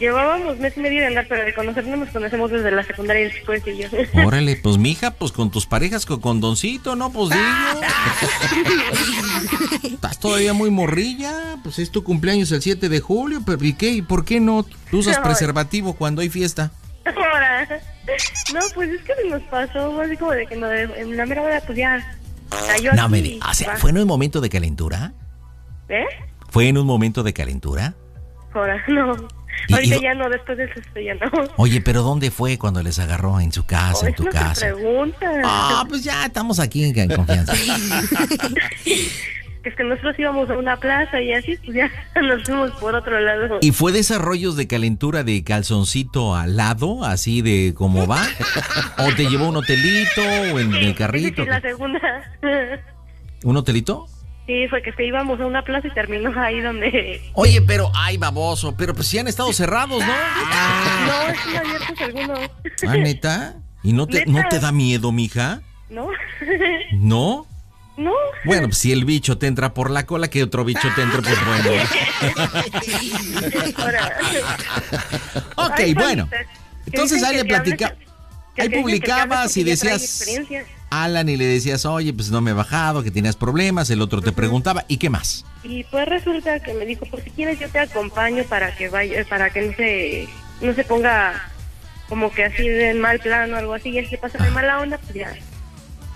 P: Llevábamos mes y medio de andar, pero de conocernos nos conocemos desde la secundaria el chico y yo.
C: Órale, pues mija, pues con tus parejas, con condoncito, ¿no? Pues digo. Estás todavía muy morrilla, pues es tu cumpleaños el 7 de julio, pero ¿y qué? ¿Y por qué no usas preservativo cuando hay fiesta?
P: No, pues es que nos pasó así como de que no, en la mera hora pues ya
C: No,
P: aquí,
C: me, o sea, ¿fue en un momento de calentura?
P: ¿Eh?
C: ¿Fue en un momento de calentura?
P: horas, no.
C: Y,
P: Ahorita ya no, después de eso ya no.
C: Oye, pero ¿dónde fue cuando les agarró? ¿En su casa, en tu
P: no
C: casa? Ah, pues ya estamos aquí en, confianza.
P: es que nosotros íbamos a una plaza y así pues ya nos fuimos por otro lado.
C: ¿Y fue de esos rollos de calentura de calzoncito al lado, así de como va? ¿O te llevó un hotelito o en el carrito?
P: Sí,
C: sí,
P: la segunda.
C: ¿Un hotelito?
P: Sí, fue que, íbamos a una plaza y terminó ahí donde...
C: Oye, pero, ay, baboso, pero pues sí han estado cerrados, ¿no? Ah.
P: No, sí abiertos algunos.
C: ¿Ah, neta? ¿Y no te, no te da miedo, mija?
P: No.
C: ¿No?
P: No.
C: Bueno, pues si el bicho te entra por la cola, que otro bicho te entra, pues bueno. ok, bueno. Entonces ahí le
P: platicaba...
C: Ahí publicabas y decías... Alan y le decías, oye, pues no me he bajado, que tenías problemas, el otro te preguntaba, ¿y qué más?
P: Y pues resulta que me dijo, pues si quieres yo te acompaño para que vaya, para que no se, no se ponga como que así de mal plano o algo así, y él se pasa de mala onda, pues ya,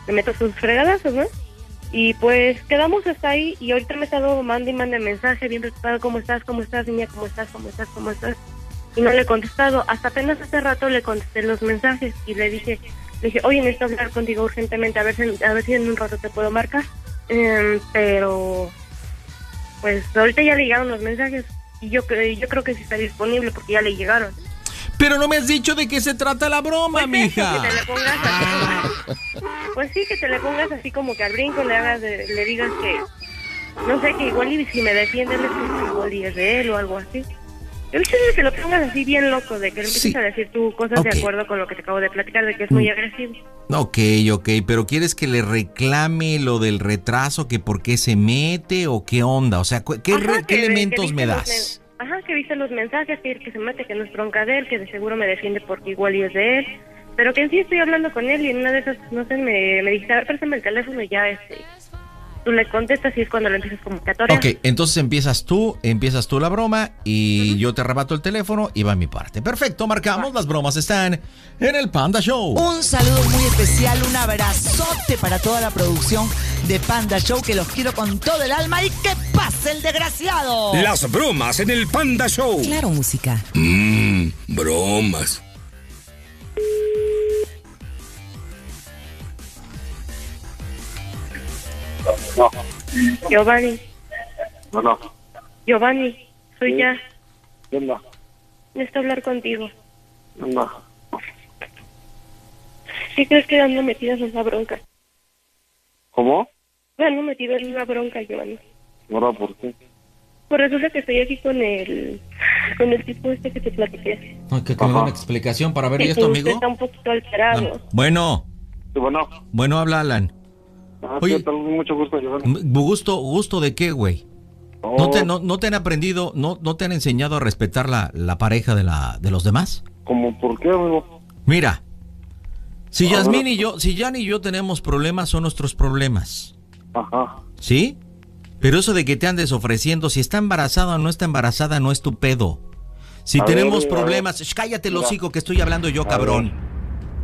P: me meto sus fregadazos, ¿no? Y pues quedamos hasta ahí y ahorita me he estado mandando y manda mensaje bien preocupado, ¿cómo estás? ¿Cómo estás, niña? ¿Cómo estás? ¿Cómo estás? ¿Cómo estás? Y no le he contestado. Hasta apenas hace rato le contesté los mensajes y le dije, le dije, oye, necesito hablar contigo urgentemente, a ver, si, a ver si en un rato te puedo marcar. Em, pero, pues ahorita ya le llegaron los mensajes y yo, yo creo que sí está disponible porque ya le llegaron.
C: Pero no me has dicho de qué se trata la broma,
P: pues
C: mija.
P: Ah. Pues sí, que te le pongas así como que al brinco le hagas, de, le digas que, no sé, que igual y si me defienden es que igual y de él o algo así. El hecho que lo pongas así bien loco, de que empieces
C: sí.
P: a decir tú cosas
C: okay.
P: de acuerdo con lo que te acabo de platicar, de que es muy
C: mm.
P: agresivo.
C: Ok, ok, pero ¿quieres que le reclame lo del retraso, que por qué se mete o qué onda? O sea, ¿qué,
P: Ajá,
C: ¿qué
P: que,
C: elementos
P: que
C: me das?
P: Ajá, que viste los mensajes, que, que se mete, que no es bronca de él, que de seguro me defiende porque igual y es de él. Pero que en sí estoy hablando con él y en una de esas, no sé, me, me dijiste, a ver, préstame el teléfono y ya, este, tú le contestas y es cuando le empiezas como convocatoria.
C: Ok, entonces empiezas tú, empiezas tú la broma y yo te arrebato el teléfono y va a mi parte. Perfecto, marcamos, las bromas están en el Panda Show.
W: Un saludo muy especial, un abrazote para toda la producción de Panda Show que los quiero con todo el alma y que pase el desgraciado.
H: Las bromas en el Panda Show.
E: Claro, música.
H: Mmm, bromas.
X: No.
P: Giovanni.
X: No, no.
P: Giovanni, soy ya.
X: ¿Dónde?
P: Necesito hablar contigo.
X: ¿Dónde?
P: ¿Sí crees que ando metidas en la bronca?
X: ¿Cómo?
P: Ando metido en la bronca, Giovanni.
X: ¿Ahora por qué?
P: Por eso es que estoy aquí con el, con el tipo este que te platiqué.
C: Que tengo una explicación para ver, ¿y esto, amigo?
P: Está un poquito alterado.
C: Bueno.
X: Sí, bueno.
C: Bueno, habla Alan.
X: Ah,
C: Oye,
X: mucho gusto,
C: ¿Gusto, gusto de qué, güey? ¿No, te, oh. no, ¿No te han aprendido, no, no te han enseñado a respetar la, la pareja de, la, de los demás?
X: ¿Cómo por qué, amigo?
C: Mira, si
X: Ahora,
C: Yasmín y yo, si Jan y yo tenemos problemas, son nuestros problemas.
X: Ajá.
C: ¿Sí? Pero eso de que te andes ofreciendo, si está embarazada o no está embarazada, no es tu pedo. Si tenemos problemas, sh, cállate el hocico que estoy hablando yo, cabrón.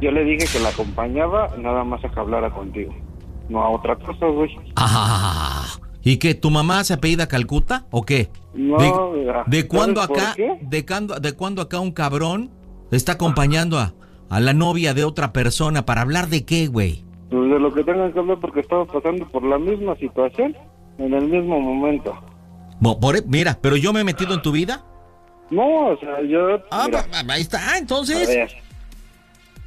X: Yo le dije que la acompañaba, nada más a que hablara contigo no a otra cosa, güey.
C: Ajá. ¿Y qué? ¿Tu mamá se apellida Calcuta o qué?
X: No,
C: ¿De, de cuándo acá? De, cuando, ¿De cuándo acá un cabrón está acompañando a, a la novia de otra persona? ¿Para hablar de qué, güey?
X: Pues de lo que tengan que hablar porque estaba pasando por la misma situación en el mismo momento.
C: E, mira, pero yo me he metido en tu vida.
X: No, o sea, yo.
C: Ah,
X: mira.
C: ahí está, ah, entonces.
X: A ver.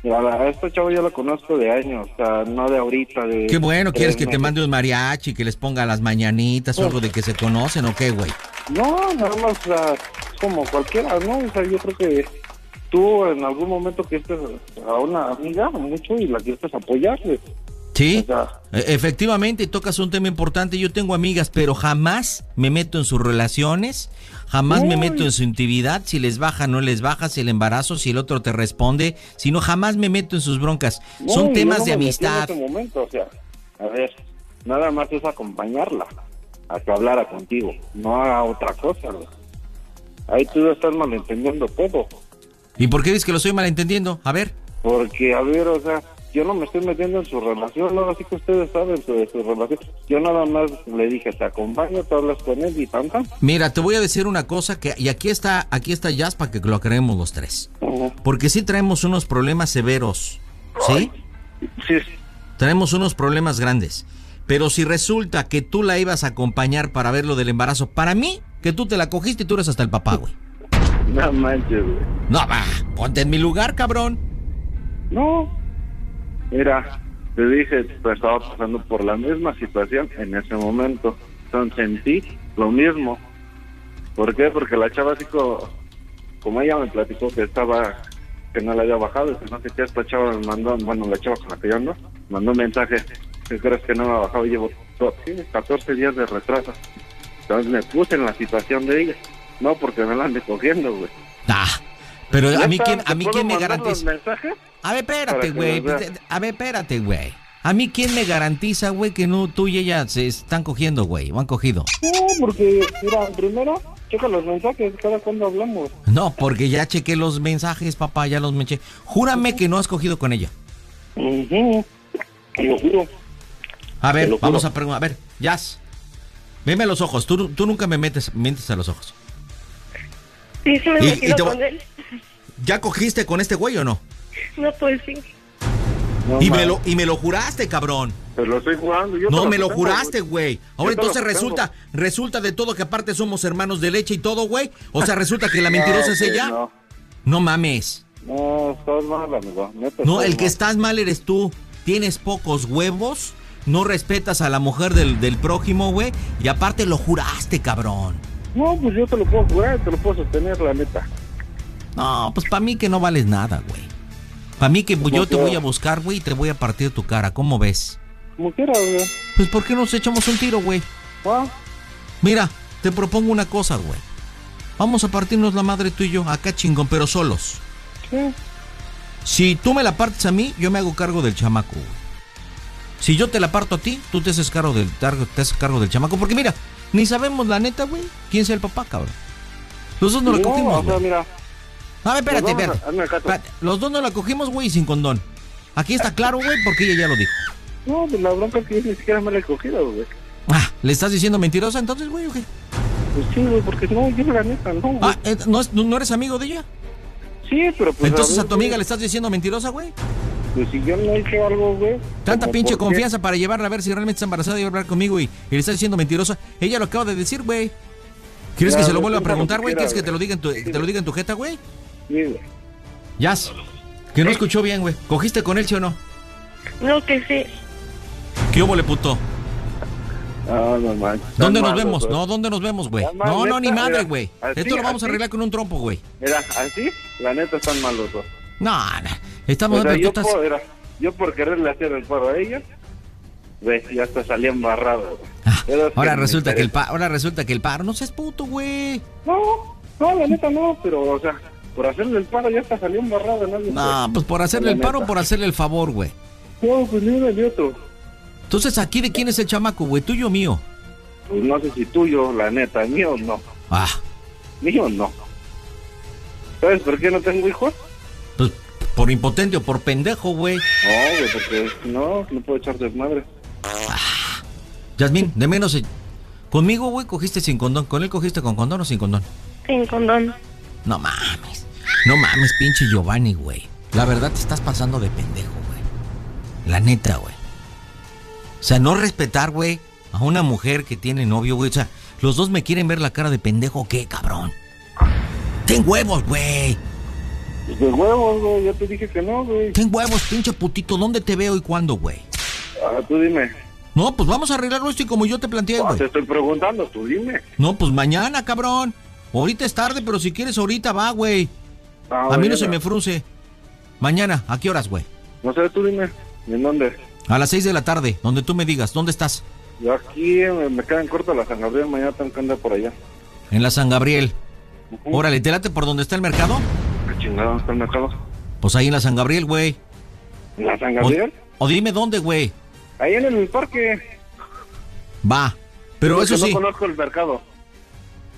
X: A este chavo yo lo conozco de años, o sea, no de ahorita.
C: Qué bueno, ¿quieres que te mande un mariachi, que les ponga las mañanitas o algo de que se conocen o qué, güey?
X: No, nada más, o sea, como cualquiera, ¿no? O sea, yo creo que tú en algún momento que estés a una amiga mucho y la quieres apoyar,
C: Sí, e-, efectivamente, tocas un tema importante. Yo tengo amigas, pero jamás me meto en sus relaciones, jamás me meto en su intimidad, si les baja, no les baja, si el embarazo, si el otro te responde, sino jamás me meto en sus broncas. Son temas de amistad.
X: En este momento, o sea, a ver, nada más es acompañarla a que hablara contigo, no a otra cosa. Ahí tú estás malentendiendo todo.
C: ¿Y por qué dices que lo estoy malentendiendo? A ver.
X: Porque, a ver, o sea yo no me estoy metiendo en su relación, ahora sí que ustedes saben de su relación. Yo nada más le dije, te acompaño, te hablas con él y pam, pam.
C: Mira, te voy a decir una cosa, que y aquí está, aquí está Jazz para que lo acreemos los tres. Porque sí traemos unos problemas severos, ¿sí?
X: Sí.
C: Traemos unos problemas grandes. Pero si resulta que tú la ibas a acompañar para ver lo del embarazo, para mí, que tú te la cogiste y tú eres hasta el papá, güey.
X: No manches, güey.
C: No, va, ponte en mi lugar, cabrón.
X: No, mira, te dije, pues, estaba pasando por la misma situación en ese momento. Entonces sentí lo mismo. ¿Por qué? Porque la chava así como, ella me platicó que estaba, que no la había bajado, que no sé qué, esta chava me mandó, bueno, la chava con la que yo ando, mandó un mensaje, que crees que no me ha bajado? Llevo 14 días de retraso. Entonces me puse en la situación de ella. No, porque me la ande cogiendo, güey.
C: Ah. Pero a mí, ¿quién, a mí quién me garantiza. A ver, espérate, güey. Pues, a ver, espérate, güey. A mí, ¿quién me garantiza, güey, que no tú y ella se están cogiendo, güey? ¿O han cogido?
X: No, porque, mira, primero, checa los mensajes, cada cuando hablamos.
C: No, porque ya chequé los mensajes, papá, ya los menché. Júrame que no has cogido con ella.
X: Lo juro.
C: A ver, vamos a preguntar. A ver, Jazz, veme a los ojos. Tú, tú nunca me metes, mientes a los ojos. ¿Ya cogiste con este güey o no?
I: No, pues sí.
C: Y, me lo, y me lo juraste, cabrón.
X: Pero lo estoy jugando. Yo
C: no, me lo, juraste, güey. Ahora entonces resulta, resulta de todo que aparte somos hermanos de leche y todo, güey. O sea, resulta que la mentirosa
X: no,
C: es ella.
X: No.
C: mames.
X: No, estás mal, amigo.
C: No, el que estás mal eres tú. Tienes pocos huevos, no respetas a la mujer del, del prójimo, güey. Y aparte lo juraste, cabrón.
X: No, pues yo te lo puedo jugar, te lo puedo sostener, la neta.
C: No, pues para mí que no vales nada, güey. Para mí que yo te voy a buscar, güey, y te voy a partir tu cara. ¿Cómo ves?
X: Como quieras, güey.
C: Pues ¿por qué nos echamos un tiro, güey?
X: ¿Ah?
C: Mira, te propongo una cosa, güey. Vamos a partirnos la madre tú y yo, acá chingón, pero solos.
X: ¿Qué?
C: Si tú me la partes a mí, yo me hago cargo del chamaco, güey. Si yo te la parto a ti, tú te haces cargo del, te haces cargo del chamaco. Porque mira, ni sabemos, la neta, güey, quién sea el papá, cabrón. Los dos no, la cogimos.
X: O sea, mira.
C: A ver, espérate, espérate. Los dos no la cogimos, güey, sin condón. Aquí está claro, güey, porque ella ya lo dijo.
X: No, pues la bronca es que ni siquiera me la he cogido, güey.
C: Ah, ¿le estás diciendo mentirosa entonces, güey, o?
X: Pues sí, güey, porque no, yo la neta, no.
C: Ah, eh, ¿no, ¿no eres amigo de ella?
X: Sí, pero pues.
C: Entonces a, tu amiga le estás diciendo mentirosa, güey.
X: Pues si yo no he hecho algo, güey.
C: Tanta pinche confianza para llevarla a ver si realmente está embarazada y hablar conmigo y, le está diciendo mentirosa. Ella lo acaba de decir, güey. ¿Quieres que se lo vuelva a preguntar, güey? ¿Quieres que te lo diga en tu, te lo diga tu jeta, güey?
X: Sí, güey.
C: Yas, que no ¿Eh? escuchó bien, güey. ¿Cogiste con él, sí o no?
I: No, que sí.
C: ¿Qué hubo, le puto?
X: No, no, man.
C: ¿Dónde nos vemos? No, ¿dónde nos vemos, güey? No, no, ni madre, güey. Esto lo vamos a arreglar con un trompo, güey.
X: Mira, así, la neta están malos, bro.
C: No, no. Estamos pero
X: yo,
C: estás...
X: yo por quererle hacer el paro a ella, ves, ya hasta salía embarrado.
C: Ah, ahora, resulta que el ahora resulta que el paro no seas puto, güey.
X: No, no, la neta no, pero, o sea, por hacerle el paro ya hasta salió embarrado. No,
C: no pues por hacerle el paro, o por hacerle el favor, güey.
X: No, pues ni uno ni.
C: Entonces, ¿aquí de quién es el chamaco, güey? ¿Tuyo o mío?
X: Pues no sé si tuyo, la neta, mío o no.
C: Ah.
X: Mío o no. ¿Sabes por qué no tengo hijos?
C: Por impotente o por pendejo, güey.
X: No, güey, porque no, no puedo echar desmadre. Ah.
C: Yasmín, de menos. Eh, conmigo, güey, cogiste sin condón. ¿Con él cogiste con condón o sin condón?
I: Sin condón.
C: No mames. No mames, pinche Giovanni, güey.
P: La verdad te estás pasando de pendejo, güey. La neta, güey. O sea, no respetar, güey, a una mujer que tiene novio, güey. O sea, los dos me quieren ver la cara de pendejo, ¿qué, cabrón? Ten huevos, güey.
X: Pues de huevos, güey, ya te dije que no, güey.
P: ¿Qué huevos, pinche putito? ¿Dónde te veo y cuándo, güey?
X: Ah, tú dime.
P: No, pues vamos a arreglarlo esto y como yo te planteé,
X: ah,
P: güey.
X: Te estoy preguntando, tú dime.
P: No, pues mañana, cabrón. Ahorita es tarde, pero si quieres ahorita va, güey.
X: Ah,
P: a mí no se me frunce. Mañana, ¿a qué horas, güey?
X: No sé, tú dime. ¿En dónde?
P: A las 6 de la tarde, donde tú me digas. ¿Dónde estás?
X: Yo aquí me, me quedan corta la San Gabriel, mañana tengo que andar por allá.
P: En la San Gabriel. Órale, ¿te late por donde está el mercado?
X: dónde está el mercado?
P: Pues ahí en la San Gabriel, güey.
X: ¿En la San Gabriel?
P: O, dime dónde, güey.
X: Ahí en el parque.
P: Va, pero eso sí.
X: No conozco el mercado.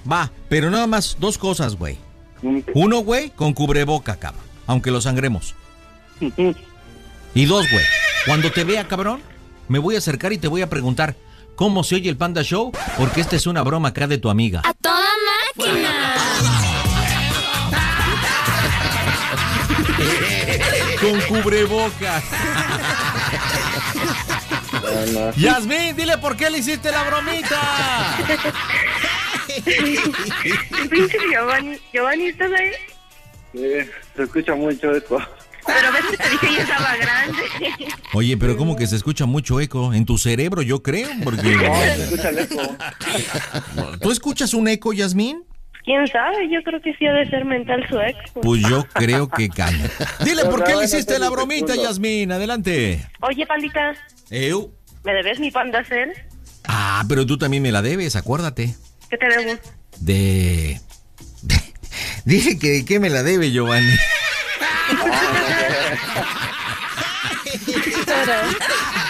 P: Va, pero nada más dos cosas, güey.
X: Mm.
P: Uno, güey, con cubreboca, cabrón. Aunque lo sangremos. y dos, güey. Cuando te vea, cabrón, me voy a acercar y te voy a preguntar cómo se oye el Panda Show, porque esta es una broma acá de tu amiga.
D: A toda máquina.
C: Con cubrebocas. Bueno. Yasmín, dile por qué le hiciste la bromita.
I: Pinche Giovanni, Giovanni, ¿estás ahí?
X: Sí, se escucha mucho eco.
I: Pero ves que te dije yo estaba grande.
C: Oye, pero como que se escucha mucho eco en tu cerebro, yo creo, porque...
X: No, se escucha el eco.
C: ¿Tú escuchas un eco, Yasmín?
I: ¿Quién sabe? Yo creo que sí ha de ser mental su ex. Pues,
C: pues yo creo que caña. Dile por qué le hiciste la bromita, Yasmín. Adelante.
I: Oye, pandita.
C: Eu.
I: ¿Me debes mi pan de hacer?
C: Ah, pero tú también me la debes, acuérdate.
I: ¿Qué te debo?
C: De... Dije que de qué me la debe, Giovanni.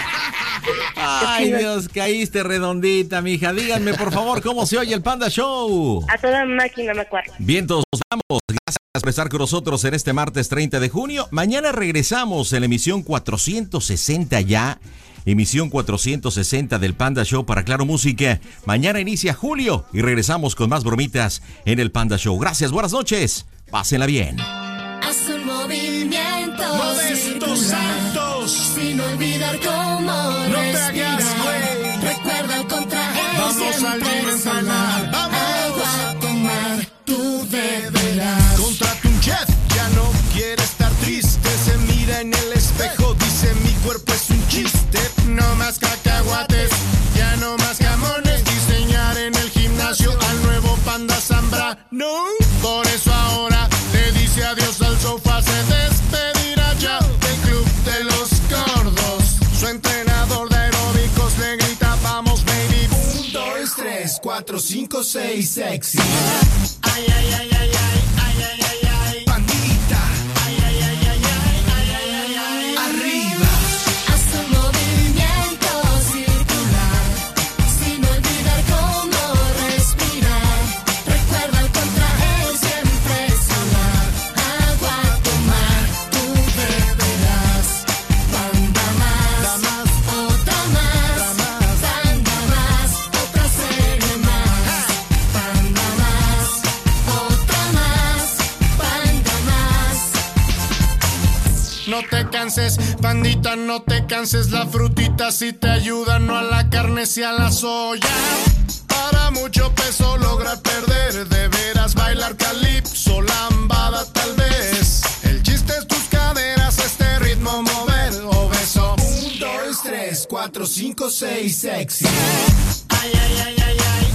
C: Ah, Ay, Dios, caíste redondita, mija. Díganme, por favor, ¿cómo se oye el Panda Show?
I: A toda máquina, me acuerdo.
C: Bien, todos vamos. Gracias por estar con nosotros en este martes 30 de junio. Mañana regresamos en la emisión 460 ya emisión 460 del Panda Show para Claro Música. Mañana inicia julio y regresamos con más bromitas en el Panda Show. Gracias, buenas noches. Pásenla bien.
D: Haz un movimiento
L: Santos.
D: Sin olvidar cómo Recuerda el contra
L: él Vamos
D: siempre
L: al
D: sanar.
L: Vamos.
D: A tomar, tú deberás.
L: Contrate un chef, ya no quiere estar triste. Se mira en el espejo, dice mi cuerpo es un chiste. No más cacahuates, ya no más jamones. Diseñar en el gimnasio al nuevo panda Zambra. No. 4, 5, 6, sexy. Ay, ay, ay, ay, ay, ay, ay, ay. Pandita, no te canses, la frutita si te ayuda, no a la carne, si a la soya. Para mucho peso lograr perder, de veras bailar calipso, lambada tal vez. El chiste es tus caderas, este ritmo mover, obeso. Un, dos, tres, cuatro, cinco, seis, sexy. Ay, ay, ay, ay, ay.